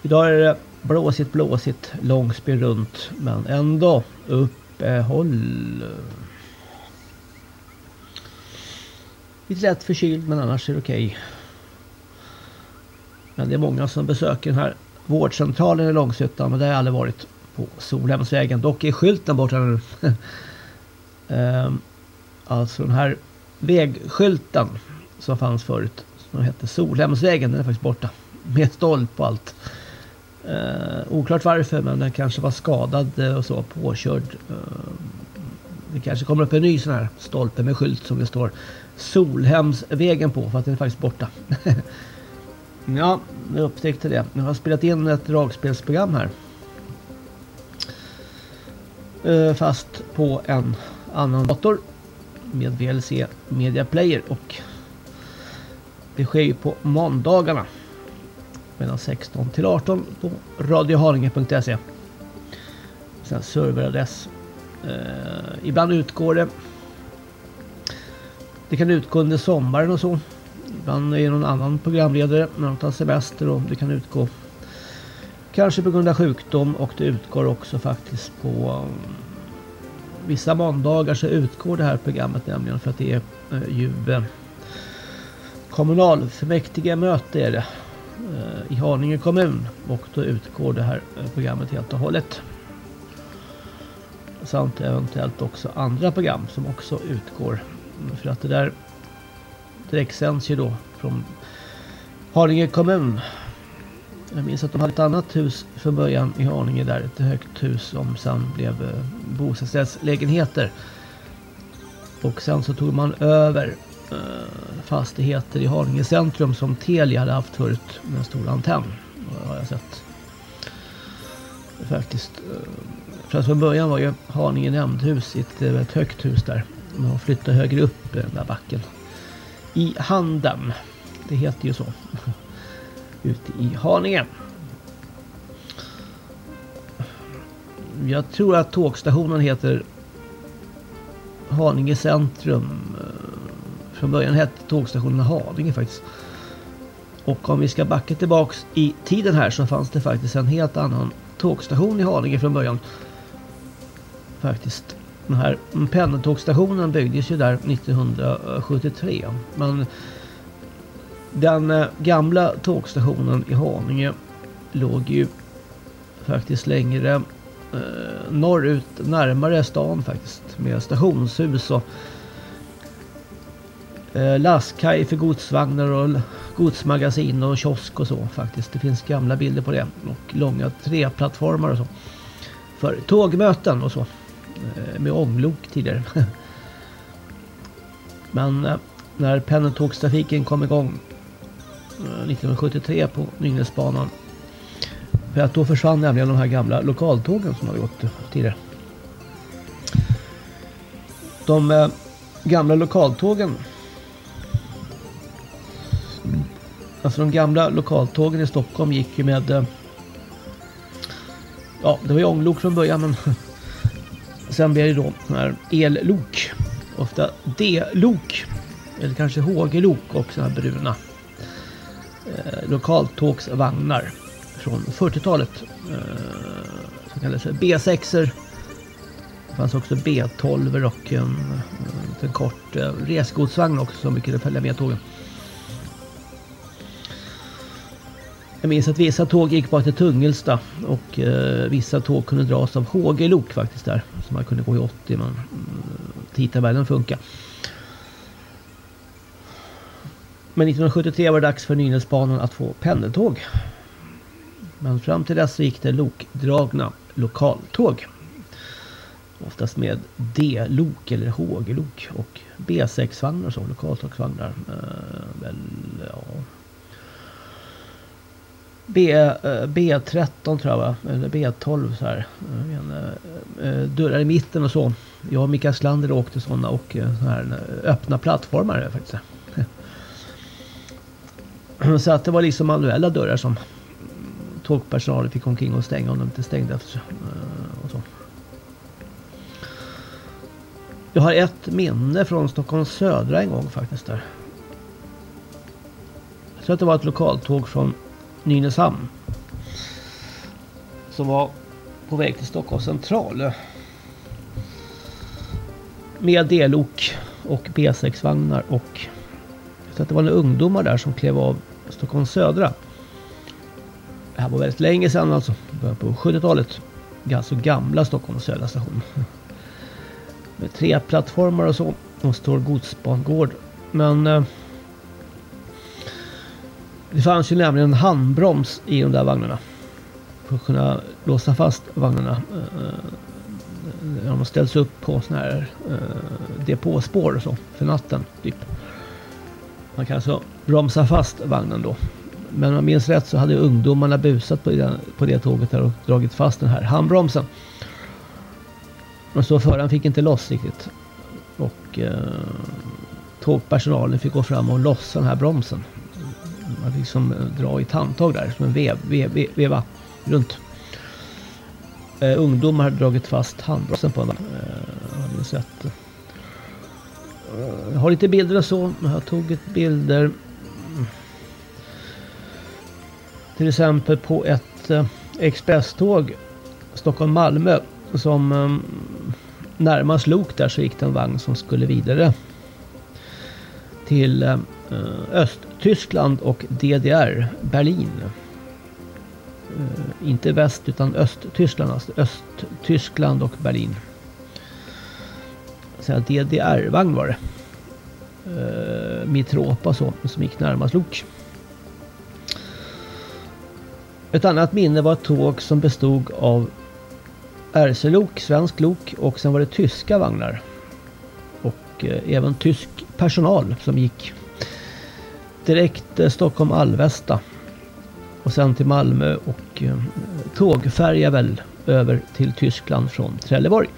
Idag är det blåsigt, blåsigt, långspel runt. Men ändå uppehåll. Lite lätt förkyld men annars är det okej. Okay. Men det är många som besöker den här vårdcentralen i Långshyttan. Men det har jag aldrig varit på Solhemsvägen. Dock är skylten borta nu. um, [laughs] alltså den här vägskylten som fanns förut. Som hette Solhemsvägen. Den är faktiskt borta. Med stolp och allt. Eh, oklart varför men den kanske var skadad och så påkörd. Eh, det kanske kommer upp en ny sån här stolpe med skylt som det står Solhemsvägen på för att den är faktiskt borta. [laughs] ja, jag upptäckte det. Jag har spelat in ett dragspelsprogram här. Eh, fast på en annan dator med VLC Media Player och det sker ju på måndagarna mellan 16 till 18 på radioharinge.se. Sen serveradress. Eh, ibland utgår det. Det kan utgå under sommaren och så. Ibland är det någon annan programledare när de tar semester och det kan utgå kanske på grund av sjukdom och det utgår också faktiskt på um, vissa måndagar så utgår det här programmet nämligen för att det är uh, ju eh, kommunalfullmäktige möte är det Eh, i Haninge kommun och då utgår det här eh, programmet helt och hållet. Samt eventuellt också andra program som också utgår. Mm, för att det där direktsänds ju då från Haninge kommun. Jag minns att de hade ett annat hus från början i Haninge där. Ett högt hus som sen blev eh, bostadsrättslägenheter. Och sen så tog man över eh, fastigheter i Haninge centrum som Telia hade haft förut med en stor antenn. Det har jag sett. Faktiskt. Eh, för att från början var ju Haninge nämndhus ett, ett högt hus där. Man flyttade högre upp den där backen. I Handen. Det heter ju så. Ute i Haninge. Jag tror att tågstationen heter Haninge centrum eh, Från början hette tågstationen Haninge faktiskt. Och om vi ska backa tillbaks i tiden här så fanns det faktiskt en helt annan tågstation i Haninge från början. Faktiskt. Den här pendeltågstationen byggdes ju där 1973. Men den eh, gamla tågstationen i Haninge låg ju faktiskt längre eh, norrut, närmare stan faktiskt. Med stationshus och eh, lastkaj för godsvagnar och godsmagasin och kiosk och så faktiskt. Det finns gamla bilder på det. Och långa treplattformar och så. För tågmöten och så. Eh, med ånglok tidigare. [laughs] Men eh, när pendeltågstrafiken kom igång Eh, 1973 på Nynäsbanan. För att då försvann nämligen de här gamla lokaltågen som hade gått tidigare. De eh, gamla lokaltågen Alltså de gamla lokaltågen i Stockholm gick ju med eh, Ja, det var ju ånglok från början men [laughs] Sen blev det då här ellok Ofta D-lok Eller kanske HG-lok och sådana här bruna Eh, lokaltågsvagnar från 40-talet. Eh, som kallades B6. Det fanns också B12 och en, eh, en kort eh, resgodsvagn också som vi kunde följa med tågen. Jag minns att vissa tåg gick bara till Tungelsta och eh, vissa tåg kunde dras av HG-lok faktiskt där. Så man kunde gå i 80 men mm, tidtabellen funkar. Men 1973 var det dags för Nynäsbanan att få pendeltåg. Men fram till dess gick det lokdragna lokaltåg. Oftast med D-lok eller HG-lok och B6-vagnar och så, lokaltågsvagnar. Eh, väl, ja. B, eh, B13 tror jag va? Eller B12 så här. Eh, dörrar i mitten och så. Jag och Mikael Slander åkte sådana och eh, så här öppna plattformar faktiskt. [clears throat] Så att det var liksom manuella dörrar som tågpersonalen fick omkring och stänga om de inte stängde efter. sig. Eh, och så. Jag har ett minne från Stockholms södra en gång faktiskt där. Jag tror att det var ett lokaltåg från Nynäshamn. Som var på väg till Stockholms central. Med D-lok och B6-vagnar och tror att det var några ungdomar där som klev av Stockholms södra. Det här var väldigt länge sedan alltså. Början på 70-talet. Alltså gamla Stockholms södra station. [laughs] Med tre plattformar och så. Och stor godsbangård. Men... Eh, det fanns ju nämligen en handbroms i de där vagnarna. För att kunna låsa fast vagnarna. Eh, eh de ställs upp på sådana här eh, depåspår och så. För natten typ. Man kan alltså bromsa fast vagnen då. Men om jag minns rätt så hade ungdomarna busat på det, på det tåget här och dragit fast den här handbromsen. Och så föraren fick inte loss riktigt. Och eh, tågpersonalen fick gå fram och lossa den här bromsen. Man fick liksom dra i ett handtag där som en vev, vev, vev, veva runt. Eh, ungdomar hade dragit fast handbromsen på den. Eh, jag har lite bilder och så. Jag tog ett bilder. Mm, till exempel på ett eh, expresståg Stockholm-Malmö som mm, närmast lok där så gick det en vagn som skulle vidare till eh, Östtyskland och DDR, Berlin. Eh, inte väst utan Östtyskland, alltså Östtyskland och Berlin. DDR-vagn var det. Eh, Mitropa så, som gick närmast lok. Ett annat minne var ett tåg som bestod av RC-lok, svensk lok och sen var det tyska vagnar. Och eh, även tysk personal som gick direkt eh, Stockholm Alvesta. Och sen till Malmö och eh, tågfärja väl över till Tyskland från Trelleborg.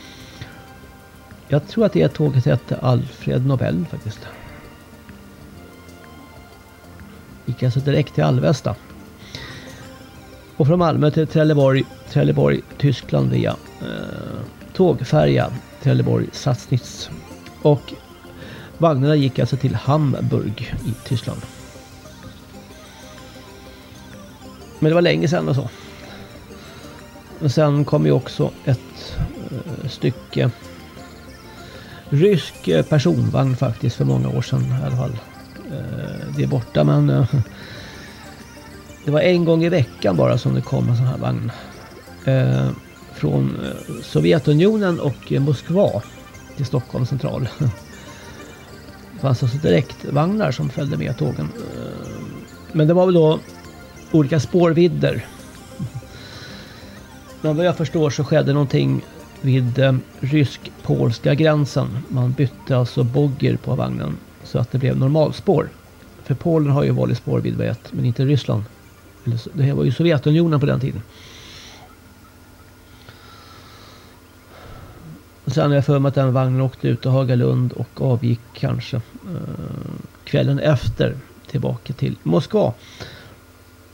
Jag tror att det tåget hette Alfred Nobel faktiskt. Gick alltså direkt till Alvesta. Och från Malmö till Trelleborg, Trelleborg Tyskland via eh, tågfärja Trelleborg Sassnitz. Och Vagnarna gick alltså till Hamburg i Tyskland. Men det var länge sedan och så. Och sen kom ju också ett eh, stycke rysk eh, personvagn faktiskt för många år sedan i alla fall. Eh, det är borta men eh, det var en gång i veckan bara som det kom en sån här vagn. från Sovjetunionen och Moskva till Stockholm central. Det fanns alltså direktvagnar som följde med tågen. Men det var väl då olika spårvidder. Men vad jag förstår så skedde någonting vid eh, rysk-polska gränsen. Man bytte alltså bogger på vagnen så att det blev normalspår. För Polen har ju vanlig spårvidd vet, men inte Ryssland. Det här var ju Sovjetunionen på den tiden. Och sen har jag för mig att den vagnen åkte ut till Hagalund och avgick kanske eh, kvällen efter tillbaka till Moskva.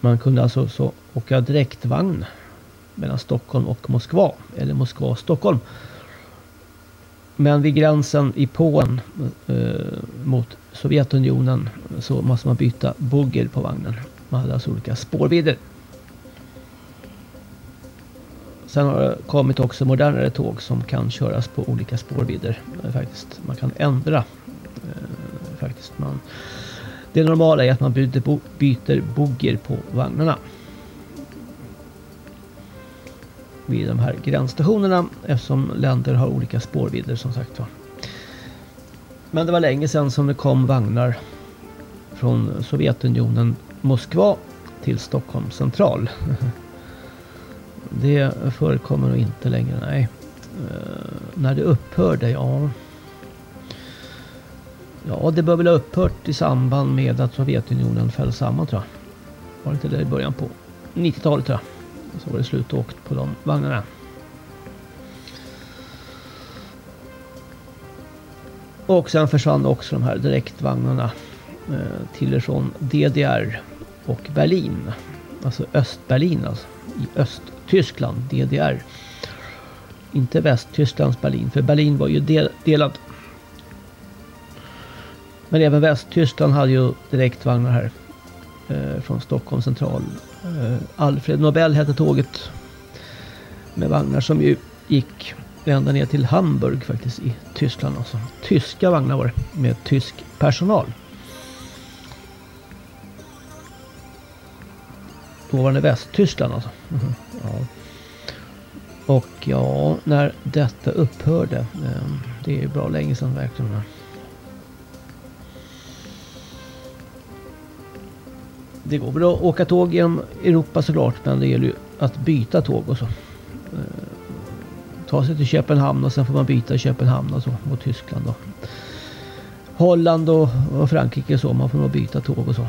Man kunde alltså så åka direktvagn mellan Stockholm och Moskva. Eller Moskva och Stockholm. Men vid gränsen i Polen eh, mot Sovjetunionen så måste man byta bogger på vagnen. Man hade alltså olika spårvidder. Sen har det kommit också modernare tåg som kan köras på olika spårvidder. Faktiskt. Man kan ändra. Eh, faktiskt. Man, det normala är att man byter, bo, byter bogger på vagnarna. Vid de här gränsstationerna eftersom länder har olika spårvidder som sagt var. Men det var länge sedan som det kom vagnar från Sovjetunionen Moskva till Stockholm central. [laughs] Det förekommer nog inte längre, nej. Eh, när det upphörde, ja. Ja, det bör väl ha upphört i samband med att Sovjetunionen föll samman tror jag. Var det inte det i början på 90-talet tror jag. Så var det slutåkt på de vagnarna. Och sen försvann också de här direktvagnarna eh, till och från DDR och Berlin. Alltså Östberlin alltså. I Östtyskland, DDR. Inte Västtysklands Berlin, för Berlin var ju del, delad. Men även Västtyskland hade ju direktvagnar här. Eh, från Stockholm central. Eh, Alfred Nobel hette tåget. Med vagnar som ju gick ända ner till Hamburg faktiskt i Tyskland. Alltså. Tyska vagnar var det. Med tysk personal. Dåvarande Västtyskland alltså. Mm. Ja. Och ja, när detta upphörde. Eh, det är ju bra länge sedan verkligen. Det går väl att åka tåg genom Europa såklart men det gäller ju att byta tåg och så. Eh, ta sig till Köpenhamn och sen får man byta Köpenhamn och så mot Tyskland då. Holland och, och Frankrike och så. Man får nog byta tåg och så. Eh,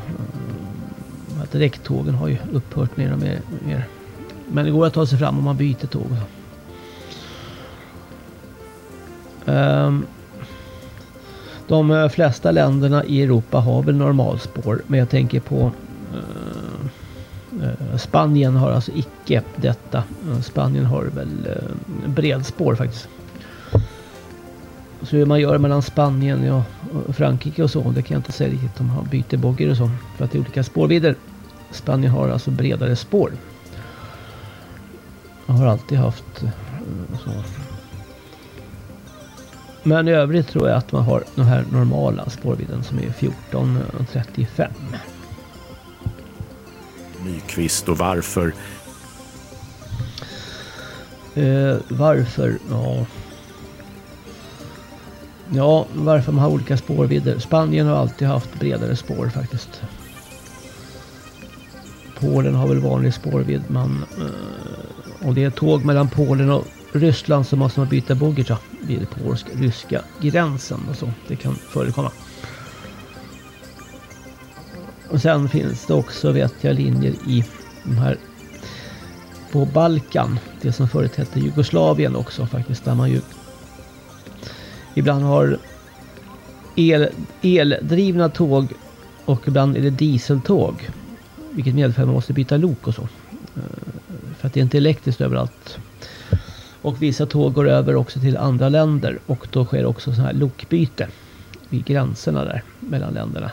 Direkttågen har ju upphört mer och mer, mer. Men det går att ta sig fram om man byter tåg. Och så. Um, de flesta länderna i Europa har väl normalspår. Men jag tänker på Eh, eh, Spanien har alltså icke detta. Eh, Spanien har väl bredspår faktiskt. Så hur man gör mellan Spanien och Frankrike och så, det kan jag inte säga riktigt. De har byter bogger och så. För att det är olika spårvidder. Spanien har alltså bredare spår. Jag har alltid haft så. Men i övrigt tror jag att man har den här normala spårvidden som är 14.35. Nyqvist och varför? Eh, varför? Ja. Ja, varför man har olika spårvidder. Spanien har alltid haft bredare spår faktiskt. Polen har väl vanlig spårvidd. men eh, och det är tåg mellan Polen och Ryssland så måste man byta bogger vid polsk-ryska gränsen och så. Det kan förekomma. Och sen finns det också vet jag linjer i de här på Balkan. Det som förut hette Jugoslavien också faktiskt. Där man ju ibland har el, eldrivna tåg och ibland är det dieseltåg. Vilket medför att man måste byta lok och så. Eh, för att det är inte elektriskt överallt. Och vissa tåg går över också till andra länder och då sker också så här lokbyte. vid gränserna där mellan länderna.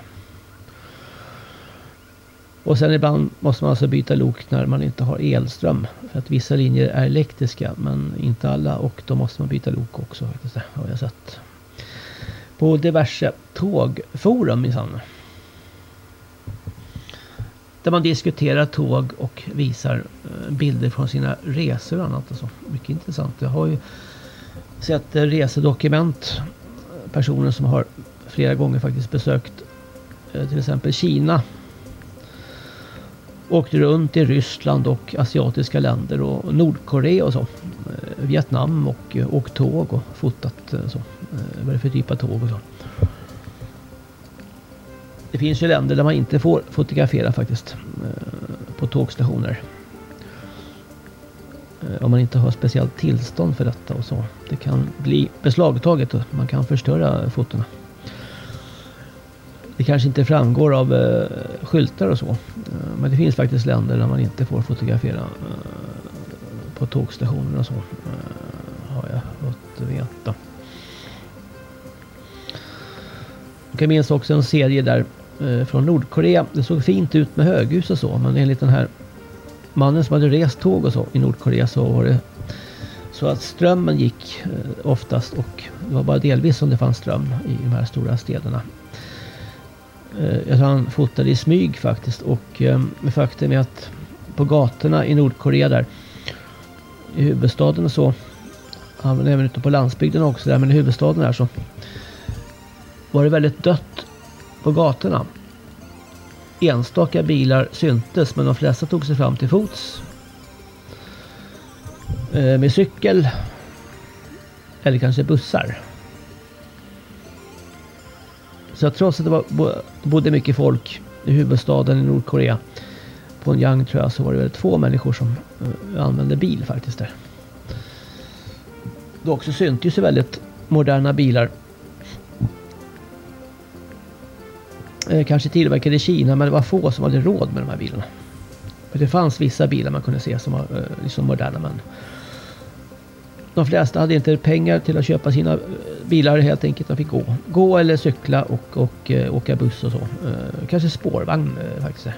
Och sen ibland måste man alltså byta lok när man inte har elström. För att vissa linjer är elektriska men inte alla och då måste man byta lok också. Faktiskt, har jag sett. På diverse tågforum minsann. Där man diskuterar tåg och visar eh, bilder från sina resor och annat. Och så. Mycket intressant. Jag har ju sett eh, resedokument. Personer som har flera gånger faktiskt besökt eh, till exempel Kina. Åkt runt i Ryssland och asiatiska länder och Nordkorea och så. Eh, Vietnam och eh, åkt tåg och fotat eh, så. Vad är det för typ av tåg och så. Det finns ju länder där man inte får fotografera faktiskt. På tågstationer. Om man inte har speciellt tillstånd för detta och så. Det kan bli beslagtaget och man kan förstöra fotona. Det kanske inte framgår av eh, skyltar och så. Eh, men det finns faktiskt länder där man inte får fotografera eh, på tågstationer och så. Eh, har jag fått veta. Jag minns också en serie där från Nordkorea. Det såg fint ut med höghus och så. Men enligt den här mannen som hade rest tåg och så i Nordkorea så var det så att strömmen gick oftast och det var bara delvis som det fanns ström i de här stora städerna. Eh, jag tror han fotade i smyg faktiskt och ehm, faktum är att på gatorna i Nordkorea där i huvudstaden och så men även ute på landsbygden också där men i huvudstaden där så var det väldigt dött på gatorna. Enstaka bilar syntes men de flesta tog sig fram till fots. Eh, med cykel. Eller kanske bussar. Så trots att det, var, bodde mycket folk i huvudstaden i Nordkorea. På en Yang tror jag så var det väldigt få människor som uh, använde bil faktiskt där. Dock också syntes ju väldigt moderna bilar eh, kanske tillverkade i Kina men det var få som hade råd med de här bilarna. För det fanns vissa bilar man kunde se som var eh, liksom moderna men de flesta hade inte pengar till att köpa sina eh, bilar helt enkelt. De fick gå. Gå eller cykla och, och uh, åka buss och så. Uh, kanske spårvagn uh, faktiskt.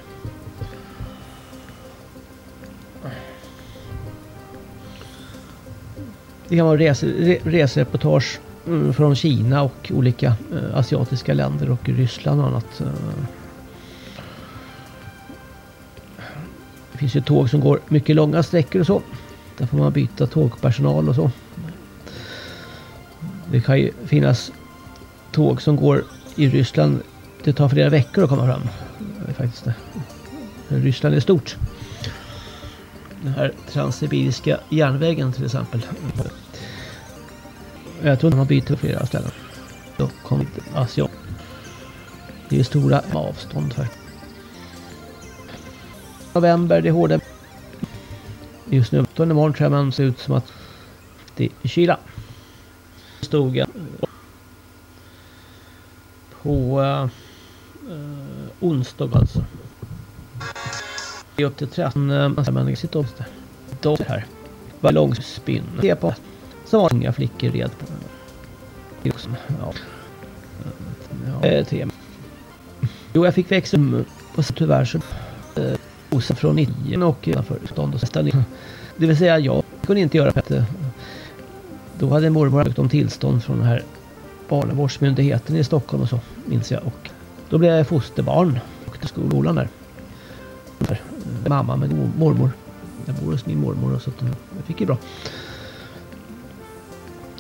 Det kan vara res, re, resereportage mm, från Kina och olika asiatiska länder och Ryssland och annat. Det finns ju tåg som går mycket långa sträckor och så. Där får man byta tågpersonal och så. Det kan ju finnas tåg som går i Ryssland. Det tar flera veckor att komma fram. Det är faktiskt det. Ryssland är stort. Den här transsibiriska järnvägen till exempel. Jag tror man byter på flera ställen. Då kommer Asien. Det är stora avstånd här. November, det är hårda. Just nu, då imorgon tror jag man ser ut som att det är kyla. Stod jag på eh, onsdag alltså. Det är upp till 13 uh, eh, man sitter upp där. Då här. Var lång spinn. Se på så var unga flickor red på. Ja. Ja, eh. Jo, jag fick växa upp och tyvärr så eh, från 9 och förstånd och nästan Det vill säga jag kunde inte göra bättre då hade mormor sökt om tillstånd från den här barnavårdsmyndigheten i Stockholm och så minns jag. Och då blev jag fosterbarn och till skolan där. För, eh, mamma med mormor. Jag bor hos min mormor och så jag fick det bra.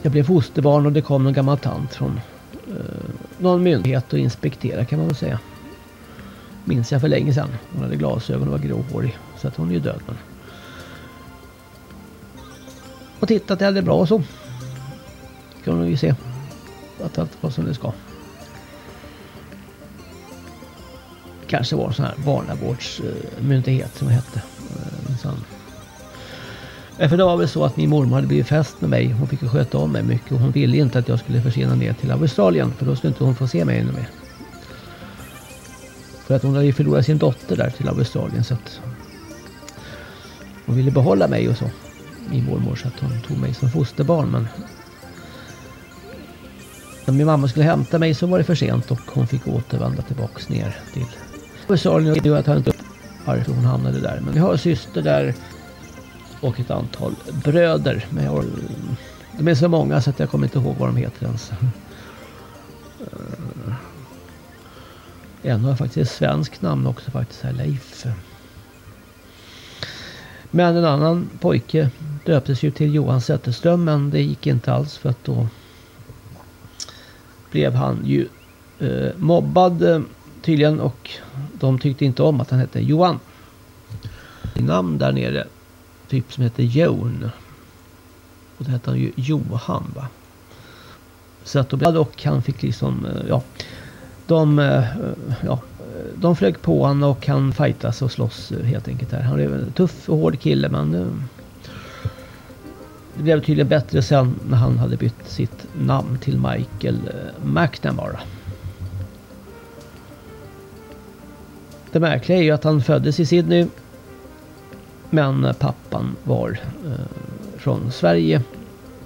Jag blev fosterbarn och det kom någon gammal tant från eh, någon myndighet och inspektera kan man väl säga. Minns jag för länge sedan. Hon hade glasögon och var gråhårig. Så att hon är ju död men. Och titta att det hade bra och så. Kan hon ju se. Att allt var som det ska. Kanske var en sån här barnavårdsmyndighet som det hette. Eh, Sen. Eh, för det var väl så att min mormor hade blivit fäst med mig. Hon fick sköta om mig mycket och hon ville inte att jag skulle försvinna ner till Australien. För då skulle inte hon få se mig ännu mer. För att hon hade ju förlorat sin dotter där till Australien så att hon ville behålla mig och så. Min mormor så att hon tog mig som fosterbarn men när min mamma skulle hämta mig så var det för sent och hon fick återvända tillbaks ner till Australien. Jag tar inte upp varför hon hamnade där. Men jag har syster där och ett antal bröder. Men jag har, de är så många så att jag kommer inte ihåg vad de heter ens. Eh, en har faktiskt ett svenskt namn också faktiskt, här, Leif. Men en annan pojke döptes ju till Johan Zetterström men det gick inte alls för att då blev han ju eh, mobbad eh, tydligen och de tyckte inte om att han hette Johan. Namn där nere typ som heter Jon. Och det hette han ju Johan va. Så att då blev och han fick liksom, eh, ja. De, eh, ja, de flög på honom och han fightas och slåss helt enkelt där. Han är en tuff och hård kille men det blev tydligen bättre sen när han hade bytt sitt namn till Michael eh, McNamara. Det märkliga är ju att han föddes i Sydney. Men pappan var eh, från Sverige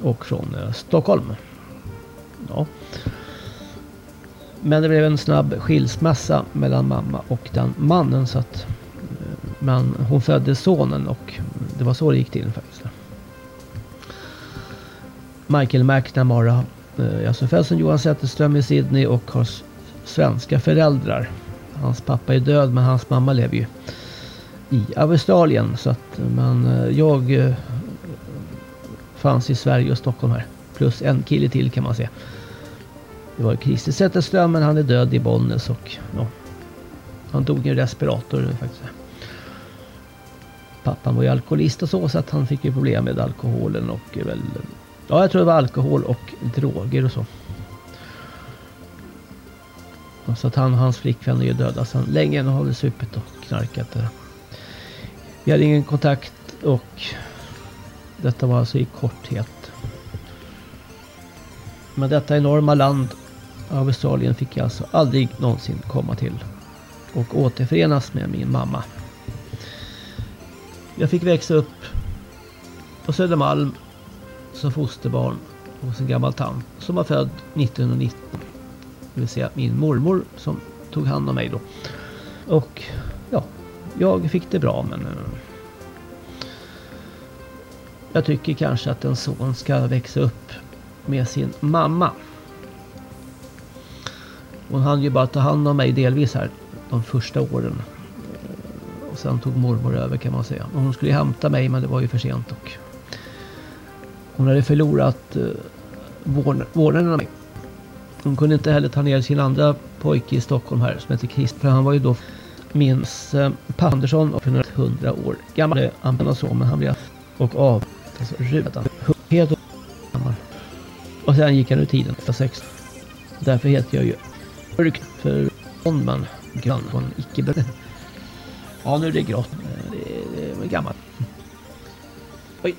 och från eh, Stockholm. Ja. Men det blev en snabb skilsmässa mellan mamma och den mannen så att eh, men hon födde sonen och det var så det gick till faktiskt. Michael McNamara är alltså född som Johan Zetterström i Sydney och har svenska föräldrar. Hans pappa är död men hans mamma lever ju i Australien. Så att, eh, men eh, jag fanns i Sverige och Stockholm här. Plus en kille till kan man säga. Det var Christer Zetterström men han är död i Bollnäs och ja, han dog i en respirator faktiskt. Pappan var ju alkoholist och så så att han fick ju problem med alkoholen och väl Ja jag tror det var alkohol och droger och så. Så att han och hans flickvän är ju döda sedan länge. De har supit och knarkat. Vi hade ingen kontakt och detta var alltså i korthet. Men detta enorma land Australien fick jag alltså aldrig någonsin komma till. Och återförenas med min mamma. Jag fick växa upp på Södermalm som fosterbarn hos en gammal tant som var född 1919. Det vill säga min mormor som tog hand om mig då. Och ja, jag fick det bra men... Eh, jag tycker kanske att en son ska växa upp med sin mamma. Hon hann ju bara ta hand om mig delvis här de första åren. Och sen tog mormor över kan man säga. hon skulle hämta mig men det var ju för sent och hon hade förlorat uh, vårdnaden av mig. Hon kunde inte heller ta ner sin andra pojke i Stockholm här som heter Christer. För han var ju då minns eh, Per Andersson och för hundra år gammal. Han och så men han blev och av. Alltså rutan. helt gammal. Och sen gick han ur tiden för sex. Därför heter jag ju Örk för Bondman. Grann från icke Ja nu är det grått. Eh, det är, det är gammalt. Oj.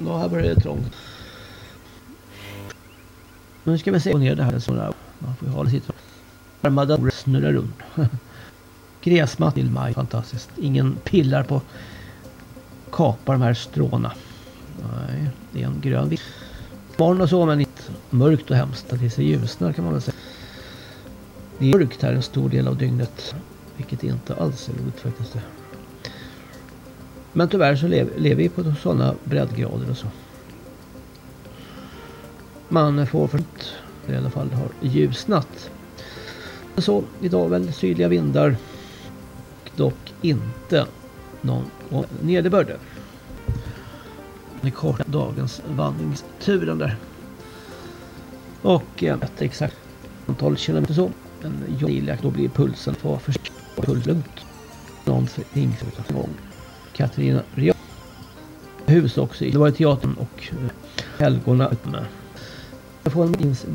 Nå här börjar det trångt. Nu ska vi se ner det här. Så man får ju ha det sitt. Varma datorer snurrar runt. [laughs] Gräsmatt till maj. Fantastiskt. Ingen pillar på kapa de här stråna. Nej, det är en grön vitt. Morgon och så men inte mörkt och hemskt. Tills det ljusnar kan man väl säga. Det är mörkt här en stor del av dygnet. Vilket inte alls är roligt faktiskt. Men tyvärr så lever, lever vi på sådana breddgrader och så man får för att det i alla fall har ljusnat. Så idag väl sydliga vindar. Dock inte någon nederbörd. Det korta dagens vandringsturen där. Och eh, ett exakt antal kilometer så. En jobbjakt då blir pulsen för Fullt lugnt. Någonting utan gång. Katarina Hus också. Det var i teatern och eh, helgorna med jag får en minns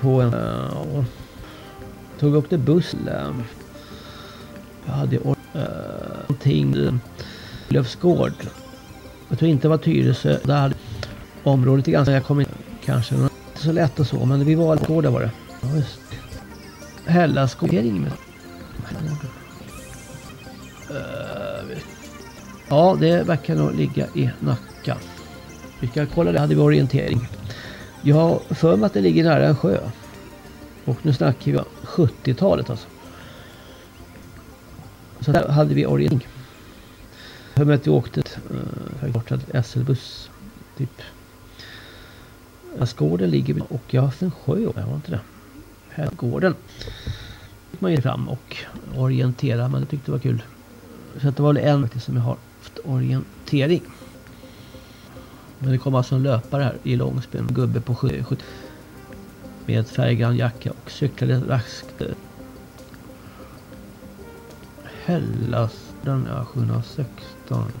på en... Uh, tog upp det buss. Jag hade uh, någonting. i Löfsgård. Jag tror inte det var Tyresö. Där hade området är ganska... Jag kommer kanske inte så lätt och så. Men vi var Löfsgård där var det. Ja, just. Hällaskog. Ja, det verkar nog ligga i Nacka. Vi ska kolla det, hade vi orientering. Jag har för mig att det ligger nära en sjö. Och nu snackar vi 70-talet alltså. Så där hade vi orientering. För mig att vi åkte uh, eh, SL-buss. Typ. Gården ligger och jag har haft en sjö. Jag har inte det. Här gården. Man gick fram och orienterade. men jag tyckte det var kul. Så det var väl en som jag har haft orientering. Men det kom alltså en löpare här i Långsben. En gubbe på 70 med färggrann jacka och cyklade raskt. Hällastrand, ja 716.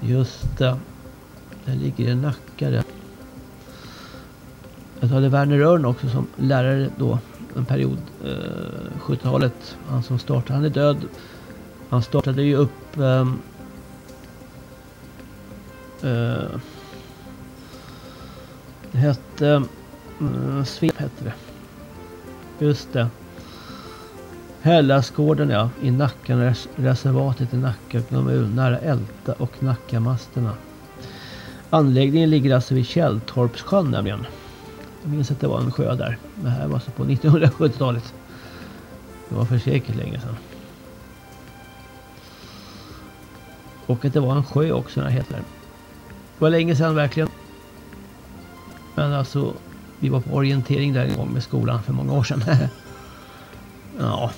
Just det. Den ligger i Nacka det. Jag hade Werner Örn också som lärare då en period, eh, 70-talet. Han som startade, han är död. Han startade ju upp eh, Eh, det hette uh, Svep hette det. Just det. Hällasgården ja, i Nackareservatet i Nacka kommun nära Älta och Nackamasterna. Anläggningen ligger alltså vid Källtorpssjön nämligen. Jag minns att det var en sjö där. Det här var alltså på 1970-talet. Det var för säkert länge sedan. Och att det var en sjö också när det heter det. Var länge sedan verkligen. Men alltså, vi var på orientering där en gång med skolan för många år sedan. [laughs] ja.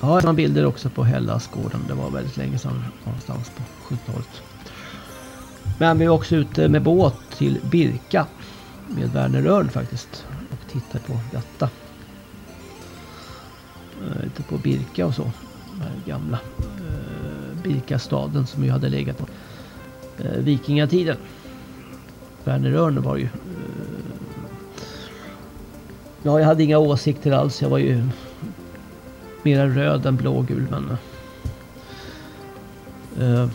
Ja, jag har bilder också på Hellasgården. Det var väldigt länge sedan någonstans på 70-talet. Men vi var också ute med båt till Birka med Werner Örn faktiskt och tittade på detta. Eh, lite på Birka och så. De här gamla Birkastaden som ju hade legat på eh, vikingatiden. Werner Örn var ju... Eh, ja, jag hade inga åsikter alls. Jag var ju mera röd än blågul men... Uh,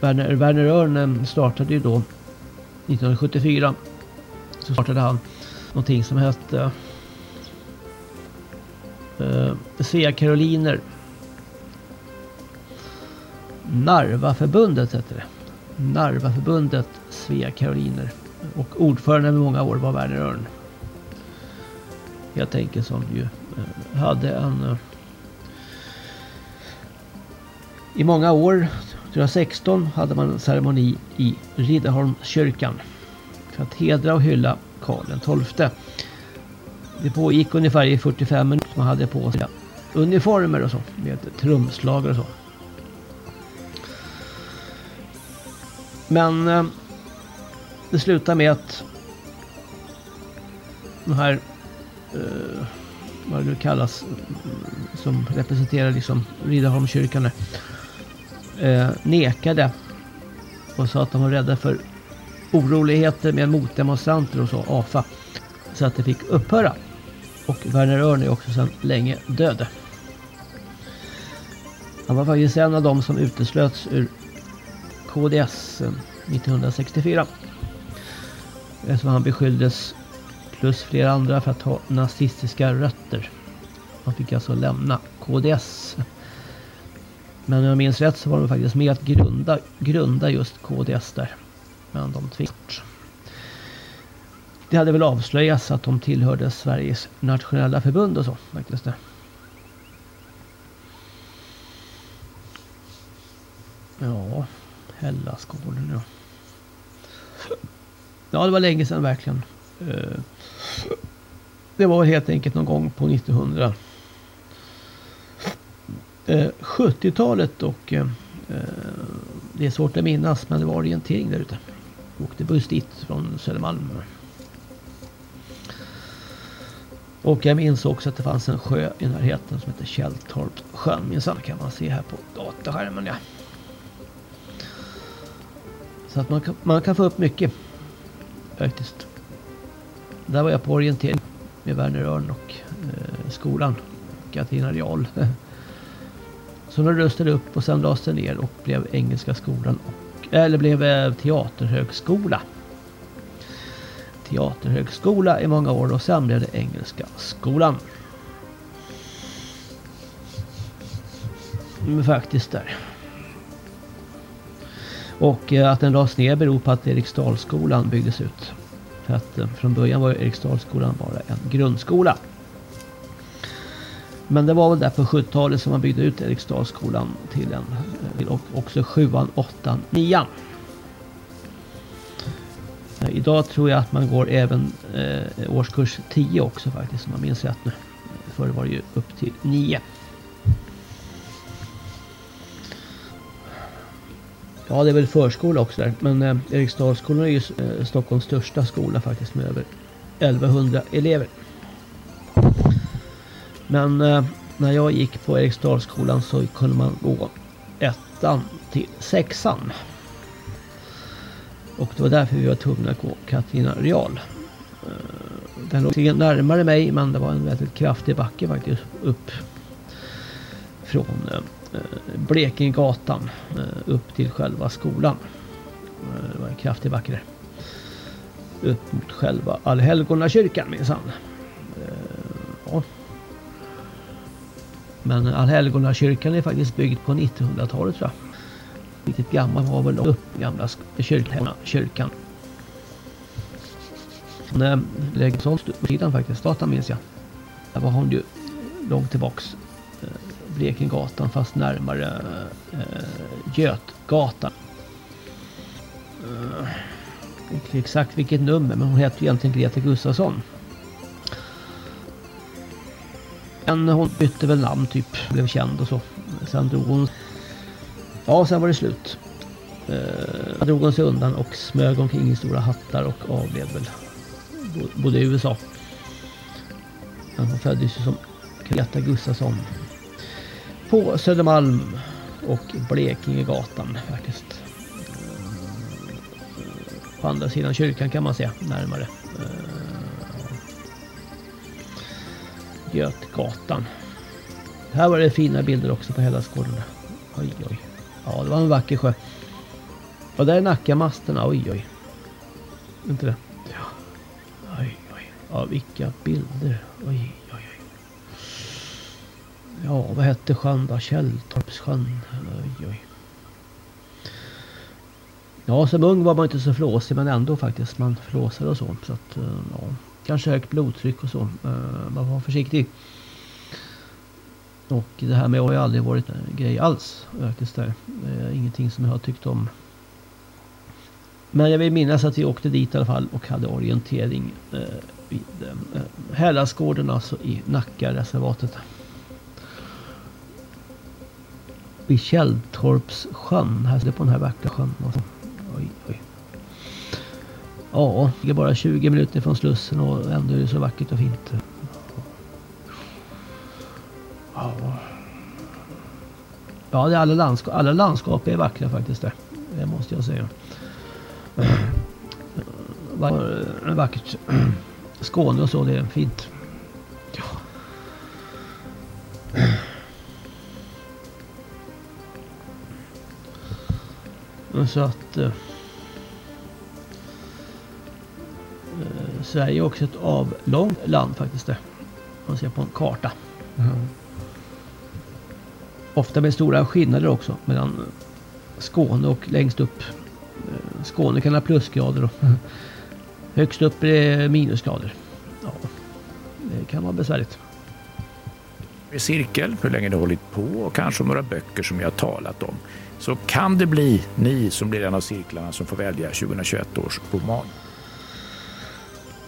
Werner, Werner Örn eh, startade ju då 1974 så startade han någonting som hette uh, Svea Karoliner Narvaförbundet hette det. Narvaförbundet Svea Karoliner. Och ordförande i många år var Werner Örn. Helt enkelt som ju eh, hade en eh, i många år 2016, hade man en ceremoni i Riddarholmskyrkan för att hedra och hylla Karl XII. Det pågick ungefär i 45 minuter. Man hade på sig uniformer och så med trumslagare och så. Men eh, det slutar med att de här eh, vad det nu kallas eh, som representerar liksom Riddarholmskyrkan eh, nekade och sa att de var rädda för oroligheter med motdemonstranter och så, AFA. Så att det fick upphöra. Och Werner Örn är också sedan länge död. Han var faktiskt en av dem som uteslöts ur KDS 1964. Eh, Eftersom han beskylldes plus flera andra för att ha nazistiska rötter. Han fick alltså lämna KDS. Men om jag minns rätt så var de faktiskt med att grunda, grunda just KDS där. Men de tvingades. Det hade väl avslöjats att de tillhörde Sveriges nationella förbund och så faktiskt. Det. Ja, Hellasgården ja. Ja, det var länge sedan verkligen. Eh, det var helt enkelt någon gång på 1900 70-talet eh, och eh, det är svårt att minnas men det var orientering där ute. Åkte buss dit från Södermalm. Och jag minns också att det fanns en sjö i närheten som heter Källtorpssjön. Minsann kan man se här på dataskärmen ja. Så att man kan, man kan få upp mycket. Faktiskt. Där var jag på orientering med Werner Örn och eh, skolan. Katarina Real. [laughs] Så de rustade upp och sen lades det ner och blev Engelska skolan och, eller blev eh, teaterhögskola. Teaterhögskola i många år och sen blev det Engelska skolan. Men faktiskt där. Och eh, att den lades ner beror på att Eriksdalsskolan byggdes ut. För att eh, från början var Eriksdalsskolan bara en grundskola. Men det var väl där på 70-talet som man byggde ut Eriksdalsskolan till en eh, till också sjuan, åttan, nian. Idag tror jag att man går även eh, årskurs 10 också faktiskt om jag minns rätt nu. Förr var det ju upp till 9. Ja, det är väl förskola också där. Men eh, Eriksdalsskolan är ju eh, Stockholms största skola faktiskt med över 1100 elever. Men eh, när jag gick på Eriksdalsskolan så kunde man gå ettan till sexan. Och det var därför vi var tvungna att gå Katarina Real. Eh, den låg närmare mig men det var en väldigt kraftig backe faktiskt upp från eh, Eh, Blekingegatan eh, upp till själva skolan. Eh, det var en kraftig backe där. Upp mot själva Allhelgonakyrkan minsann. Ja. Men Allhelgonakyrkan är faktiskt byggd på 1900-talet tror jag. Riktigt gammal var väl upp gamla kyrkan. kyrkan. När sånt på sidan faktiskt, datan minns jag. Där var hon ju långt tillbaks. Blekingegatan fast närmare eh, Götgatan. Eh, inte exakt vilket nummer men hon hette egentligen Greta Gustafsson. Men hon bytte väl namn typ, blev känd och så. Sen drog hon... Ja, sen var det slut. Eh, drog hon sig undan och smög omkring i stora hattar och avled väl. Både i USA. Men hon föddes ju som Greta Gustafsson. På Södermalm och Blekingegatan faktiskt. På andra sidan kyrkan kan man säga närmare. Eh, Götgatan. Här var det fina bilder också på Hälladsgården. Oj, oj. Ja, det var en vacker sjö. Och där är Nackamasterna. Oj, oj. Inte det? Ja. Oj, oj. Ja, vilka bilder. Oj, oj. Ja, vad hette sjön då? Källtorpssjön. Oj, oj. Ja, som ung var man inte så flåsig men ändå faktiskt. Man flåsade och så. Så att, eh, ja kanske högt blodtryck och så. Eh, man får vara försiktig. Och det här med har ju aldrig varit en grej alls. Faktiskt där. Eh, ingenting som jag har tyckt om. Men jag vill minnas att vi åkte dit i alla fall och hade orientering vid uh, alltså i Nackareservatet. reservatet Vid Källtorpssjön. Här ser på den här vackra sjön. Oj, oj. Ja, det är bara 20 minuter från Slussen och ändå är det så vackert och fint. Ja. Ja, det är alla, landskap, alla landskap är vackra faktiskt där. Det måste jag säga. [clears throat] Vackert. [clears throat] Skåne och så, det är fint. Ja. Så att... Sverige är också ett avlångt land faktiskt det. Man ser på en karta. Mm. Ofta med stora skillnader också mellan Skåne och längst upp. Eh, Skåne kan ha plusgrader och högst upp är det minusgrader. Ja, det kan vara besvärligt. I cirkel, hur länge du har hållit på och kanske några böcker som jag har talat om. Så kan det bli ni som blir en av cirklarna som får välja 2021 års roman.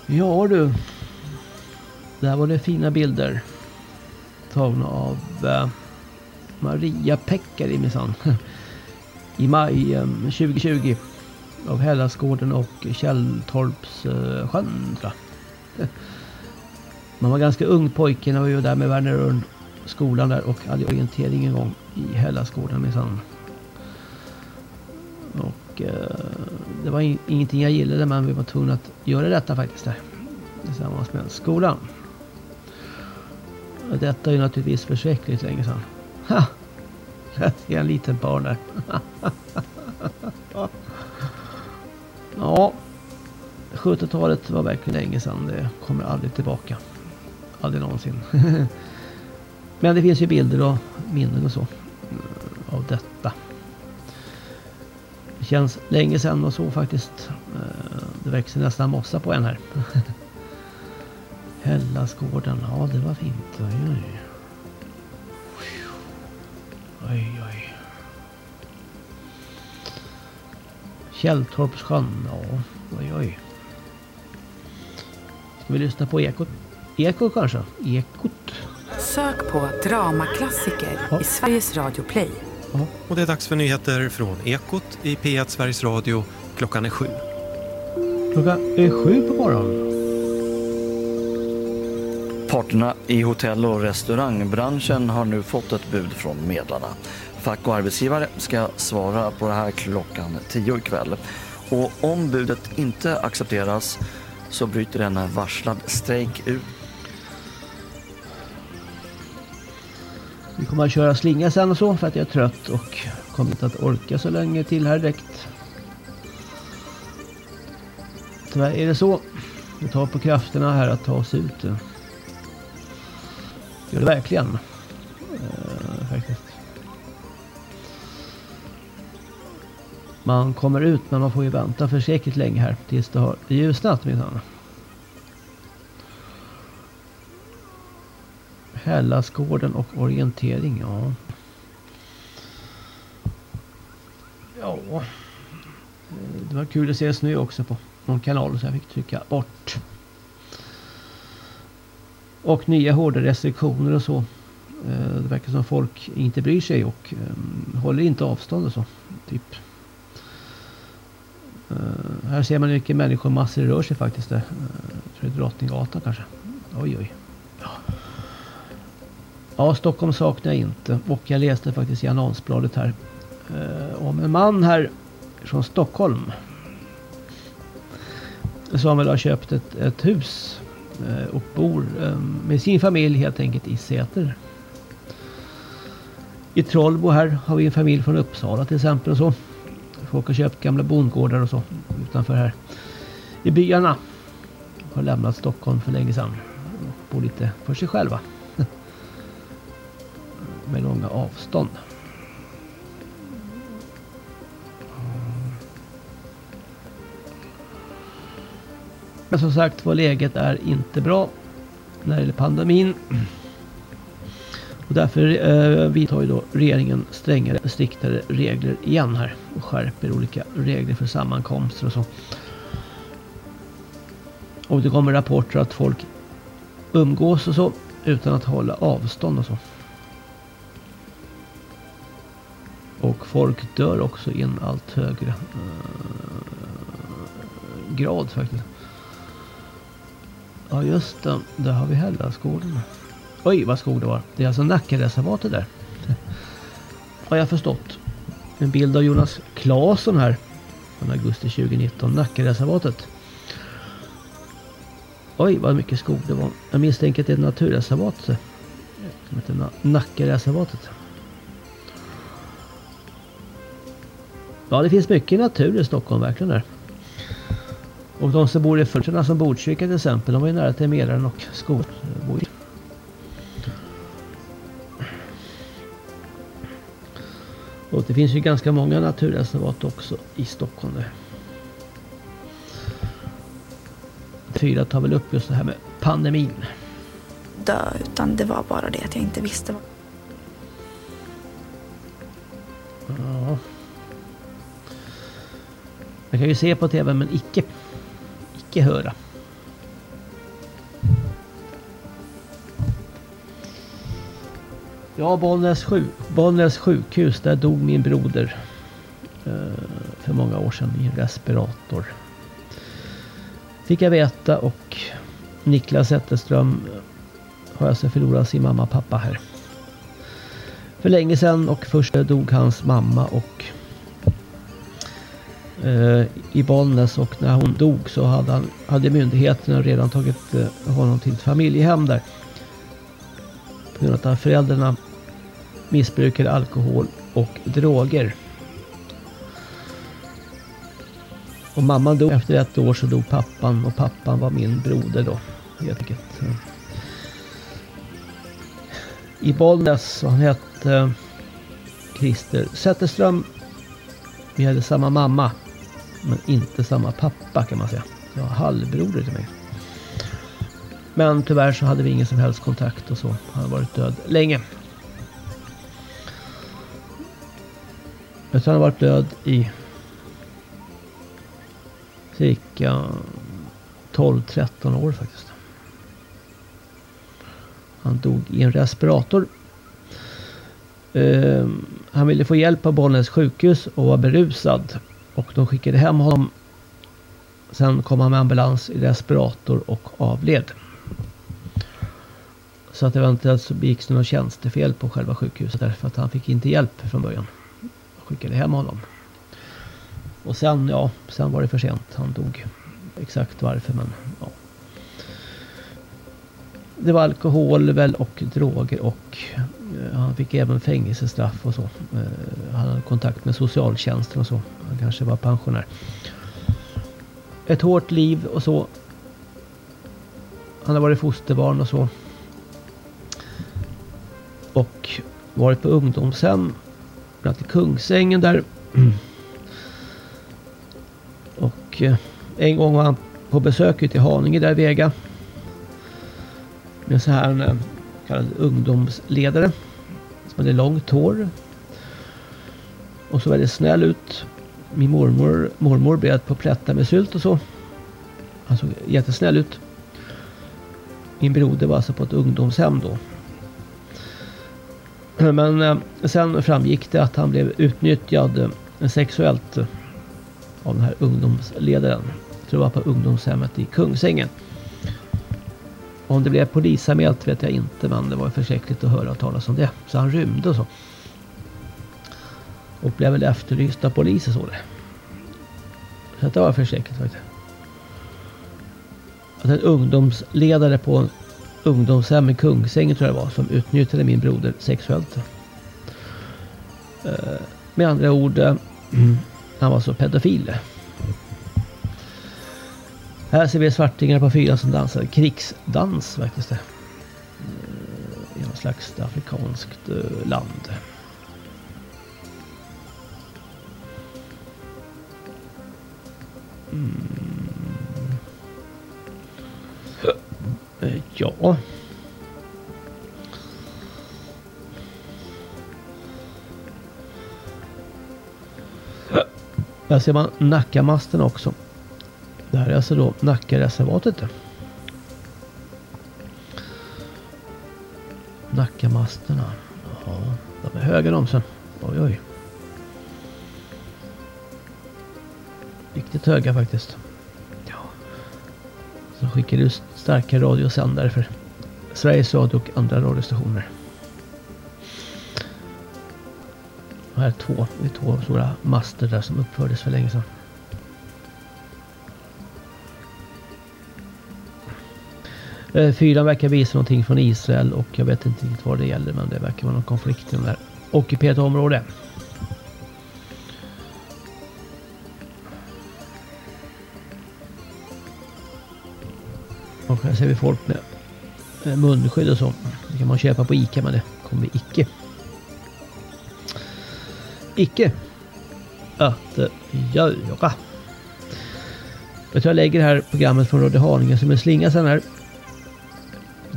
Ja du. Där var det fina bilder. Tagna av eh, Maria Pekkari minsann. [laughs] I maj eh, 2020. Av Hällasgården och Källtorpssjön uh, tror jag. [laughs] Man var ganska ung pojke när vi var där med Werner Örn. Skolan där och hade orientering en gång i Hällasgården minsann. Och eh, det var ingenting jag gillade men vi var tvungna att göra detta faktiskt där. Tillsammans med skolan. Och detta är naturligtvis förskräckligt länge sedan. Ha! Jag ser en liten barn där. [laughs] ja. 70-talet var verkligen länge sedan. Det kommer aldrig tillbaka. Aldrig någonsin. [laughs] Men det finns ju bilder och minnen och så. Mm, av detta känns länge sedan och så faktiskt. Eh, det växer nästan mossa på en här. [laughs] Hällasgården, ja det var fint. Oj, oj. Oj, oj. Källtorpssjön, ja. Oj, oj. Ska vi lyssna på Ekot? Ekot kanske? Ekot? Sök på Dramaklassiker i Sveriges Radio Play. Och det är dags för nyheter från Ekot i P1 Sveriges Radio. Klockan är sju. Klockan är sju på morgonen. Parterna i hotell och restaurangbranschen har nu fått ett bud från medlarna. Fack och arbetsgivare ska svara på det här klockan tio ikväll. Och om budet inte accepteras så bryter en varslad strejk ut. Kommer att köra slinga sen och så för att jag är trött och kommer inte att orka så länge till här direkt. Tyvärr är det så. Det tar på krafterna här att ta oss ut. Det Gör det verkligen. Uh, faktiskt. Man kommer ut men man får ju vänta för säkert länge här tills det har ljusnat minsann. Hällasgården och orientering, ja. Ja. Det var kul att se snö också på någon kanal så jag fick trycka bort. Och nya hårda restriktioner och så. Eh, det verkar som folk inte bryr sig och ehm, håller inte avstånd och så. Typ. Eh, här ser man hur mycket människomassor rör sig faktiskt. Där. Eh, jag tror det är Drottninggatan kanske. Oj oj. Ja ja, Stockholm saknar jag inte. Och jag läste faktiskt i annonsbladet här. eh, om en man här från Stockholm. Som väl har köpt ett, ett hus eh, och bor eh, med sin familj helt enkelt i Säter. I Trollbo här har vi en familj från Uppsala till exempel och så. Folk har köpt gamla bondgårdar och så utanför här. I byarna. Har lämnat Stockholm för länge sedan. Och bor lite för sig själva. Med långa avstånd. Men som sagt var läget är inte bra när det gäller pandemin. Och därför eh, vidtar ju då regeringen strängare, och striktare regler igen här. Och skärper olika regler för sammankomster och så. Och det kommer rapporter att folk umgås och så utan att hålla avstånd och så. Och folk dör också i en allt högre uh, grad faktiskt. Ja just det, där har vi Hällasgården. Oj vad skog det var. Det är alltså Nackareservatet där. [laughs] Har jag förstått. En bild av Jonas Claesson här. Från augusti 2019. Nackareservatet. Oj vad mycket skog det var. Jag misstänker att det är ett naturreservat. Som heter Nackareservatet. Ja det finns mycket natur i Stockholm verkligen där. Och de som bor i Furtorna som Botkyrka till exempel. De var ju nära till Mälaren och skog. Och det finns ju ganska många naturreservat också i Stockholm. Fyra tar väl upp just det här med pandemin. Dö, utan det var bara det att jag inte visste. Ja. Man kan ju se på tv men icke, icke höra. Ja, Bollnäs, sjuk, Bollnäs sjukhus, där dog min broder eh, för många år sedan i respirator. Fick jag veta och Niklas Zetterström eh, har alltså förlorat sin mamma och pappa här. För länge sedan och först dog hans mamma och Eh, i Bollnäs och när hon dog så hade, han, hade myndigheterna redan tagit eh, honom till ett familjehem där. På grund av att föräldrarna missbrukade alkohol och droger. Och mamman dog efter ett år så dog pappan och pappan var min broder då. Helt enkelt. I Bollnäs, han hette eh, Christer Zetterström. Vi hade samma mamma. Men inte samma pappa kan man säga. Jag var halvbroder till mig. Men tyvärr så hade vi ingen som helst kontakt och så. Han har varit död länge. Jag tror han har varit död i cirka 12-13 år faktiskt. Han dog i en respirator. Uh, han ville få hjälp av Bollnäs sjukhus och var berusad. Och de skickade hem honom. Sen kom han med ambulans i respirator och avled. Så att eventuellt så begicks det något tjänstefel på själva sjukhuset därför att han fick inte hjälp från början. De skickade hem honom. Och sen, ja, sen var det för sent. Han dog. Exakt varför men ja. Det var alkohol väl och droger och Eh, han fick även fängelsestraff och så. Eh, han hade kontakt med socialtjänsten och så. Han kanske var pensionär. Ett hårt liv och så. Han har varit fosterbarn och så. Och varit på ungdomshem. Bland annat i Kungsängen där. [clears throat] Och eh, en gång var han på besök ute i Haninge där i Vega med så här en kallad ungdomsledare. Som hade långt hår. Och så väldigt snäll ut. Min mormor, mormor bjöd på plättar med sylt och så. Han såg jättesnäll ut. Min broder var alltså på ett ungdomshem då. [clears throat] Men eh, sen framgick det att han blev utnyttjad eh, sexuellt eh, av den här ungdomsledaren. Jag tror det var på ungdomshemmet i Kungsängen. Om det blev polisanmält vet jag inte men det var förskräckligt att höra talas om det. Så han rymde och så. Och blev väl efterlyst av polisen så det. Så det var förskräckligt faktiskt. Att en ungdomsledare på en ungdomshem i Kungsängen tror jag det var som utnyttjade min broder sexuellt. Eh, med andra ord, eh, [clears throat] han var så pedofil. Här ser vi svartingar på fyran som dansar krigsdans verkar Det. Eh, I något slags afrikanskt eh, land. Mm. Eh, ja. Här ser man Nackamasten också. Det här är alltså då Nackareservatet. Nackamasterna. Ja, de är höga de sen. Oj, oj. Riktigt höga faktiskt. Ja. Så skickar ut starka radiosändare för Sveriges Radio och andra radiostationer. här är två, det är två stora master där som uppfördes för länge sedan. Eh, Fyran verkar visa någonting från Israel och jag vet inte riktigt vad det gäller men det verkar vara någon konflikt i de där ockuperat område. Och här ser vi folk med munskydd och så. Det kan man köpa på Ica men det kommer icke. Icke att eh, göra. Jag tror jag lägger det här programmet från Radio Haninge som en slinga sen här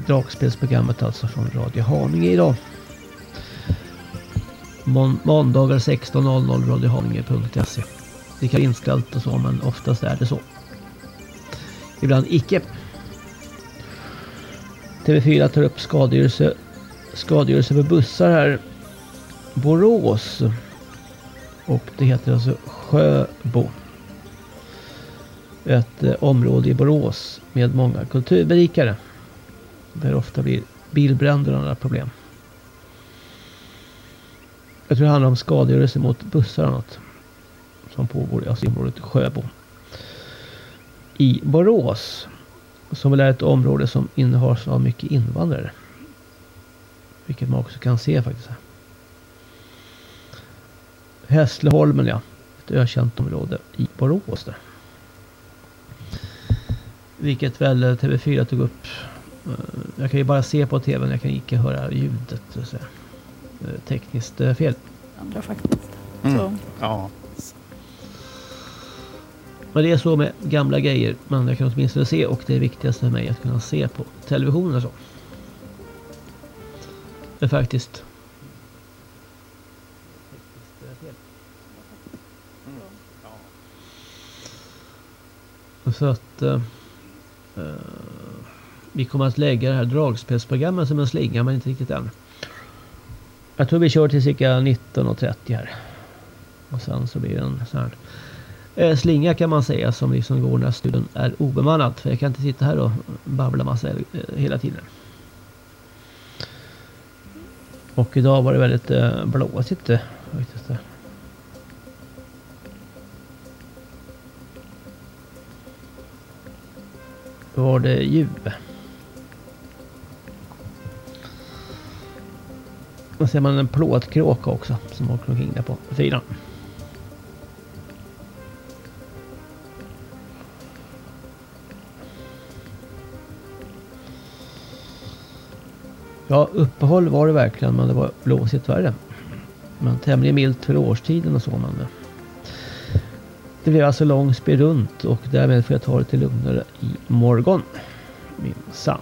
dragspelsprogrammet alltså från Radio Haninge idag. Måndagar 16.00 radiohaninge.se Det kan vara inställt och så men oftast är det så. Ibland icke. TV4 tar upp skadegörelse, skadegörelse bussar här. Borås. Och det heter alltså Sjöbo. Ett eh, område i Borås med många kulturberikare. Där det ofta blir bilbränder och andra problem. Jag tror det handlar om skadegörelse mot bussar och annat. Som pågår alltså i området Sjöbo. I Borås. Som väl är ett område som innehas av mycket invandrare. Vilket man också kan se faktiskt. Hässleholmen ja. Ett ökänt område i Borås där. Vilket väl TV4 tog upp jag kan ju bara se på tvn, jag kan inte höra ljudet. Så. Tekniskt fel. Andra faktiskt. Mm. Ja. Men det är så med gamla grejer. Men jag kan åtminstone se och det är viktigast för mig att kunna se på television och så. Är faktiskt. Så att uh, uh, vi kommer att lägga det här dragspelsprogrammet som en slinga men inte riktigt än. Jag tror vi kör till cirka 19.30 här. Och sen så blir det en sån här eh, slinga kan man säga som liksom går när studion är obemannad. För jag kan inte sitta här och babbla massa eh, hela tiden. Och idag var det väldigt eh, blåsigt faktiskt. Var det ljuv. Och ser man en plåtkråka också som åker omkring där på sidan. Ja, uppehåll var det verkligen men det var blåsigt värre. Men tämligen milt för årstiden och så. Men eh, det blev alltså lång spel runt och därmed får jag ta det till lugnare i morgon. Minsann.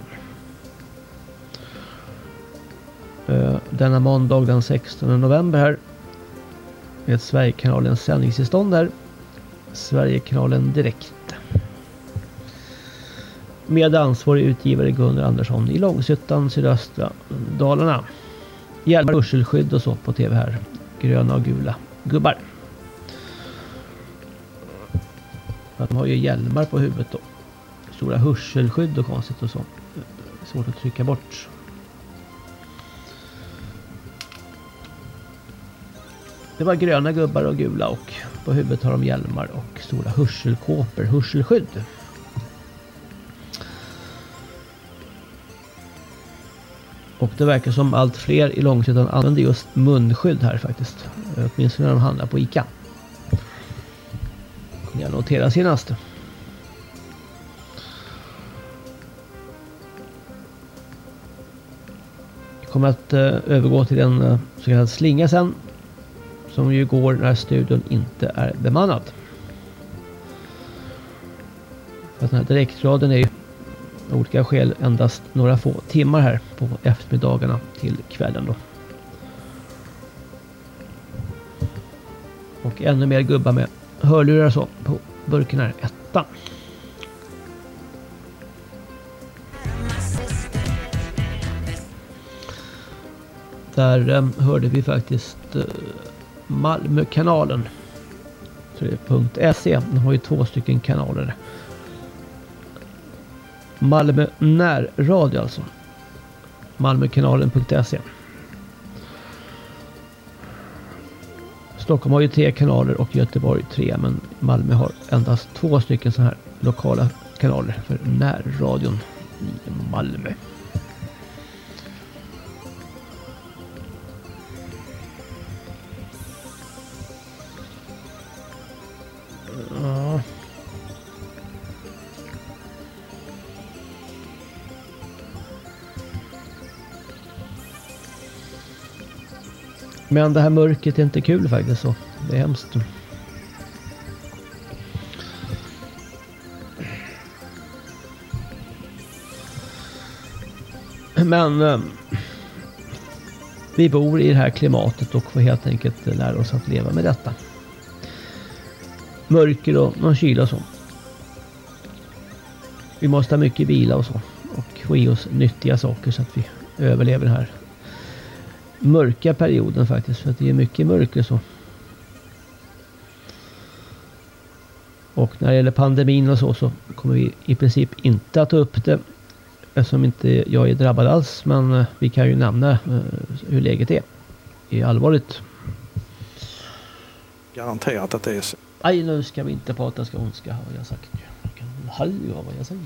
Eh, denna måndag den 16 november här. Med Sverigekanalens sändningstillstånd här. Sverigekanalen Direkt. Med ansvarig utgivare Gunnar Andersson i Långshyttan, sydöstra Dalarna. Hjälmar hörselskydd och så på tv här. Gröna och gula gubbar. De har ju hjälmar på huvudet då. Stora hörselskydd och konstigt och så. Svårt att trycka bort. Det var gröna gubbar och gula och på huvudet har de hjälmar och stora hörselkåpor, hörselskydd. Och det verkar som allt fler i Långshyttan använder just munskydd här faktiskt. Åtminstone när de handlar på ICA. Kunde jag notera senast. Jag kommer att eh, övergå till en eh, så kallad slinga sen. Som ju går när studion inte är bemannad. För den här direktradion är ju av olika skäl endast några få timmar här på eftermiddagarna till kvällen då. Och ännu mer gubbar med hörlurar så på burken här, ettan. Där eh, hörde vi faktiskt eh, Malmökanalen. .se. De har ju två stycken kanaler. Malmö närradio alltså. Malmökanalen.se Stockholm har ju tre kanaler och Göteborg tre men Malmö har endast två stycken så här lokala kanaler för närradion i Malmö. Men det här mörkret är inte kul faktiskt så. Det är hemskt. Men eh, vi bor i det här klimatet och får helt enkelt lära oss att leva med detta. Mörker och någon kyla och så. Vi måste ha mycket vila och så. Och få i oss nyttiga saker så att vi överlever det här mörka perioden faktiskt. För att det är mycket mörker så. Och när det gäller pandemin och så så kommer vi i princip inte att ta upp det. Eftersom inte jag är drabbad alls. Men eh, vi kan ju nämna uh, hur läget är. Det är allvarligt. Garanterat att det är så. Aj, nu ska vi inte prata ska ondska har jag sagt. Jag kan höra vad jag säger.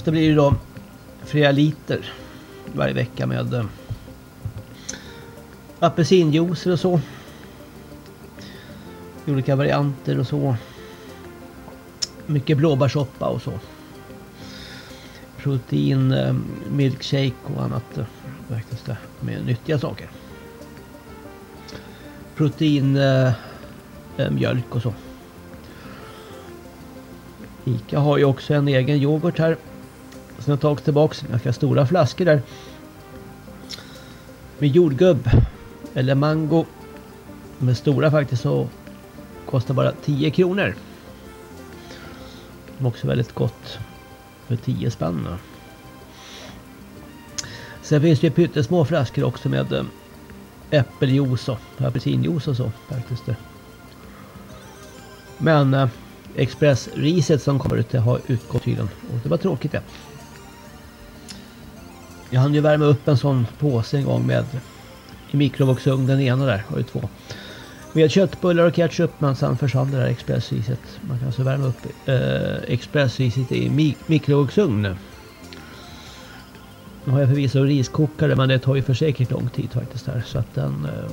Ofta blir det då flera liter varje vecka med eh, apelsinjuice och så. I olika varianter och så. Mycket blåbärssoppa och så. Protein, eh, milkshake och annat. eh, Faktiskt med nyttiga saker. Protein, eh, eh, mjölk och så. Ica har ju också en egen yoghurt här. Sen ett tag tillbaks, ganska stora flaskor där. Med jordgubb. Eller mango. De är stora faktiskt och kostar bara 10 kronor. De är också väldigt gott för 10 spänn. då. Sen finns det ju pyttesmå flaskor också med eh, äppeljuice och apelsinjuice och så faktiskt. Men eh, expressriset som kommer ut det har utgått tydligen. Och det var tråkigt det. Jag hann ju värma upp en sån påse en gång med i mikrovågsugn den ena där, har ju två. Med köttbullar och ketchup men sen försvann det där expressriset. Man kan alltså värma upp eh, expressriset i mi mikrovågsugn. Nu har jag förvisso riskokare men det tar ju för säkert lång tid faktiskt här. Så att den, eh,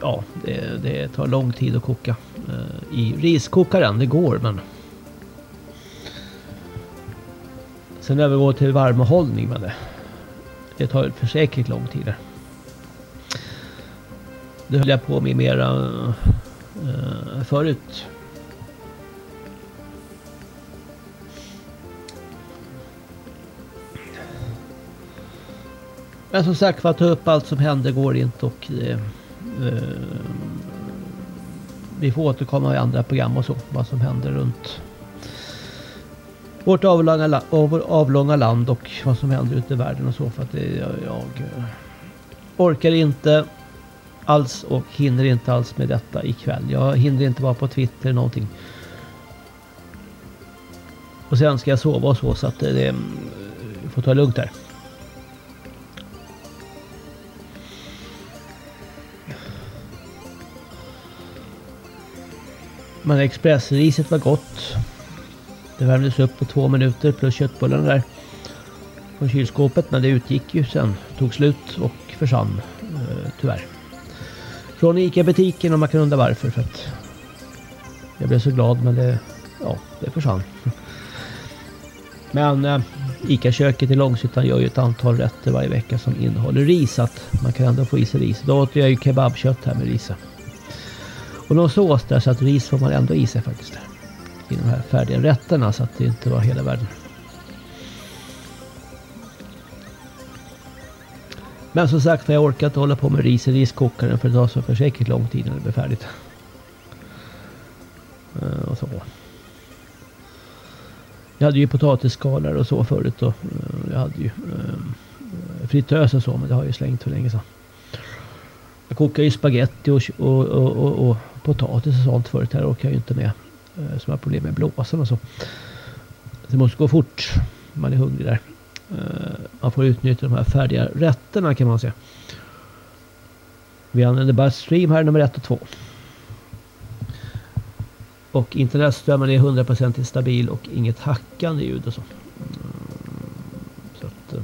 ja det, det tar lång tid att koka eh, i riskokaren. Det går men. Sen övergår till värmehållning med det. Det tar för säkert lång tid. Det höll jag på med mera uh, förut. Men som sagt för att ta upp allt som hände går inte och det... eh, vi får återkomma i andra program och så. Vad som händer runt vårt avlånga, la- avlånga land och vad som händer ute i världen och så. För att det, jag, jag eh, orkar inte alls och hinner inte alls med detta ikväll. Jag hinner inte vara på Twitter någonting. Och sen ska jag sova och så så att det, det får ta det lugnt här. Men expressriset var gott. Det värmdes upp på två minuter plus köttbullarna där. Från kylskåpet men det utgick ju sen. Tog slut och försvann. Eh, tyvärr. Från ICA-butiken och man kan undra varför. För att jag blev så glad men det, ja, det försvann. [laughs] Men eh, ICA-köket i Långshyttan gör ju ett antal rätter varje vecka som innehåller ris. Så att man kan ändå få i sig ris. Då åt jag ju kebabkött här med ris. Och någon sås där så att ris får man ändå i sig faktiskt. I de här färdiga rätterna så att det inte var hela världen. Men som sagt, jag orkar inte hålla på med ris i riskokaren för det tar så för säkert lång tid innan det blir färdigt. Eh, och så. Jag hade ju potatisskalare och så förut och eh, jag hade ju eh, fritös och så men det har jag ju slängt för länge sedan. Jag kokar ju spaghetti och, och, och, och, och potatis och sånt förut. Här orkar jag ju inte med. Eh, som har problem med blåsan och så. Det måste gå fort. Man är hungrig där. Eh, man får utnyttja de här färdiga rätterna kan man säga. Vi använder bara stream här nummer ett och två. Och internetströmmen är 100% stabil och inget hackande ljud och så. Mm, så att, eh,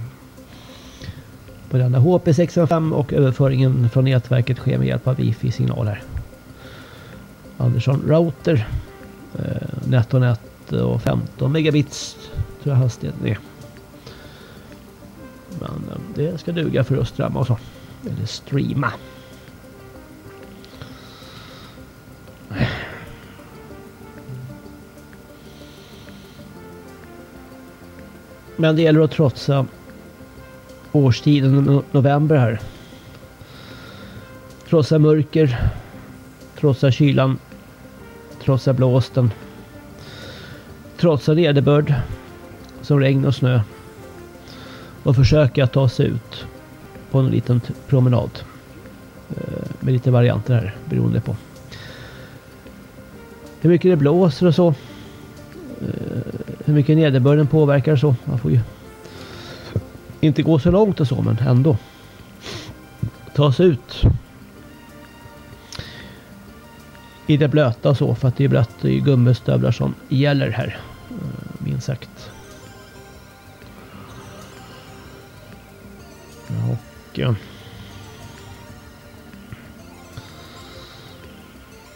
på denna HP605 och överföringen från nätverket sker med hjälp av wifi-signaler. Andersson router. Eh, NetOnNet och 15 megabits tror jag hastigheten är. Men eh, det ska duga för att strömma och så. Eller streama. Men det gäller att trotsa årstiden november här. Trotsa mörker. Trotsa kylan. Trotsa blåsten. Trotsa nederbörd. Som regn och snö. Och försöka ta sig ut på en liten promenad. Eh, med lite varianter här beroende på hur mycket det blåser och så. Eh, hur mycket nederbörden påverkar och så. Man får ju inte gå så långt och så men ändå. Ta sig ut. I det blöta och så för att det är blött. Det är ju gummistövlar som gäller här. Eh, minst sagt. Och... Eh,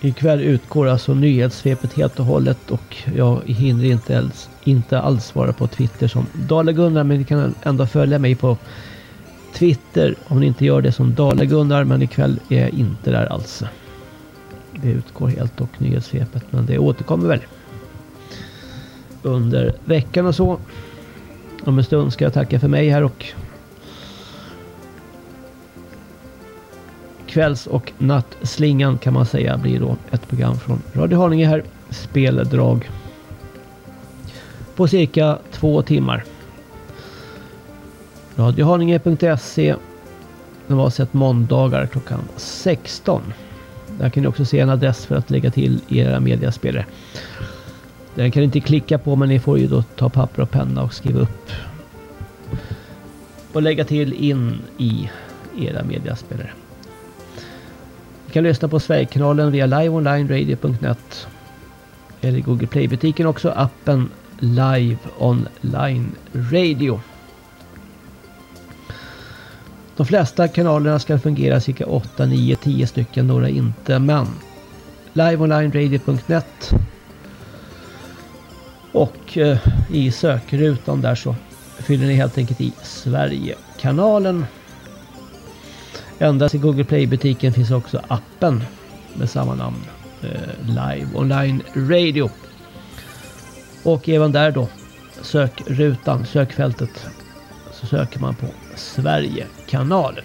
Ikväll utgår alltså nyhetssvepet helt och hållet och jag hinner inte alls, inte alls svara på Twitter som Dala-Gunnar men ni kan ändå följa mig på Twitter om ni inte gör det som Dala-Gunnar men ikväll är jag inte där alls. Det utgår helt och nyhetssvepet men det återkommer väl under veckan och så. Om en stund ska jag tacka för mig här och kvälls och nattslingan kan man säga blir då ett program från Radio Haninge här. Speldrag på cirka två timmar. Radiohaninge.se sett måndagar klockan 16. Där kan ni också se en adress för att lägga till era mediaspelare. Den kan ni inte klicka på men ni får ju då ta papper och penna och skriva upp. Och lägga till in i era mediaspelare. Ni kan lyssna på Sverigekanalen via liveonlineradio.net eller Google Play-butiken också appen Live Online Radio. De flesta kanalerna ska fungera cirka 8, 9, 10 stycken, några inte. Men liveonlineradio.net och eh, i sökrutan där så fyller ni helt enkelt i Sverigekanalen. Endast i Google Play-butiken finns också appen med samma namn. Eh, Live Online Radio. Och även där då sökrutan, sökfältet så söker man på Sverigekanalen.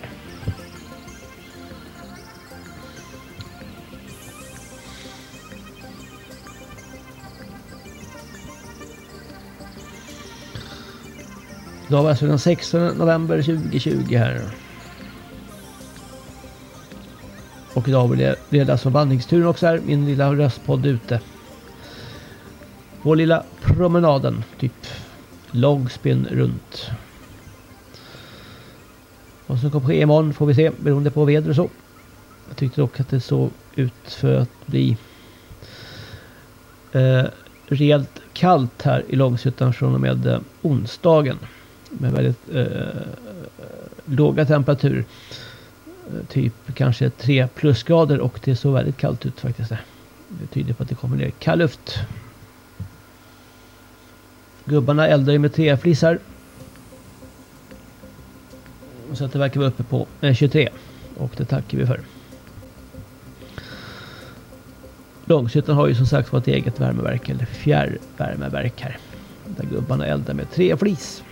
Idag var alltså den 16 november 2020 här. Och idag blir det ledas vandringsturen också här. Min lilla röstpodd ute. Vår lilla promenaden. Typ långspinn runt. Vad som kommer ske imorgon får vi se beroende på väder och så. Jag tyckte dock att det såg ut för att bli eh, rejält kallt här i Långshyttan från och med eh, onsdagen med väldigt eh, låga temperaturer. Eh, typ kanske 3 plusgrader och det såg väldigt kallt ut faktiskt. Det tyder på att det kommer ner kall luft. Gubbarna eldar ju med träflisar. Så att det verkar vara uppe på eh, 23. Och det tackar vi för. Långshyttan har ju som sagt ett eget värmeverk eller fjärrvärmeverk här. Där gubbarna eldar med träflis.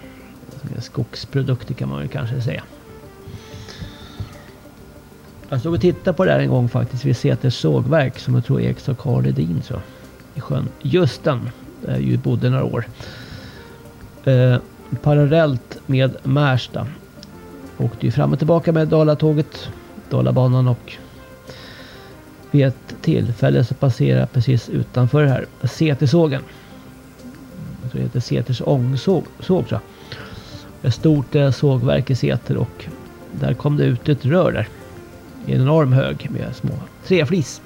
Skogsprodukter kan man ju kanske säga. Jag stod och tittade på det här en gång faktiskt vid Säters sågverk som jag tror ägs av Karl Edin så. I sjön Justen. Där jag ju bodde några år. Eh, parallellt med Märsta. Åkte ju fram och tillbaka med Dalatåget. Dalabanan och vid ett tillfälle så passerade jag precis utanför här Sätersågen. Jag tror det heter Säters ångsåg såg, tror jag ett stort sågverk i Säter och där kom det ut ett rör där. I en enorm hög med små träflis.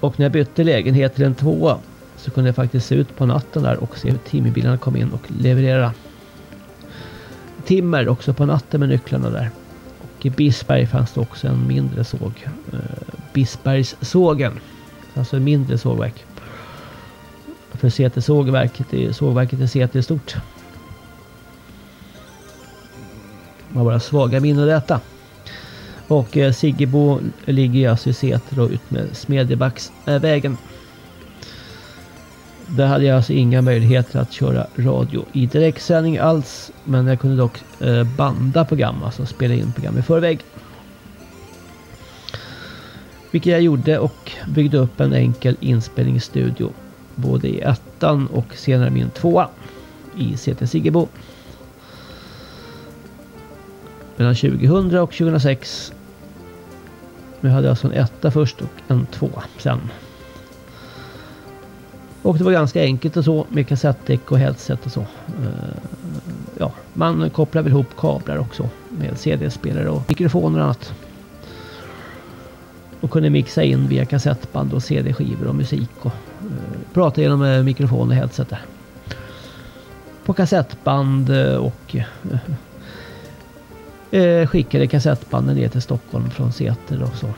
Och när jag bytte lägenhet till en tvåa så kunde jag faktiskt se ut på natten där och se hur timmerbilarna kom in och leverera timmer också på natten med nycklarna där. Och i Bisberg fanns det också en mindre såg. Eh, Bisbergssågen. Alltså en mindre sågverk. För CT-sågverket, sågverket i Säter är stort. Man har bara svaga minnen av detta. Och eh, Siggebo ligger alltså i Säter och ut med Smedjebacksvägen. Där hade jag alltså inga möjligheter att köra radio i direktsändning alls. Men jag kunde dock eh, banda program, alltså spela in program i förväg. Vilket jag gjorde och byggde upp en enkel inspelningsstudio både i ettan och senare min tvåa i CT Siggebo. Mellan 2000 och 2006. Nu hade jag alltså en etta först och en tvåa sen. Och det var ganska enkelt och så med kassettdäck och headset och så. Eh, ja, man kopplar väl ihop kablar också med CD-spelare och mikrofoner och annat. Och kunde mixa in via kassettband och CD-skivor och musik och eh, prata genom eh, mikrofon och headset där. på kassettband och skickade kassettbanden ner till Stockholm från Säter och så.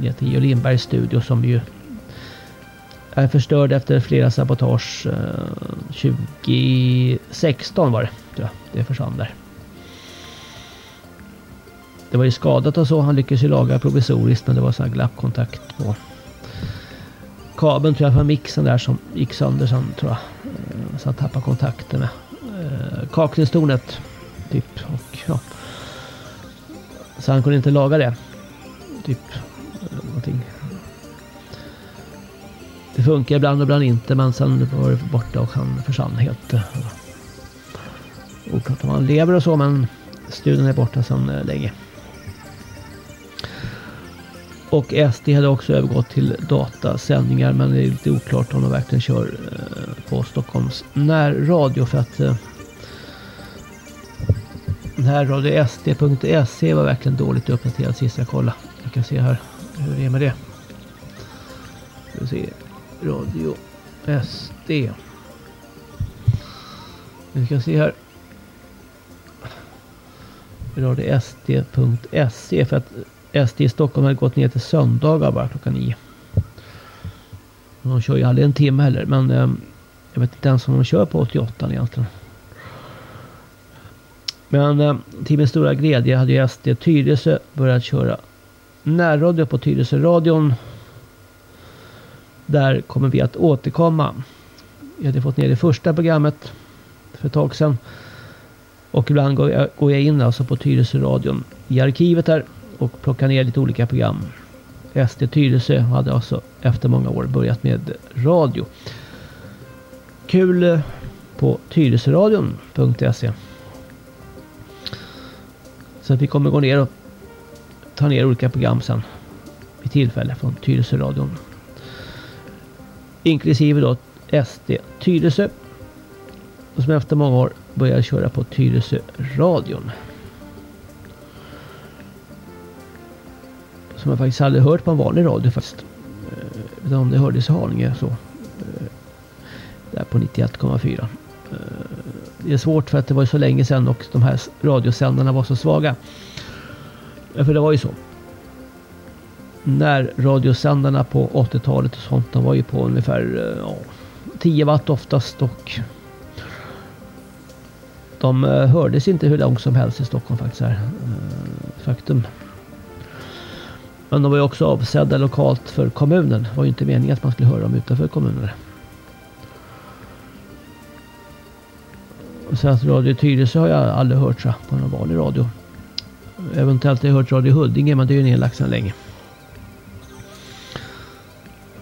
Ner till Geo Lindbergs studio som ju är förstörd efter flera sabotage. Eh, 2016 var det, tror jag. Det försvann där. Det var ju skadat och så. Han lyckades ju laga provisoriskt men det var så här glappkontakt på kabeln tror jag för mixen där som gick sönder sen tror jag. Eh, så han tappade kontakten med eh. Typ. Och, ja. Så han kunde inte laga det. Typ. Eh, någonting. Det funkar ibland och ibland inte men sen var det borta och han försvann helt. Oklart om han lever och så men studien är borta sedan eh, länge. Och SD hade också övergått till datasändningar men det är lite oklart om de verkligen kör eh, på Stockholms närradio för att eh, närradiosd.se var verkligen dåligt uppdaterad sist jag kollade. Jag kan se här hur det är med det. Ska vi se. Radio SD. Vi ska se här. Radio sd.se för att SD i Stockholm hade gått ner till söndagar bara klockan nio. De kör ju aldrig en timme heller men eh, jag vet inte ens om de kör på 88 egentligen. Men eh, till min stora glädje hade ju SD Tyresö börjat köra närradio på Tyresö-radion. Där kommer vi att återkomma. Jag hade fått ner det första programmet för ett tag sedan. Och ibland går jag, går jag in alltså på Tyresö-radion i arkivet där och plockar ner lite olika program. SD Tyresö hade alltså efter många år börjat med radio. Kul eh, på tyresöradion.se Så att vi kommer gå ner och ta ner olika program sen vid tillfälle från Tyresöradion. Inklusive då SD Tyresö. Och som efter många år började köra på Tyresöradion. Som jag faktiskt aldrig hört på en vanlig radio faktiskt. Eh, utan om det hördes i Haninge så. Eh, där på 91,4. Eh, det är svårt för att det var så länge sedan och de här radiosändarna var så svaga. För det var ju så. När radiosändarna på 80-talet och sånt, de var ju på ungefär eh, ja, 10 watt oftast och de eh, hördes inte hur långt som helst i Stockholm faktiskt. Här. Eh, faktum. Men de var ju också avsedda lokalt för kommunen. Det var ju inte meningen att man skulle höra dem utanför kommunen. Så att Radio Tyresö har jag aldrig hört så, på någon vanlig radio. Eventuellt har jag hört Radio Huddinge men det är ju nedlagt sedan länge.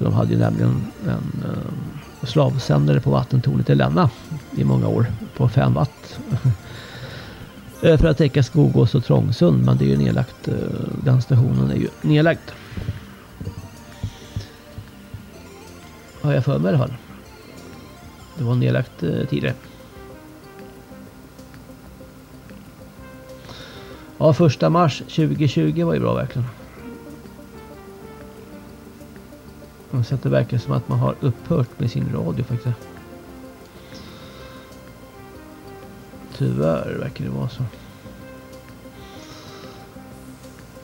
De hade ju nämligen en eh, slavsändare på vattentornet i Länna i många år på 5 watt. [laughs] Eh, för att täcka Skogås och Trångsund. Men det är ju nedlagt. Eh, Den stationen är ju nedlagd. Har jag för mig i alla fall. Det var nedlagt tidigare. Ja, första mars 2020 var ju bra verkligen. Så att det verkar som att man har upphört med sin radio faktiskt. Tyvärr verkar det vara så.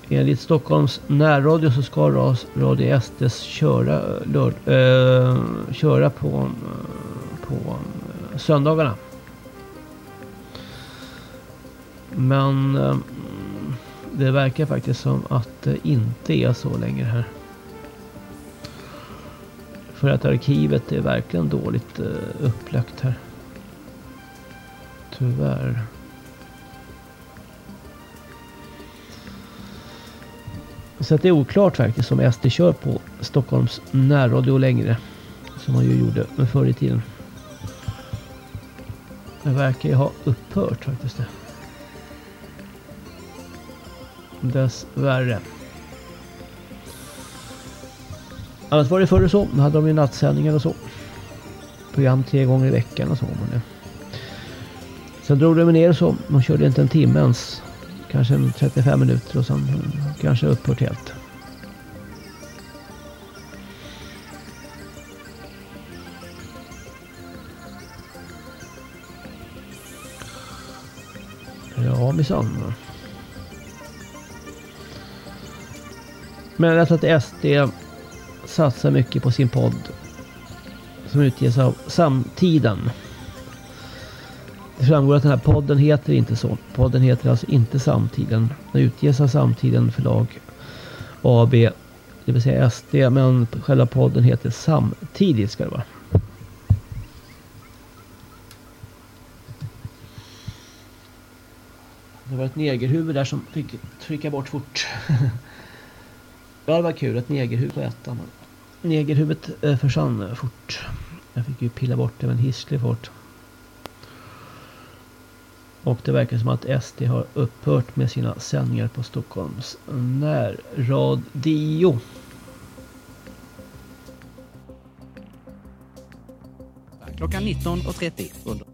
Enligt Stockholms närradio så ska Radio SDs köra, lörd, äh, köra på, eh, på äh, söndagarna. Men äh, det verkar faktiskt som att det inte är så längre här. För att arkivet är verkligen dåligt eh, upplagt här. Tyvärr. Så att det är oklart faktiskt om SD kör på Stockholms närradio längre. Som man ju gjorde förr i tiden. Det verkar ju ha upphört faktiskt. Det. Dessvärre. Annars var det förr så. Då hade de ju nattsändningar och så. Program tre gånger i veckan och så. Men Sen drog de ner så. Man körde inte en timme ens. Kanske en 35 minuter och sen kanske upphört helt. Ja, minsann. Men jag tror att SD satsar mycket på sin podd. Som utges av Samtiden. Det framgår att den här podden heter inte så. Podden heter alltså inte Samtiden. Den utges av Samtiden förlag AB. Det vill säga SD. Men själva podden heter Samtidigt ska det vara. Det var ett negerhuvud där som fick trycka bort fort. [laughs] ja, det var kul. Ett negerhuvud på ettan. Negerhuvudet eh, försvann eh, fort. Jag fick ju pilla bort det med en hisklig fart. Och det verkar som att SD har upphört med sina sändningar på Stockholms närradio. Klockan 19.30